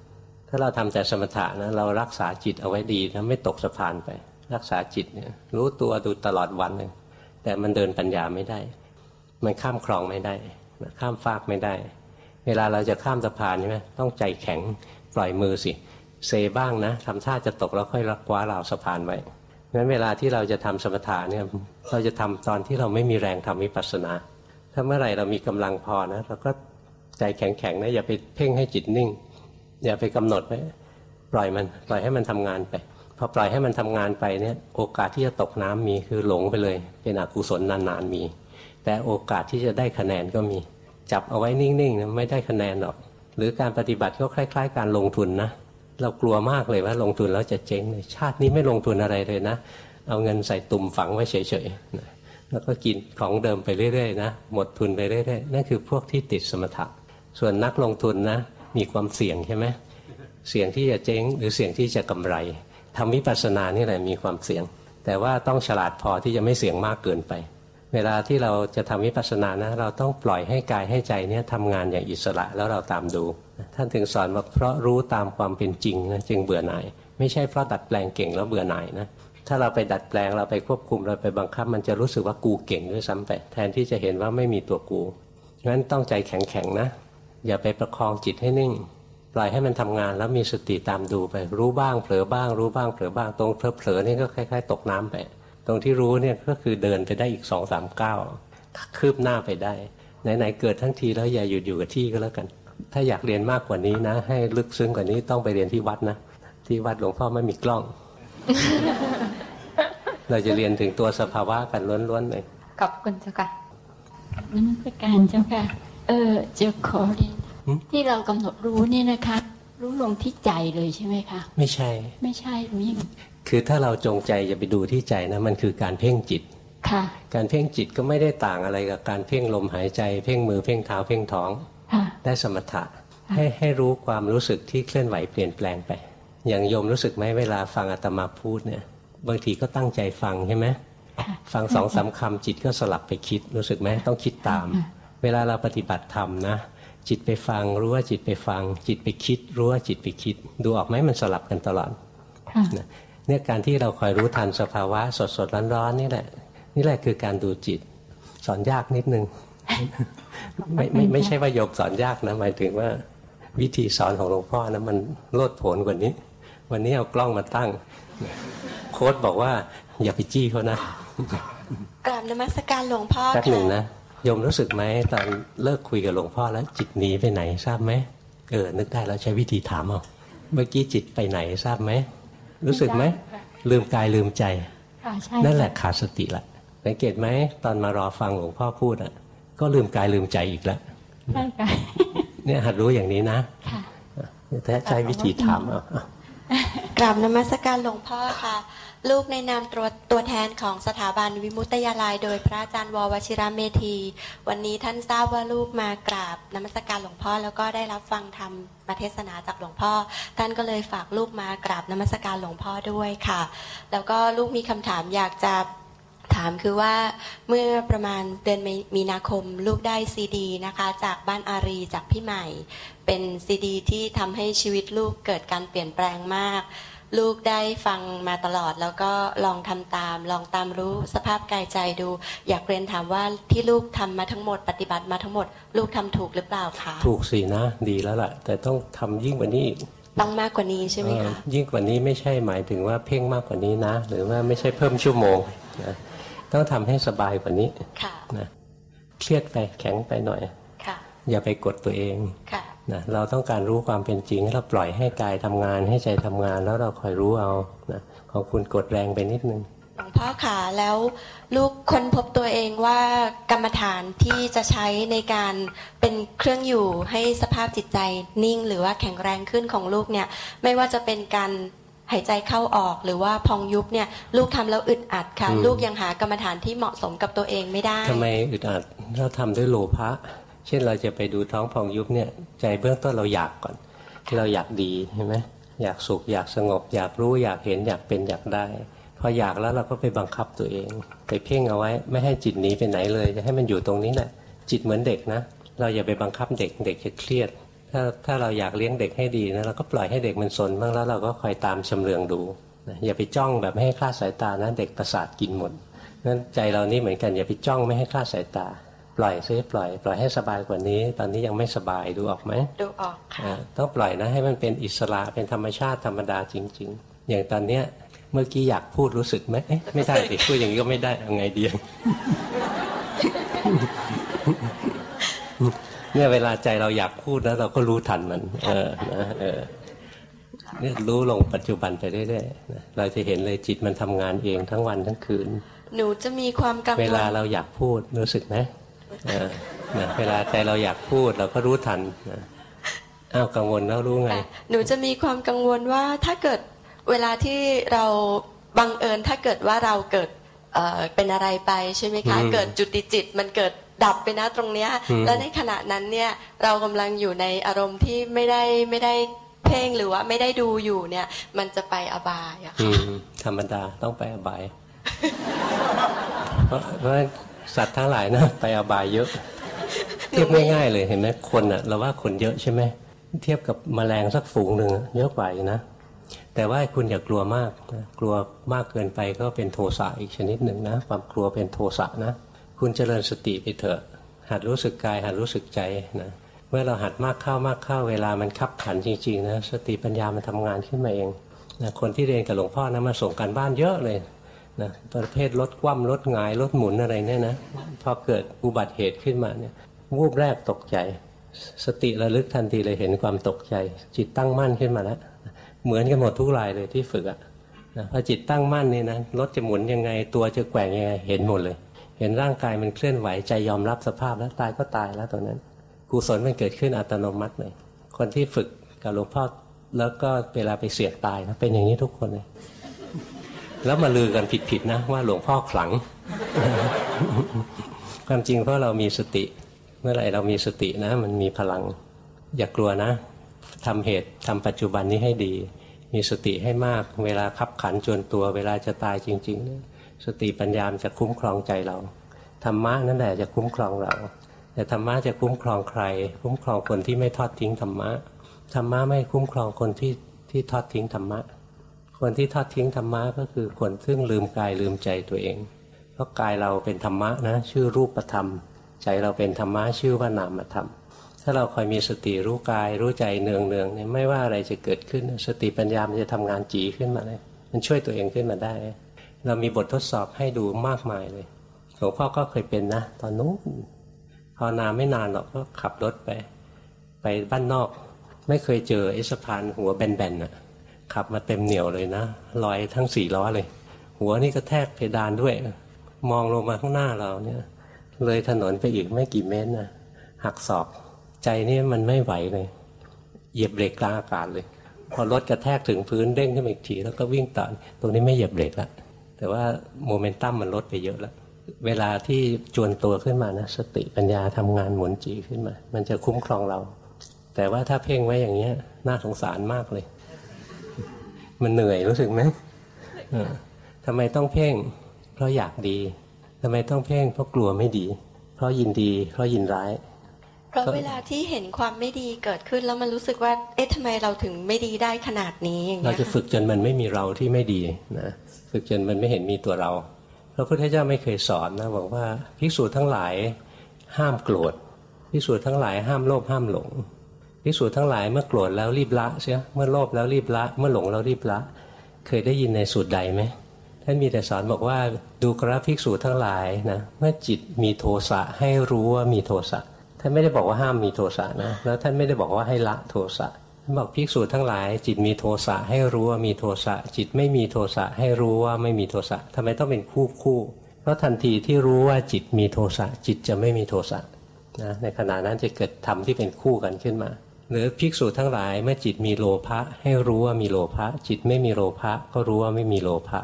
ถ้าเราทำแต่สมถะนะเรารักษาจิตเอาไว้ดีนะไม่ตกสะพานไป รักษาจิตเนี่ยรู้ตัวดูตลอดวันเลยแต่มันเดินปัญญาไม่ได้ มันข้ามคลองไม่ได้ ข้ามฟากไม่ได้ เวลาเราจะข้ามสะพานใช่ไหมต้องใจแข็งปล่อยมือสิ เซบ้างนะทำท่าจะตกแล้วค่อยรักคว้าราวสะพานไว้งั้นเวลาที่เราจะทำสมถะเนี่ยเราจะทำตอนที่เราไม่มีแรงทำวิปัสสนา ถ้าเมื่อไหร่เรามีกำลังพอนะเราก็ใจแข็งๆนะอย่าไปเพ่งให้จิตนิ่ง อย่าไปกำหนดไว้ปล่อยมันปล่อยให้มันทำงานไป พอปล่อยให้มันทำงานไปเนี่ยโอกาสที่จะตกน้ำมีคือหลงไปเลย เป็นอกุศลนานๆมี แต่โอกาสที่จะได้คะแนนก็มี จับเอาไว้นิ่งๆนะไม่ได้คะแนนหรอก หรือการปฏิบัติก็คล้าย ๆ การลงทุนนะเรากลัวมากเลยว่าลงทุนแล้วจะเจ๊งเลยชาตินี้ไม่ลงทุนอะไรเลยนะ เอาเงินใส่ตุ่มฝังไว้เฉยๆแล้วก็กินของเดิมไปเรื่อยๆนะหมดทุนไปเรื่อยๆนั่นคือพวกที่ติดสมถะส่วนนักลงทุนนะมีความเสี่ยงใช่ไหมเสี่ยงที่จะเจ๊งหรือเสี่ยงที่จะกำไร ทำวิปัสสนานี่แหละมีความเสี่ยง แต่ว่าต้องฉลาดพอที่จะไม่เสี่ยงมากเกินไป เวลาที่เราจะทำวิปัสสนานะ เราต้องปล่อยให้กายให้ใจเนี่ยทำงานอย่างอิสระแล้วเราตามดู ท่านถึงสอนว่าเพราะรู้ตามความเป็นจริงนะจึงเบื่อหน่าย ไม่ใช่เพราะดัดแปลงเก่งแล้วเบื่อหน่ายนะถ้าเราไปดัดแปลงเราไปควบคุมเราไปบังคับ มันจะรู้สึกว่ากูเก่งด้วยซ้ำไปแทนที่จะเห็นว่าไม่มีตัวกูงั้นต้องใจแข็งๆนะ อย่าไปประคองจิตให้นิ่ง ปล่อยให้มันทำงานแล้วมีสติตามดูไป รู้บ้างเผลอบ้าง รู้บ้างเผลอบ้างตรงเผลอๆนี่ก็คล้ายๆ ตกน้ำไป ตรงที่รู้เนี่ยก็คือเดินไปได้อีกสองสามก้าวคืบหน้าไปได้ไหนๆเกิดทั้งทีแล้วอย่าหยุดอยู่กับที่ก็แล้วกัน ถ้าอยากเรียนมากกว่านี้นะ ให้ลึกซึ้งกว่านี้ต้องไปเรียนที่วัดนะ ที่วัดหลวงพ่อไม่มีกล้อง เราจะเรียนถึงตัวสภาวะกันล้วนๆเลยขอบคุณเจ้าค่ะนมัสการเจ้าค่ะเออจะขอเรียน ที่เรากำหนดรู้เนี่ยนะคะ รู้ลงที่ใจเลยใช่ไหมคะ ไม่ใช่ ไม่ใช่รู้ยังไงคือถ้าเราจงใจจะไปดูที่ใจนะมันคือการเพ่งจิตค่ะ การเพ่งจิตก็ไม่ได้ต่างอะไรกับการเพ่งลมหายใจ เพ่งมือเพ่งเท้าเพ่งท้องค่ะได้สมถะให้ให้รู้ความรู้สึกที่เคลื่อนไหวเปลี่ยนแปลงไป อย่างโยมรู้สึกไหมเวลาฟังอาตมาพูดเนี่ยบางทีก็ตั้งใจฟังใช่ไหมค่ะฟังสองสามคำจิตก็สลับไปคิดรู้สึกไหมต้องคิดตามค่ะเวลาเราปฏิบัติธรรมนะ จิตไปฟังรู้ว่าจิตไปฟัง จิตไปคิด รู้ว่าจิตไปคิด ดูออกไหมมันสลับกันตลอดค่ะนะเนี่ยการที่เราคอยรู้ทันสภาวะสดสดร้อนร้อนๆนี่แหละ นี่แหละคือการดูจิต สอนยากนิดนึงไม่ไม่ไม่ใช่ว่าโยมสอนยากนะหมายถึงว่า วิธีสอนของหลวงพ่อนะมันโลดโผนกว่านี้ วันนี้เอากล้องมาตั้ง โค้ดบอกว่า อย่าไปจี้เขานะกราบนมัสการหลวงพ่อแป๊บหนึ่งค่ะนะ โยมรู้สึกไหมตอนเลิกคุยกับหลวงพ่อแล้วจิตหนีไปไหนทราบไหมเออนึกได้แล้วใช้วิธีถามเอาเมื่อกี้จิตไปไหนทราบไหมรู้สึกไหมลืมกายลืมใจค่ะใช่นั่นแหละขาดสติละสังเกตไหมตอนมารอฟังหลวงพ่อพูดอะ ก็ลืมกายลืมใจอีกแล้วใช่ค่ะเนี่ยหัดรู้อย่างนี้นะค่ะแต่ใช้วิธีถามเอาเอากราบนมัสการหลวงพ่อค่ะ ลูกในนามตัวตัวแทนของสถาบันวิมุตตยาลายโดยพระอาจารย์ววชิระเมธี วันนี้ท่านทราบว่าลูกมากราบนมัสการหลวงพ่อ แล้วก็ได้รับฟังธรรมมาเทศนาจากหลวงพ่อ ท่านก็เลยฝากลูกมากราบนมัสการหลวงพ่อด้วยค่ะ แล้วก็ลูกมีคำถามอยากจะถามคือว่าเมื่อประมาณเดือนมีนาคมลูกได้ซีดีนะคะ จากบ้านอารีจากพี่ใหม่ เป็นซีดีที่ทำให้ชีวิตลูกเกิดการเปลี่ยนแปลงมาก ลูกได้ฟังมาตลอด แล้วก็ลองทำตาม ลองตามรู้สภาพกายใจดู อยากเรียนถามว่าที่ลูกทำมาทั้งหมด ปฏิบัติมาทั้งหมด ลูกทำถูกหรือเปล่าคะถูกสินะดีแล้วล่ะ แต่ต้องทำยิ่งกว่านี้อีกต้องมากกว่านี้ใช่ไหมเออคะยิ่งกว่านี้ไม่ใช่หมายถึงว่าเพ่งมากกว่านี้นะ หรือว่าไม่ใช่เพิ่มชั่วโมงนะต้องทำให้สบายกว่านี้ค่ะนะเครียดไปแข็งไปหน่อยค่ะอย่าไปกดตัวเองค่ะ นะเราต้องการรู้ความเป็นจริงเราปล่อยให้กายทำงานให้ใจทำงาน แล้วเราคอยรู้เอานะของคุณกดแรงไปนิดนึงหลวงพ่อค่ะแล้วลูกค้นพบตัวเองว่ากรรมฐานที่จะใช้ในการเป็นเครื่องอยู่ให้สภาพจิตใจนิ่ง หรือว่าแข็งแรงขึ้นของลูกเนี่ย ไม่ว่าจะเป็นการหายใจเข้าออกหรือว่าพองยุบเนี่ย ลูกทำแล้วอึดอัดค่ะอืมลูกยังหากรรมฐานที่เหมาะสมกับตัวเองไม่ได้ทำไมอึดอัดเราทำด้วยโลภะ เช่นเราจะไปดูท้องพองยุบเนี่ยใจเบื้องต้นเราอยากก่อนเราอยากดีใช่ไหมอยากสุขอยากสงบ อยากรู้อยากเห็นอยากเป็นอยากได้พออยากแล้วเราก็ไปบังคับตัวเอง ไปเพ่งเอาไว้ ไม่ให้จิตหนีไปไหนเลยจะให้มันอยู่ตรงนี้แหละจิตเหมือนเด็กนะ เราอย่าไปบังคับเด็กเด็กจะเครียด ถ้าถ้าเราอยากเลี้ยงเด็กให้ดีนะเราก็ปล่อยให้เด็กมันสนบ้างแล้วเราก็คอยตามชำเลืองดูอย่าไปจ้องแบบไม่ให้คลาดสายตานะเด็กประสาทกินหมดนั้นใจเรานี่เหมือนกันอย่าไปจ้องไม่ให้คลาดสายตา ล่อยซิปล่อย ปล่อยให้สบายกว่านี้ ตอนนี้ยังไม่สบายดูออกไหมดูออกค่ะอ่าต้องปล่อยนะให้มันเป็นอิสระเป็นธรรมชาติธรรมดาจริง ๆ อย่างตอนเนี้ยเมื่อกี้อยากพูดรู้สึกไหมเอ๊ะไม่ได้ดิพูดอย่างนี้ก็ไม่ได้เอาไงดีเนี่ยเวลาใจเราอยากพูดแล้วเราก็รู้ทันมัน เออนะเออเนี่ยรู้ลงปัจจุบันไปเรื่อยๆนะเราจะเห็นเลยจิตมันทำงานเองทั้งวันทั้งคืน หนูจะมีความกังเววลาลเราอยากพูดรู้สึกไหม เออนะเวลาใจเราอยากพูดเราก็รู้ทันนะอ้าวกังวลแล้วรู้ไงค่ะหนูจะมีความกังวลว่าถ้าเกิดเวลาที่เราบังเอิญถ้าเกิดว่าเราเกิดเอ่อเป็นอะไรไปใช่ไหมคะอืมเกิดจุติจิตมันเกิดดับไปนะตรงเนี้ยอืมแล้วในขณะนั้นเนี่ยเรากำลังอยู่ในอารมณ์ที่ไม่ได้ไม่ได้เพ่งหรือว่าไม่ได้ดูอยู่เนี่ย มันจะไปอบายอะอืค่ะมธรรมดาต้องไปอบาย เพราะเพราะ สัตว์ทั้งหลายนะไปอบายเยอะ เทียบง่ายๆเลยเห็นไหมคนอะเราว่าคนเยอะใช่ไหมเทียบกับแมลงสักฝูงหนึ่งอะเยอะกว่าอีกนะ แต่ว่าคุณอย่ากลัวมากนะกลัวมากเกินไปก็เป็นโทสะอีกชนิดหนึ่งนะ ความกลัวเป็นโทสะนะ คุณเจริญสติไปเถอะ หัดรู้สึกกาย หัดรู้สึกใจนะเมื่อเราหัดมากเข้ามากเข้าเวลามันคับขันจริงๆนะสติปัญญามันทำงานขึ้นมาเองนะคนที่เรียนกับหลวงพ่อนะมาส่งการบ้านเยอะเลย นะประเภทลดคว่ำลดหงายลดหมุนอะไรเนี่ยนะพอเกิดอุบัติเหตุขึ้นมาเนี่ยวูบแรกตกใจ สติระลึกทันทีเลยเห็นความตกใจ จิตตั้งมั่นขึ้นมาแล้วเหมือนกันหมดทุกรายเลยที่ฝึกอะนะพอจิตตั้งมั่นนี่นะรถจะหมุนยังไงตัวจะแกว่งยังไงเห็นหมดเลย เห็นร่างกายมันเคลื่อนไหวใจยอมรับสภาพแล้วตายก็ตายแล้วตรงนั้นกุศลมันเกิดขึ้นอัตโนมัติเลยคนที่ฝึกกับหลวงพ่อแล้วก็เวลาไปเสียกตายนะเป็นอย่างนี้ทุกคนเลย แล้วมาลือกันผิดๆนะ ว่าหลวงพ่อขลัง ความจริงเพราะเรามีสติ เมื่อไหร่เรามีสตินะ มันมีพลัง อย่ากลัวนะทำเหตุทำปัจจุบันนี้ให้ดี มีสติให้มาก เวลาขับขันจวนตัว เวลาจะตายจริงๆ สติปัญญามจะคุ้มครองใจเราธรรมะนั่นแหละจะคุ้มครองเรา แต่ธรรมะจะคุ้มครองใคร คุ้มครองคนที่ไม่ทอดทิ้งธรรมะธรรมะไม่คุ้มครองคนที่ที่ทอดทิ้งธรรมะ คนที่ทอดทิ้งธรรมะก็คือคนซึ่งลืมกายลืมใจตัวเอง เพราะกายเราเป็นธรรมะนะชื่อรูปธรรม ใจเราเป็นธรรมะชื่อว่านามธรรม ถ้าเราคอยมีสติรู้กายรู้ใจเนืองเนืองเนี่ยไม่ว่าอะไรจะเกิดขึ้นสติปัญญามันจะทำงานจีขึ้นมาเลยมันช่วยตัวเองขึ้นมาได้ เรามีบททดสอบให้ดูมากมายเลยหลวงพ่อก็เคยเป็นนะ ตอนนู้นภาวนาไม่นานหรอกก็ขับรถไป ไปบ้านนอก ไม่เคยเจอไอ้สะพานหัวแบนๆน่ะ ขับมาเต็มเหนียวเลยนะลอยทั้งสี่ล้อเลย หัวนี่ก็แทกเพดานด้วย มองลงมาข้างหน้าเราเนี่ย เลยถนนไปอีกไม่กี่เมตรนะหักศอก ใจนี่มันไม่ไหวเลย เหยียบเบรกกลางอากาศเลย พอรถกระแทกถึงพื้นเด้งขึ้นมาอีกทีแล้วก็วิ่งต่อตรงนี้ไม่เหยียบเบรกล้วแต่ว่าโมเมนตัมมันลดไปเยอะแล้วเวลาที่จวนตัวขึ้นมานะสติปัญญาทำงานหมุนจีขึ้นมา มันจะคุ้มครองเรา แต่ว่าถ้าเพ่งไว้อย่างเงี้ยน่าสงสารมากเลย มันเหนื่อยรู้สึกไหมเออทำไมต้องเพ่ง เพราะอยากดีทำไมต้องเพ่ง เพราะกลัวไม่ดี เพราะยินดี เพราะยินร้าย เพราะเวลาที่เห็นความไม่ดีเกิดขึ้นแล้วมันรู้สึกว่า เอ๊ะทำไมเราถึงไม่ดีได้ขนาดนี้อย่างเราเงี้ยจะฝึกจนมันไม่มีเราที่ไม่ดีนะฝึกจนมันไม่เห็นมีตัวเราพระพุทธเจ้าไม่เคยสอนนะบอกว่าภิกษุทั้งหลายห้ามโกรธภิกษุทั้งหลายห้ามโลภห้ามหลง ภิกษุทั้งหลายเมื่อโกรธแล้วรีบละเสียเมื่อโลภแล้วรีบละ เมื่อหลงแล้วรีบละ เคยได้ยินในสูตรใดไหมท่านมีแต่สอนบอกว่าดูกราภิกษุทั้งหลายนะเมื่อจิตมีโทสะให้รู้ว่ามีโทสะท่านไม่ได้บอกว่าห้ามมีโทสะนะแล้วท่านไม่ได้บอกว่าให้ละโทสะท่านบอกภิกษุทั้งหลาย จิตมีโทสะให้รู้ว่ามีโทสะจิตไม่มีโทสะให้รู้ว่าไม่มีโทสะทำไมต้องเป็นคู่คู่ เพราะทันทีที่รู้ว่าจิตมีโทสะจิตจะไม่มีโทสะนะในขณะนั้นจะเกิดธรรมที่เป็นคู่กันขึ้นมา หรือภิกษุทั้งหลายเมื่อจิตมีโลภะให้รู้ว่ามีโลภะจิตไม่มีโลภะก็รู้ว่าไม่มีโลภะ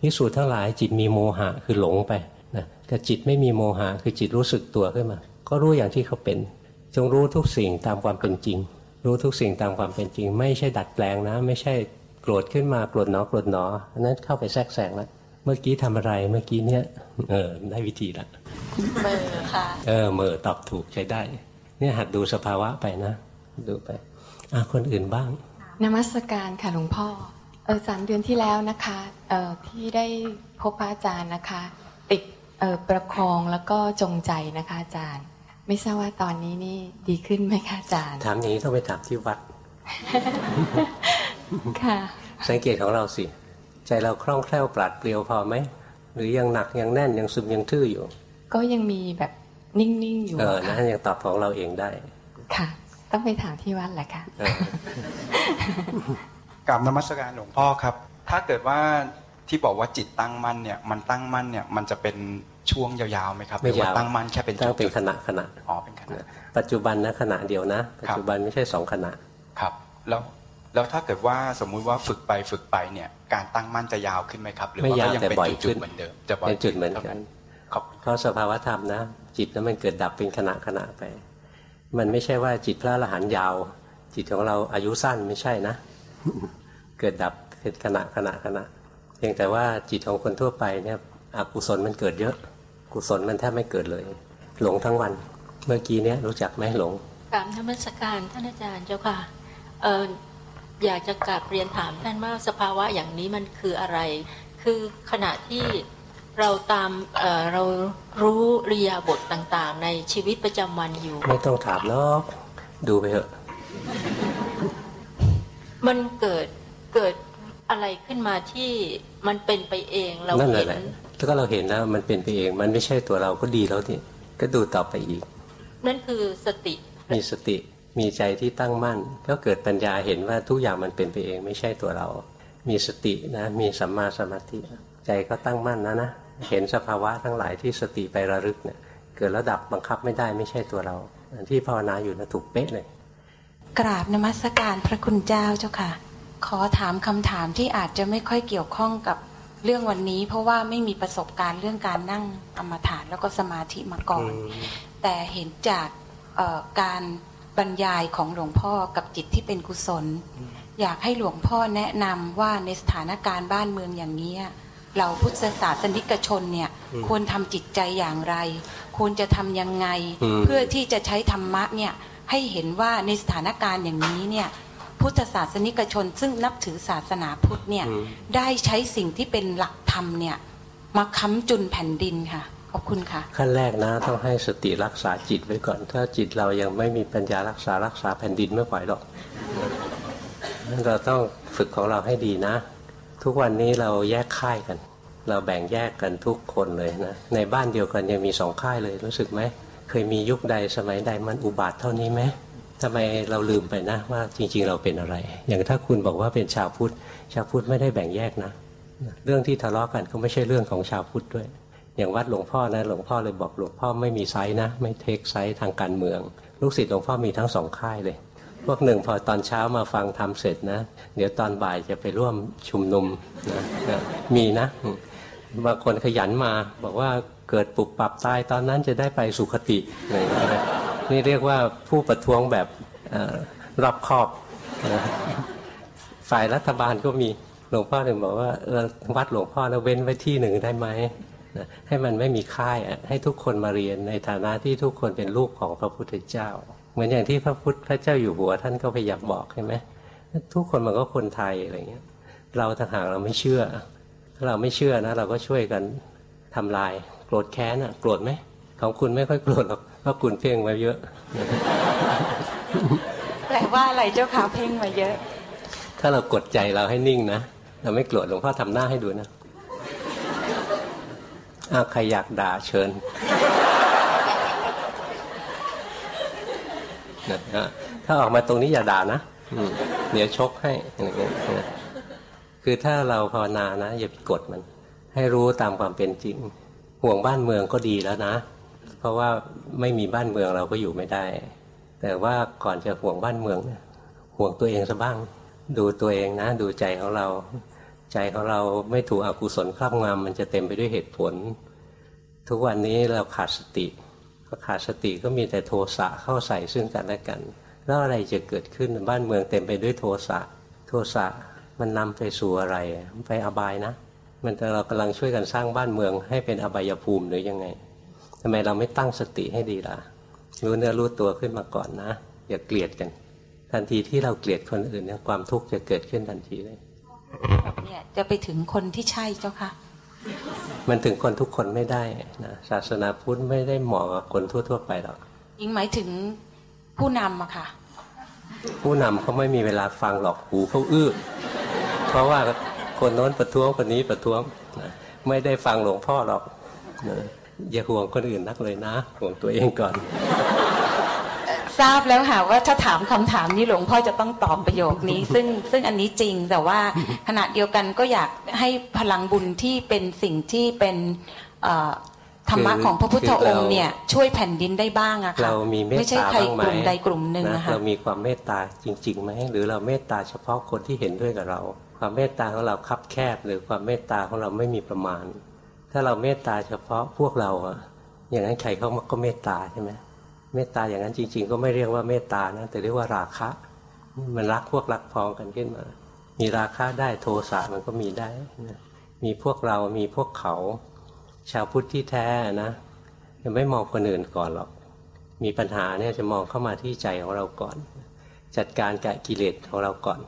ภิกษุทั้งหลายจิตมีโมหะคือหลงไปนะกับจิตไม่มีโมหะคือจิตรู้สึกตัวขึ้นมา ก็รู้อย่างที่เขาเป็น จงรู้ทุกสิ่งตามความเป็นจริง รู้ทุกสิ่งตามความเป็นจริง ไม่ใช่ดัดแปลงนะ ไม่ใช่โกรธขึ้นมาโกรธหนอโกรธหนออันนั้นเข้าไปแทรกแซงแล้วเมื่อกี้ทำอะไรเมื่อกี้เนี้ยเออได้วิธีละเบอร์ค่ะเออเมื่อตอบถูกใช้ได้ เนี่ยหัดดูสภาวะไปนะ ดูไปอะคนอื่นบ้าง นมัสการค่ะหลวงพ่อเออสามเดือนที่แล้วนะคะเออที่ได้พบพระอาจารย์นะคะ ติดเออประคองแล้วก็จงใจนะคะอาจารย์ ไม่ทราบว่าตอนนี้นี่ดีขึ้นไหมคะอาจารย์ถามอย่างนี้ต้องไปถามที่วัดค่ะ สังเกตของเราสิ ใจเราคล่องแคล่วปราดเปรียวพอไหมหรือยังหนักยังแน่นยังซึมยังทื่ออยู่ ก็ยังมีแบบนิ่งๆอยู่เอออะนะค่ะยังตอบของเราเองได้ค่ะ ต้องไปถามที่วัดแหละค่ะเออกราบนมัสการหลวงพ่อครับ ถ้าเกิดว่าที่บอกว่าจิตตั้งมั่นเนี่ย มันตั้งมั่นเนี่ย มันจะเป็นช่วงยาวๆไหมครับหไม่รือว่ายาวตั้งมั่นแค่เป็นตั้งเป็นจุดขณะขณะๆอ๋อเป็นขณะปัจจุบันนะขณะเดียวนะ ปัจจุบันไม่ใช่สองขณะครับ แล้วแล้วถ้าเกิดว่าสมมุติว่าฝึกไปฝึกไปเนี่ย การตั้งมั่นจะยาวขึ้นไหมครับ หรือไม่าวว่ายก็ยังแต่เป็นบ่อยจุขึ้ดนๆเหมือนเดิมจะบ่อยเป็นจุดเหมือนกันขอบคุณเพราะสภาวธรรมนะ จิตนั้นมันเกิดดับเป็นขณะขณะไป มันไม่ใช่ว่าจิตพระอรหันต์ยาว จิตของเราอายุสั้นไม่ใช่นะ เกิดดับเป็นขณะขณะขณะเพียงแต่ว่าจิตของคนทั่วไปเนี่ยอกุศลมันเกิดเยอะ กุศลมันแทบไม่เกิดเลย หลงทั้งวัน เมื่อกี้เนี้ยรู้จักไหมหลงกราบนมัสการท่านอาจารย์เจ้าค่ะเอออยากจะกราบเรียนถามท่านว่าสภาวะอย่างนี้มันคืออะไร คือขณะที่ เราตามเอ่อเรารู้เรียาบทต่าง ๆ ในชีวิตประจำวันอยู่ ไม่ต้องถามหรอกดูไปเถอะ มันเกิดเกิดอะไรขึ้นมาที่มันเป็นไปเองเรานั่นเห็นแหละแล้วก็เราเห็นแล้วมันเป็นไปเอง มันไม่ใช่ตัวเราก็ดีแล้วนี่ก็ดูต่อไปอีก นั่นคือสติ มีสติมีใจที่ตั้งมั่น ก็เกิดปัญญาเห็นว่าทุกอย่างมันเป็นไปเอง ไม่ใช่ตัวเรา มีสตินะ มีสัมมาสมาธิใจก็ตั้งมั่นนะนะ เห็นสภาวะทั้งหลายที่สติไประลึกเนี่ยเกิดระดับบังคับไม่ได้ไม่ใช่ตัวเราอันที่ภาวนาอยู่นะถูกเป๊ะเลยกราบนมัสการพระคุณเจ้าเจ้าค่ะ ขอถามคำถามที่อาจจะไม่ค่อยเกี่ยวข้องกับเรื่องวันนี้ เพราะว่าไม่มีประสบการณ์เรื่องการนั่งกรรมฐานแล้วก็สมาธิมาก่อน แต่เห็นจากเอ่อการบรรยายของหลวงพ่อกับจิตที่เป็นกุศล อยากให้หลวงพ่อแนะนำว่าในสถานการณ์บ้านเมืองอย่างนี้ เราพุทธศาสนิกชนเนี่ยอืมควรทำจิตใจอย่างไร ควรจะทำยังไงอืมเพื่อที่จะใช้ธรรมะเนี่ยให้เห็นว่าในสถานการณ์อย่างนี้เนี่ยพุทธศาสนิกชน ซึ่งนับถือศาสนาพุทธเนี่ยอืมได้ใช้สิ่งที่เป็นหลักธรรมเนี่ยมาค้ำจุนแผ่นดินค่ะขอบคุณค่ะ ขั้นแรกนะต้องให้สติรักษาจิตไว้ก่อน ถ้าจิตเรายังไม่มีปัญญารักษารักษาแผ่นดินไม่ไหวหรอกนั้นเราต้องฝึกของเราให้ดีนะ ทุกวันนี้เราแยกค่ายกัน เราแบ่งแยกกันทุกคนเลยนะ ในบ้านเดียวกันยังมีสองค่ายเลยรู้สึกไหม เคยมียุคใดสมัยใดมันอุบาทว์เท่านี้ไหมทำไมเราลืมไปนะว่าจริง ๆ เราเป็นอะไร อย่างถ้าคุณบอกว่าเป็นชาวพุทธ ชาวพุทธไม่ได้แบ่งแยกนะ เรื่องที่ทะเลาะกันก็ไม่ใช่เรื่องของชาวพุทธด้วย อย่างวัดหลวงพ่อนะหลวงพ่อเลยบอกหลวงพ่อไม่มี side นะ ไม่ take side ทางการเมือง ลูกศิษย์หลวงพ่อมีทั้งสองค่ายเลย พวกหนึ่งพอตอนเช้ามาฟังทำเสร็จนะ เดี๋ยวตอนบ่ายจะไปร่วมชุมนุมนะนะมีนะบางคนขยันมาบอกว่าเกิดปรับปรับตายตอนนั้นจะได้ไปสุคติอะไรนะนี่เรียกว่าผู้ประท้วงแบบอรอบคอบนะฝ่ายรัฐบาลก็มีหลวงพ่อถึงบอกว่าเออวัดหลวงพ่อนะเว้นไว้ที่หนึ่งได้ไหมนะให้มันไม่มีค่ายให้ทุกคนมาเรียนในฐานะที่ทุกคนเป็นลูกของพระพุทธเจ้า เหมือนอย่างที่พระพุทธเจ้าอยู่หัวท่านก็พยายามบอกใช่ไหมทุกคนมันก็คนไทยอะไรเงี้ย เราต่างหากเราไม่เชื่อ ถ้าเราไม่เชื่อนะ เราก็ช่วยกันทำลาย โกรธแค้นอะโกรธไหมของคุณไม่ค่อยโกรธหรอกเพราะคุณเพ่งไว้เยอะแปลว่าอะไรเจ้าค่ะเพ่งมาเยอะ ถ้าเรากดใจเราให้นิ่งนะเราไม่โกรธหลวงพ่อทำหน้าให้ดูนะอ้าวใครอยากด่าเชิญนะฮะ ถ้าออกมาตรงนี้อย่าด่านะเดี๋ยวชกให้อะไรเงี้ยนะคือถ้าเราภาวนานะ อย่าไปกดมัน ให้รู้ตามความเป็นจริง ห่วงบ้านเมืองก็ดีแล้วนะ เพราะว่าไม่มีบ้านเมืองเราก็อยู่ไม่ได้ แต่ว่าก่อนจะห่วงบ้านเมืองเนี่ยห่วงตัวเองซะบ้าง ดูตัวเองนะ ดูใจของเรา ใจของเราไม่ถูกอกุศลครอบงำมันจะเต็มไปด้วยเหตุผล ทุกวันนี้เราขาดสติ พอขาดสติก็มีแต่โทสะเข้าใส่ซึ่งกันและกัน แล้วอะไรจะเกิดขึ้นบ้านเมืองเต็มไปด้วยโทสะโทสะมันนำไปสู่อะไรไปอบายนะ มันเรากำลังช่วยกันสร้างบ้านเมืองให้เป็นอบายภูมิหรือยังไงทำไมเราไม่ตั้งสติให้ดีล่ะรู้เนื้อรู้ตัวขึ้นมาก่อนนะ อย่าเกลียดกัน ทันทีที่เราเกลียดคนอื่นเนี่ยความทุกข์จะเกิดขึ้นทันทีเลยเนี่ยจะไปถึงคนที่ใช่เจ้าค่ะ มันถึงคนทุกคนไม่ได้นะศาสนาพุทธไม่ได้เหมาะกับคนทั่ว ๆ ไปหรอกยิงหมายถึงผู้นำอะค่ะ ผู้นำเขาไม่มีเวลาฟังหรอกหูเขาอื้อเพราะว่าคนโน้นประท้วงคนนี้ประท้วงนะไม่ได้ฟังหลวงพ่อหรอกนะอย่าห่วงคนอื่นนักเลยนะห่วงตัวเองก่อน ทราบแล้วค่ะว่าถ้าถามคำถามนี้หลวงพ่อจะต้องตอบประโยคนี้ ซึ่งซึ่งอันนี้จริงแต่ว่าขณะเดียวกันก็อยากให้พลังบุญที่เป็นสิ่งที่เป็นเอ่อธรรมะคือของพระพุทธคือองเราค์เนี่ยช่วยแผ่นดินได้บ้างอะค่ะเรามีเมตไม่ใช่ตาใครบ้างไหมกลุ่มใดกลุ่มหนึ่งนะอะค่ะเรามีความเมตตาจริงๆไหมหรือเราเมตตาเฉพาะคนที่เห็นด้วยกับเรา ความเมตตาของเราคับแคบ หรือความเมตตาของเราไม่มีประมาณ ถ้าเราเมตตาเฉพาะพวกเราอะอย่างนั้นใครเขาก็เมตตาใช่ไหม เมตตาอย่างนั้นจริง ๆ ก็ไม่เรียกว่าเมตตานะแต่เรียกว่าราคะ มันรักพวกรักพองกันขึ้นมา มีราคะได้โทสะมันก็มีได้นะมีพวกเรามีพวกเขา ชาวพุทธที่แท้นะจะไม่มองคนอื่นก่อนหรอก มีปัญหาเนี่ยจะมองเข้ามาที่ใจของเราก่อน จัดการกับกิเลสของเราก่อน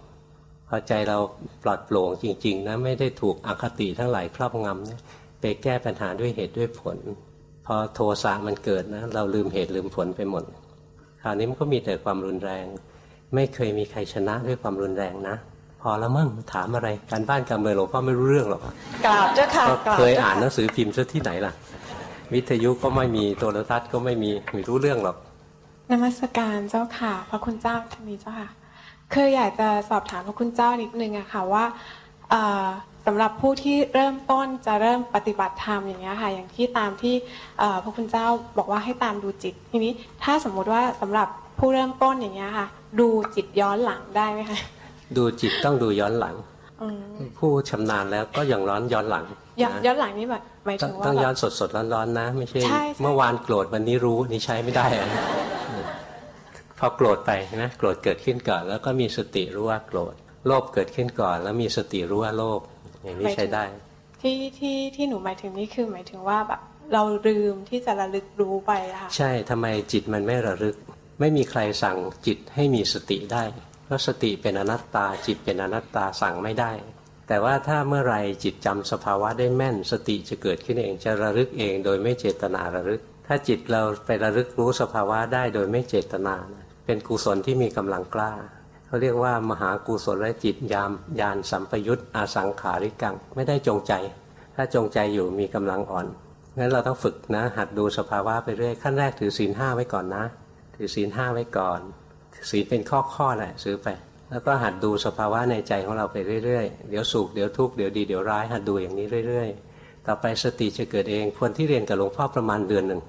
พอใจเราปลอดโปร่งจริง ๆ นะ ไม่ได้ถูกอคติทั้งหลายครอบงำเนี่ยไปแก้ปัญหาด้วยเหตุด้วยผล พอโทสะมันเกิดนะเราลืมเหตุลืมผลไปหมดคราวนี้มันก็มีแต่ความรุนแรง ไม่เคยมีใครชนะด้วยความรุนแรงนะ พอแล้วมั่งถามอะไรการบ้านการเมืองหลวงพ่อไม่รู้เรื่องหรอกกราบเจ้าค่ะก็กราบเคยจ้อ่านหนัค่ะงสือพิมพ์ซะที่ไหนล่ะ วิทยุก็ไม่มีโทรทัศน์ก็ไม่มีไม่รู้เรื่องหรอกนมัสการเจ้าค่ะ พระคุณเจ้าท่านนี้เจ้าค่ะคืออยากจะสอบถามพระคุณเจ้านิดนึงอะค่ะว่าเอ่อ สำหรับผู้ที่เริ่มต้นจะเริ่มปฏิบัติธรรมอย่างเงี้ยค่ะอย่างที่ตามที่เอ่อพระคุณเจ้าบอกว่าให้ตามดูจิต ทีนี้ถ้าสมมุติว่าสำหรับผู้เริ่มต้นอย่างเงี้ยค่ะ ดูจิตย้อนหลังได้ไหมคะดูจิตต้องดูย้อนหลังอืมผู้ชำนาญแล้วก็อย่างร้อนย้อนหลังย้อนนะย้อนหลังนี่แบบหมายต้ถึองงว่าต้องแบบย้อนสดสดร้อนร้อนๆนะ ไม่ใช่ใช่ใช่เมื่อวานโกรธวันนี้รู้นี่ใช้ไม่ได้อะพอโกรธไปนะโกรธเกิดขึ้นก่อน แล้วก็มีสติรู้ว่าโกรธโลภเกิดขึ้นก่อน แล้วมีสติรู้ว่าโลภ อย่างนี้ใช้ได้ ที่ที่ที่หนูหมายถึงนี่คือหมายถึงว่าแบบ เราลืมที่จะระลึกรู้ไปอะค่ะใช่ทำไมจิตมันไม่ระลึก ไม่มีใครสั่งจิตให้มีสติได้ เพราะสติเป็นอนัตตา จิตเป็นอนัตตาสั่งไม่ได้ แต่ว่าถ้าเมื่อไหรจิตจำสภาวะได้แม่น สติจะเกิดขึ้นเองจะระลึกเองโดยไม่เจตนาระลึก ถ้าจิตเราไประลึกรู้สภาวะได้โดยไม่เจตนานะเป็นกุศลที่มีกำลังกล้า เขาเรียกว่ามหากุศลจิตยามยานสัมปยุตอาสังขาริกัง ไม่ได้จงใจ ถ้าจงใจอยู่มีกำลังอ่อนงั้นเราต้องฝึกนะ หัดดูสภาวะไปเรื่อยขั้นแรกถือศีลห้าไว้ก่อนนะ ถือศีลห้าไว้ก่อนศีลเป็นข้อข้อๆแหละซื้อไป แล้วก็หัดดูสภาวะในใจของเราไปเรื่อยๆ เดี๋ยวสุขเดี๋ยวทุกข์เดี๋ยวดีเดี๋ยวร้ายหัดดูอย่างนี้เรื่อย ๆ ต่อไปสติจะเกิดเองคนที่เรียนกับหลวงพ่อประมาณเดือนหนึ่ง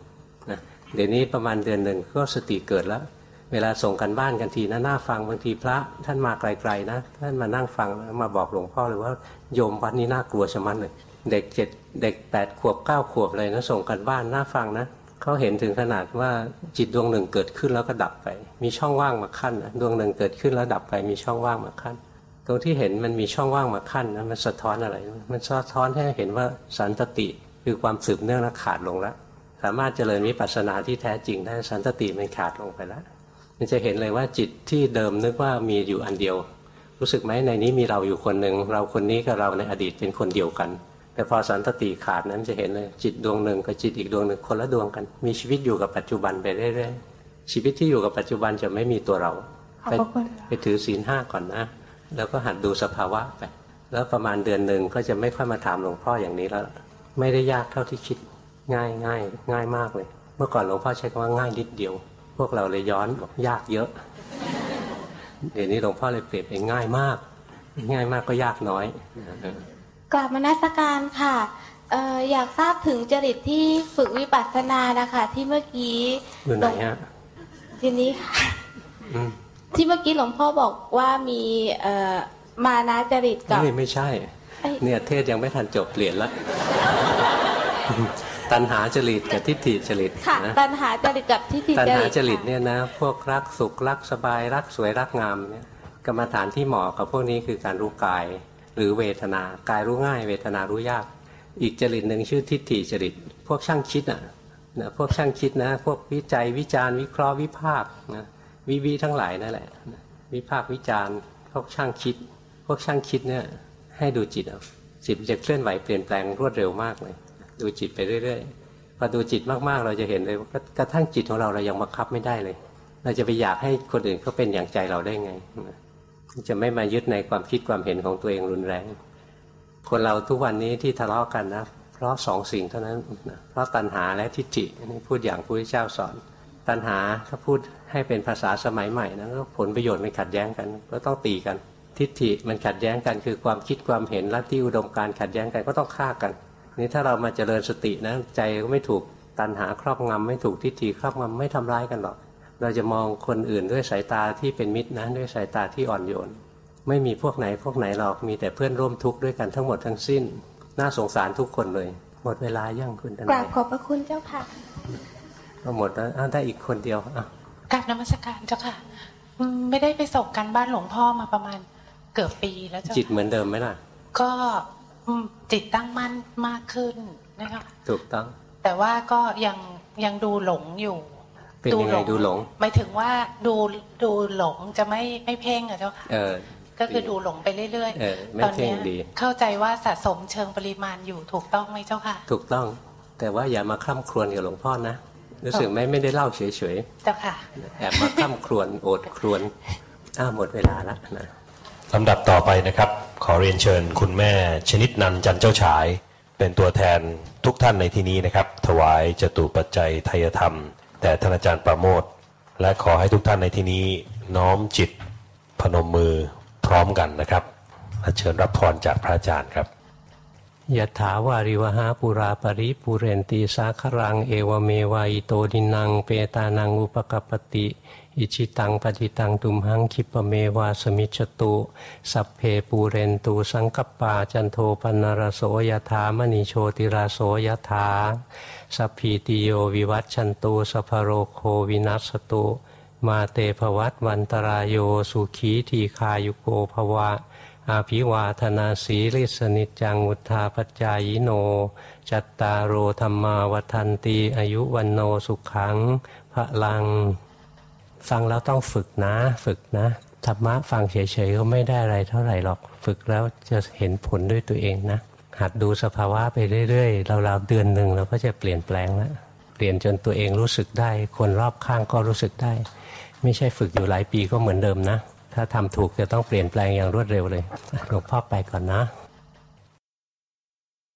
นะเดี๋ยวนี้ประมาณเดือนหนึ่งก็สติเกิดแล้ว เวลาส่งกันบ้านกันทีนะน่าฟังบางทีพระท่านมาไกลๆนะท่านมานั่งฟังมาบอกหลวงพ่อเลยว่าโยมวัดนี้น่ากลัวชะมัดเลยเด็กเจ็ดเด็กแปดขวบเก้าขวบเลยนะส่งกันบ้านน่าฟังนะเขาเห็นถึงขนาดว่าจิตดวงหนึ่งเกิดขึ้นแล้วก็ดับไป มีช่องว่างมาขั้นนะดวงหนึ่งเกิดขึ้นแล้วดับไปมีช่องว่างมาขั้น ตรงที่เห็นมันมีช่องว่างมาขั้นนะมันสะท้อนอะไร มันสะท้อนให้เห็นว่าสันตติคือความสืบเนื่องและขาดลงแล้วสามารถเจริญวิปัสสนาที่แท้จริงได้สันตติมันขาดลงไปแล้ว มันจะเห็นเลยว่าจิตที่เดิมนึกว่ามีอยู่อันเดียว รู้สึกไหมในนี้มีเราอยู่คนหนึ่งเราคนนี้กับเราในอดีตเป็นคนเดียวกัน แต่พอสันตติขาดนั้นจะเห็นเลยจิตดวงหนึ่งกับจิตอีกดวงหนึ่งคนละดวงกัน มีชีวิตอยู่กับปัจจุบันไปเรื่อยๆชีวิตที่อยู่กับปัจจุบันจะไม่มีตัวเราขอบไปพระคุณไปถือศีลห้าก่อนนะ แล้วก็หัดดูสภาวะไปแล้วประมาณเดือนหนึ่งก็จะไม่ค่อยมาถามหลวงพ่ออย่างนี้แล้ว ไม่ได้ยากเท่าที่คิดง่ายง่ายง่ายมากเลย เมื่อก่อนหลวงพ่อใช้คำว่าง่ายนิดเดียว พวกเราเลยย้อนบอกยากเยอะ เดี๋ยวนี้หลวงพ่อเลยเปลี่ยนเป็นง่ายมาก ง่ายมากก็ยากน้อยกลับมานัสการค่ะเอ่ออยากทราบถึงจริตที่ฝึกวิปัสสนานะคะที่เมื่อกี้อยู่ไหนฮะทีนี้ค่ะอืมที่เมื่อกี้หลวงพ่อบอกว่ามีเอ่อมานาจริตกับไม่ไม่ใช่เอ้ยเนี่ยเทศยังไม่ทันจบเปลี่ยนละ ตัณหาจริตกับทิฏฐิจริตค่ะนะตัณหาจริตกับที่ติตัณจหาริตจริตค่ะเนี่ยนะ พวกรักสุขรักสบายรักสวยรักงามเนี่ยกรรมฐานที่เหมาะกับพวกนี้คือการรู้กาย หรือเวทนากายรู้ง่าย เวทนารู้ยาก อีกจริตหนึ่งชื่อทิฏฐิจริต พวกช่างคิดอะนะพวกช่างคิดนะ พวกวิจัยวิจารณ์วิเคราะห์วิพากษ์นะวิวิทั้งหลายนั่นแหละนะวิพากษ์วิจารณ์ พวกช่างคิด พวกช่างคิดเนี่ยให้ดูจิตเอาจิตมันจะเคลื่อนไหวเปลี่ยนแปลงรวดเร็วมากเลย ดูจิตไปเรื่อยๆพอดูจิตมากๆ เราจะเห็นเลยว่ากระทั่งจิตของเราเรายังบังคับไม่ได้เลย เราจะไปอยากให้คนอื่นเขาเป็นอย่างใจเราได้ไง จะไม่มายึดในความคิดความเห็นของตัวเองรุนแรง คนเราทุกวันนี้ที่ทะเลาะกันนะเพราะสองสิ่งเท่านั้นเพราะตัณหาและทิฏฐินนี้พูดอย่างพระพุทธเจ้าสอน ตัณหาถ้าพูดให้เป็นภาษาสมัยใหม่นะก็ผลประโยชน์มันขัดแย้งกันก็ต้องตีกันทิฏฐิมันขัดแย้งกันคือความคิดความเห็นลัทธิอุดมการขัดแย้งกันก็ต้องฆ่ากัน นี่ถ้าเรามาเจริญสตินะใจก็ไม่ถูกตัณหาครอบงำไม่ถูกทิฏฐิครอบงำไม่ทำร้ายกันหรอก เราจะมองคนอื่นด้วยสายตาที่เป็นมิตรนะด้วยสายตาที่อ่อนโยน ไม่มีพวกไหนพวกไหนหรอกมีแต่เพื่อนร่วมทุกข์ด้วยกันทั้งหมดทั้งสิ้น น่าสงสารทุกคนเลย หมดเวลาย่างคุณทกนาราบยขอบพระคุณเจ้าค่ะก็หมดแล้วอ้าวได้อีกคนเดียวอะกราบนมัสการเจ้าค่ะอืมไม่ได้ไปส่งกันบ้านหลวงพ่อมาประมาณเกือบปีแล้วเจ้าจิตเหมือนเดิมไหมล่ะ ก็อืม จิตตั้งมั่นมากขึ้นนะคะถูกต้อง แต่ว่าก็ยังยังดูหลงอยู่เป็นยังไงดูหลงหมายถึงว่าดูดูหลงจะไม่ไม่เพ่งอะเจ้าค่ะเออก็คือดูหลงไปเรื่อยเออไม่ตอนเพ่เนี้งยดีเข้าใจว่าสะสมเชิงปริมาณอยู่ถูกต้องไหมเจ้าค่ะ ถูกต้อง แต่ว่าอย่ามาคร่ำครวญกับหลวงพ่อนะรู้สึกไหมไม่ได้เล่าเฉยเจ้าค่ะๆแอบมาคร่ำครวญโอดครวญอ้าวหมดเวลาละนะ ลำดับต่อไปนะครับ ขอเรียนเชิญคุณแม่ชนิดนันจันเจ้าฉาย เป็นตัวแทนทุกท่านในที่นี้นะครับ ถวายจตุปัจจัยทยธรรม แต่ท่านอาจารย์ประโมท และขอให้ทุกท่านในที่นี้น้อมจิตพนมมือพร้อมกันนะครับและเชิญรับพรจากพระอาจารย์ครับยะถาวาริวหาปุราปริปุเรนตีสาครัง เอวเมวายโตดินัง เปตานังอุปกปติ อิชิตังปฏิตังตุมหังคิปเมวาสมิจตุ สัพเพปูเรนตูสังกปาจันโทปนรโสยถามณีโชติราโสยถาสัพพีติโยวิวัตชันตูสัพโรโควินัสตุ มาเตภวัตวันตรายโยสุขีทีคายุโกภวะ อาภิวาธนาสีลิสนิจังุทธาปจายโน จัตตารโอธรรมาวันตีอายุวันโนสุขังพระลัง ฟังแล้วต้องฝึกนะ ฝึกนะธรรมะฟังเฉยๆก็ไม่ได้อะไรเท่าไหร่หรอก ฝึกแล้วจะเห็นผลด้วยตัวเองนะ หัดดูสภาวะไปเรื่อยๆเราๆเดือนหนึ่งเราก็จะเปลี่ยนแปลงแล้วเปลี่ยนจนตัวเองรู้สึกได้ คนรอบข้างก็รู้สึกได้ ไม่ใช่ฝึกอยู่หลายปีก็เหมือนเดิมนะ ถ้าทำถูกจะต้องเปลี่ยนแปลงอย่างรวดเร็วเลยหลวงพ่อไปก่อนนะ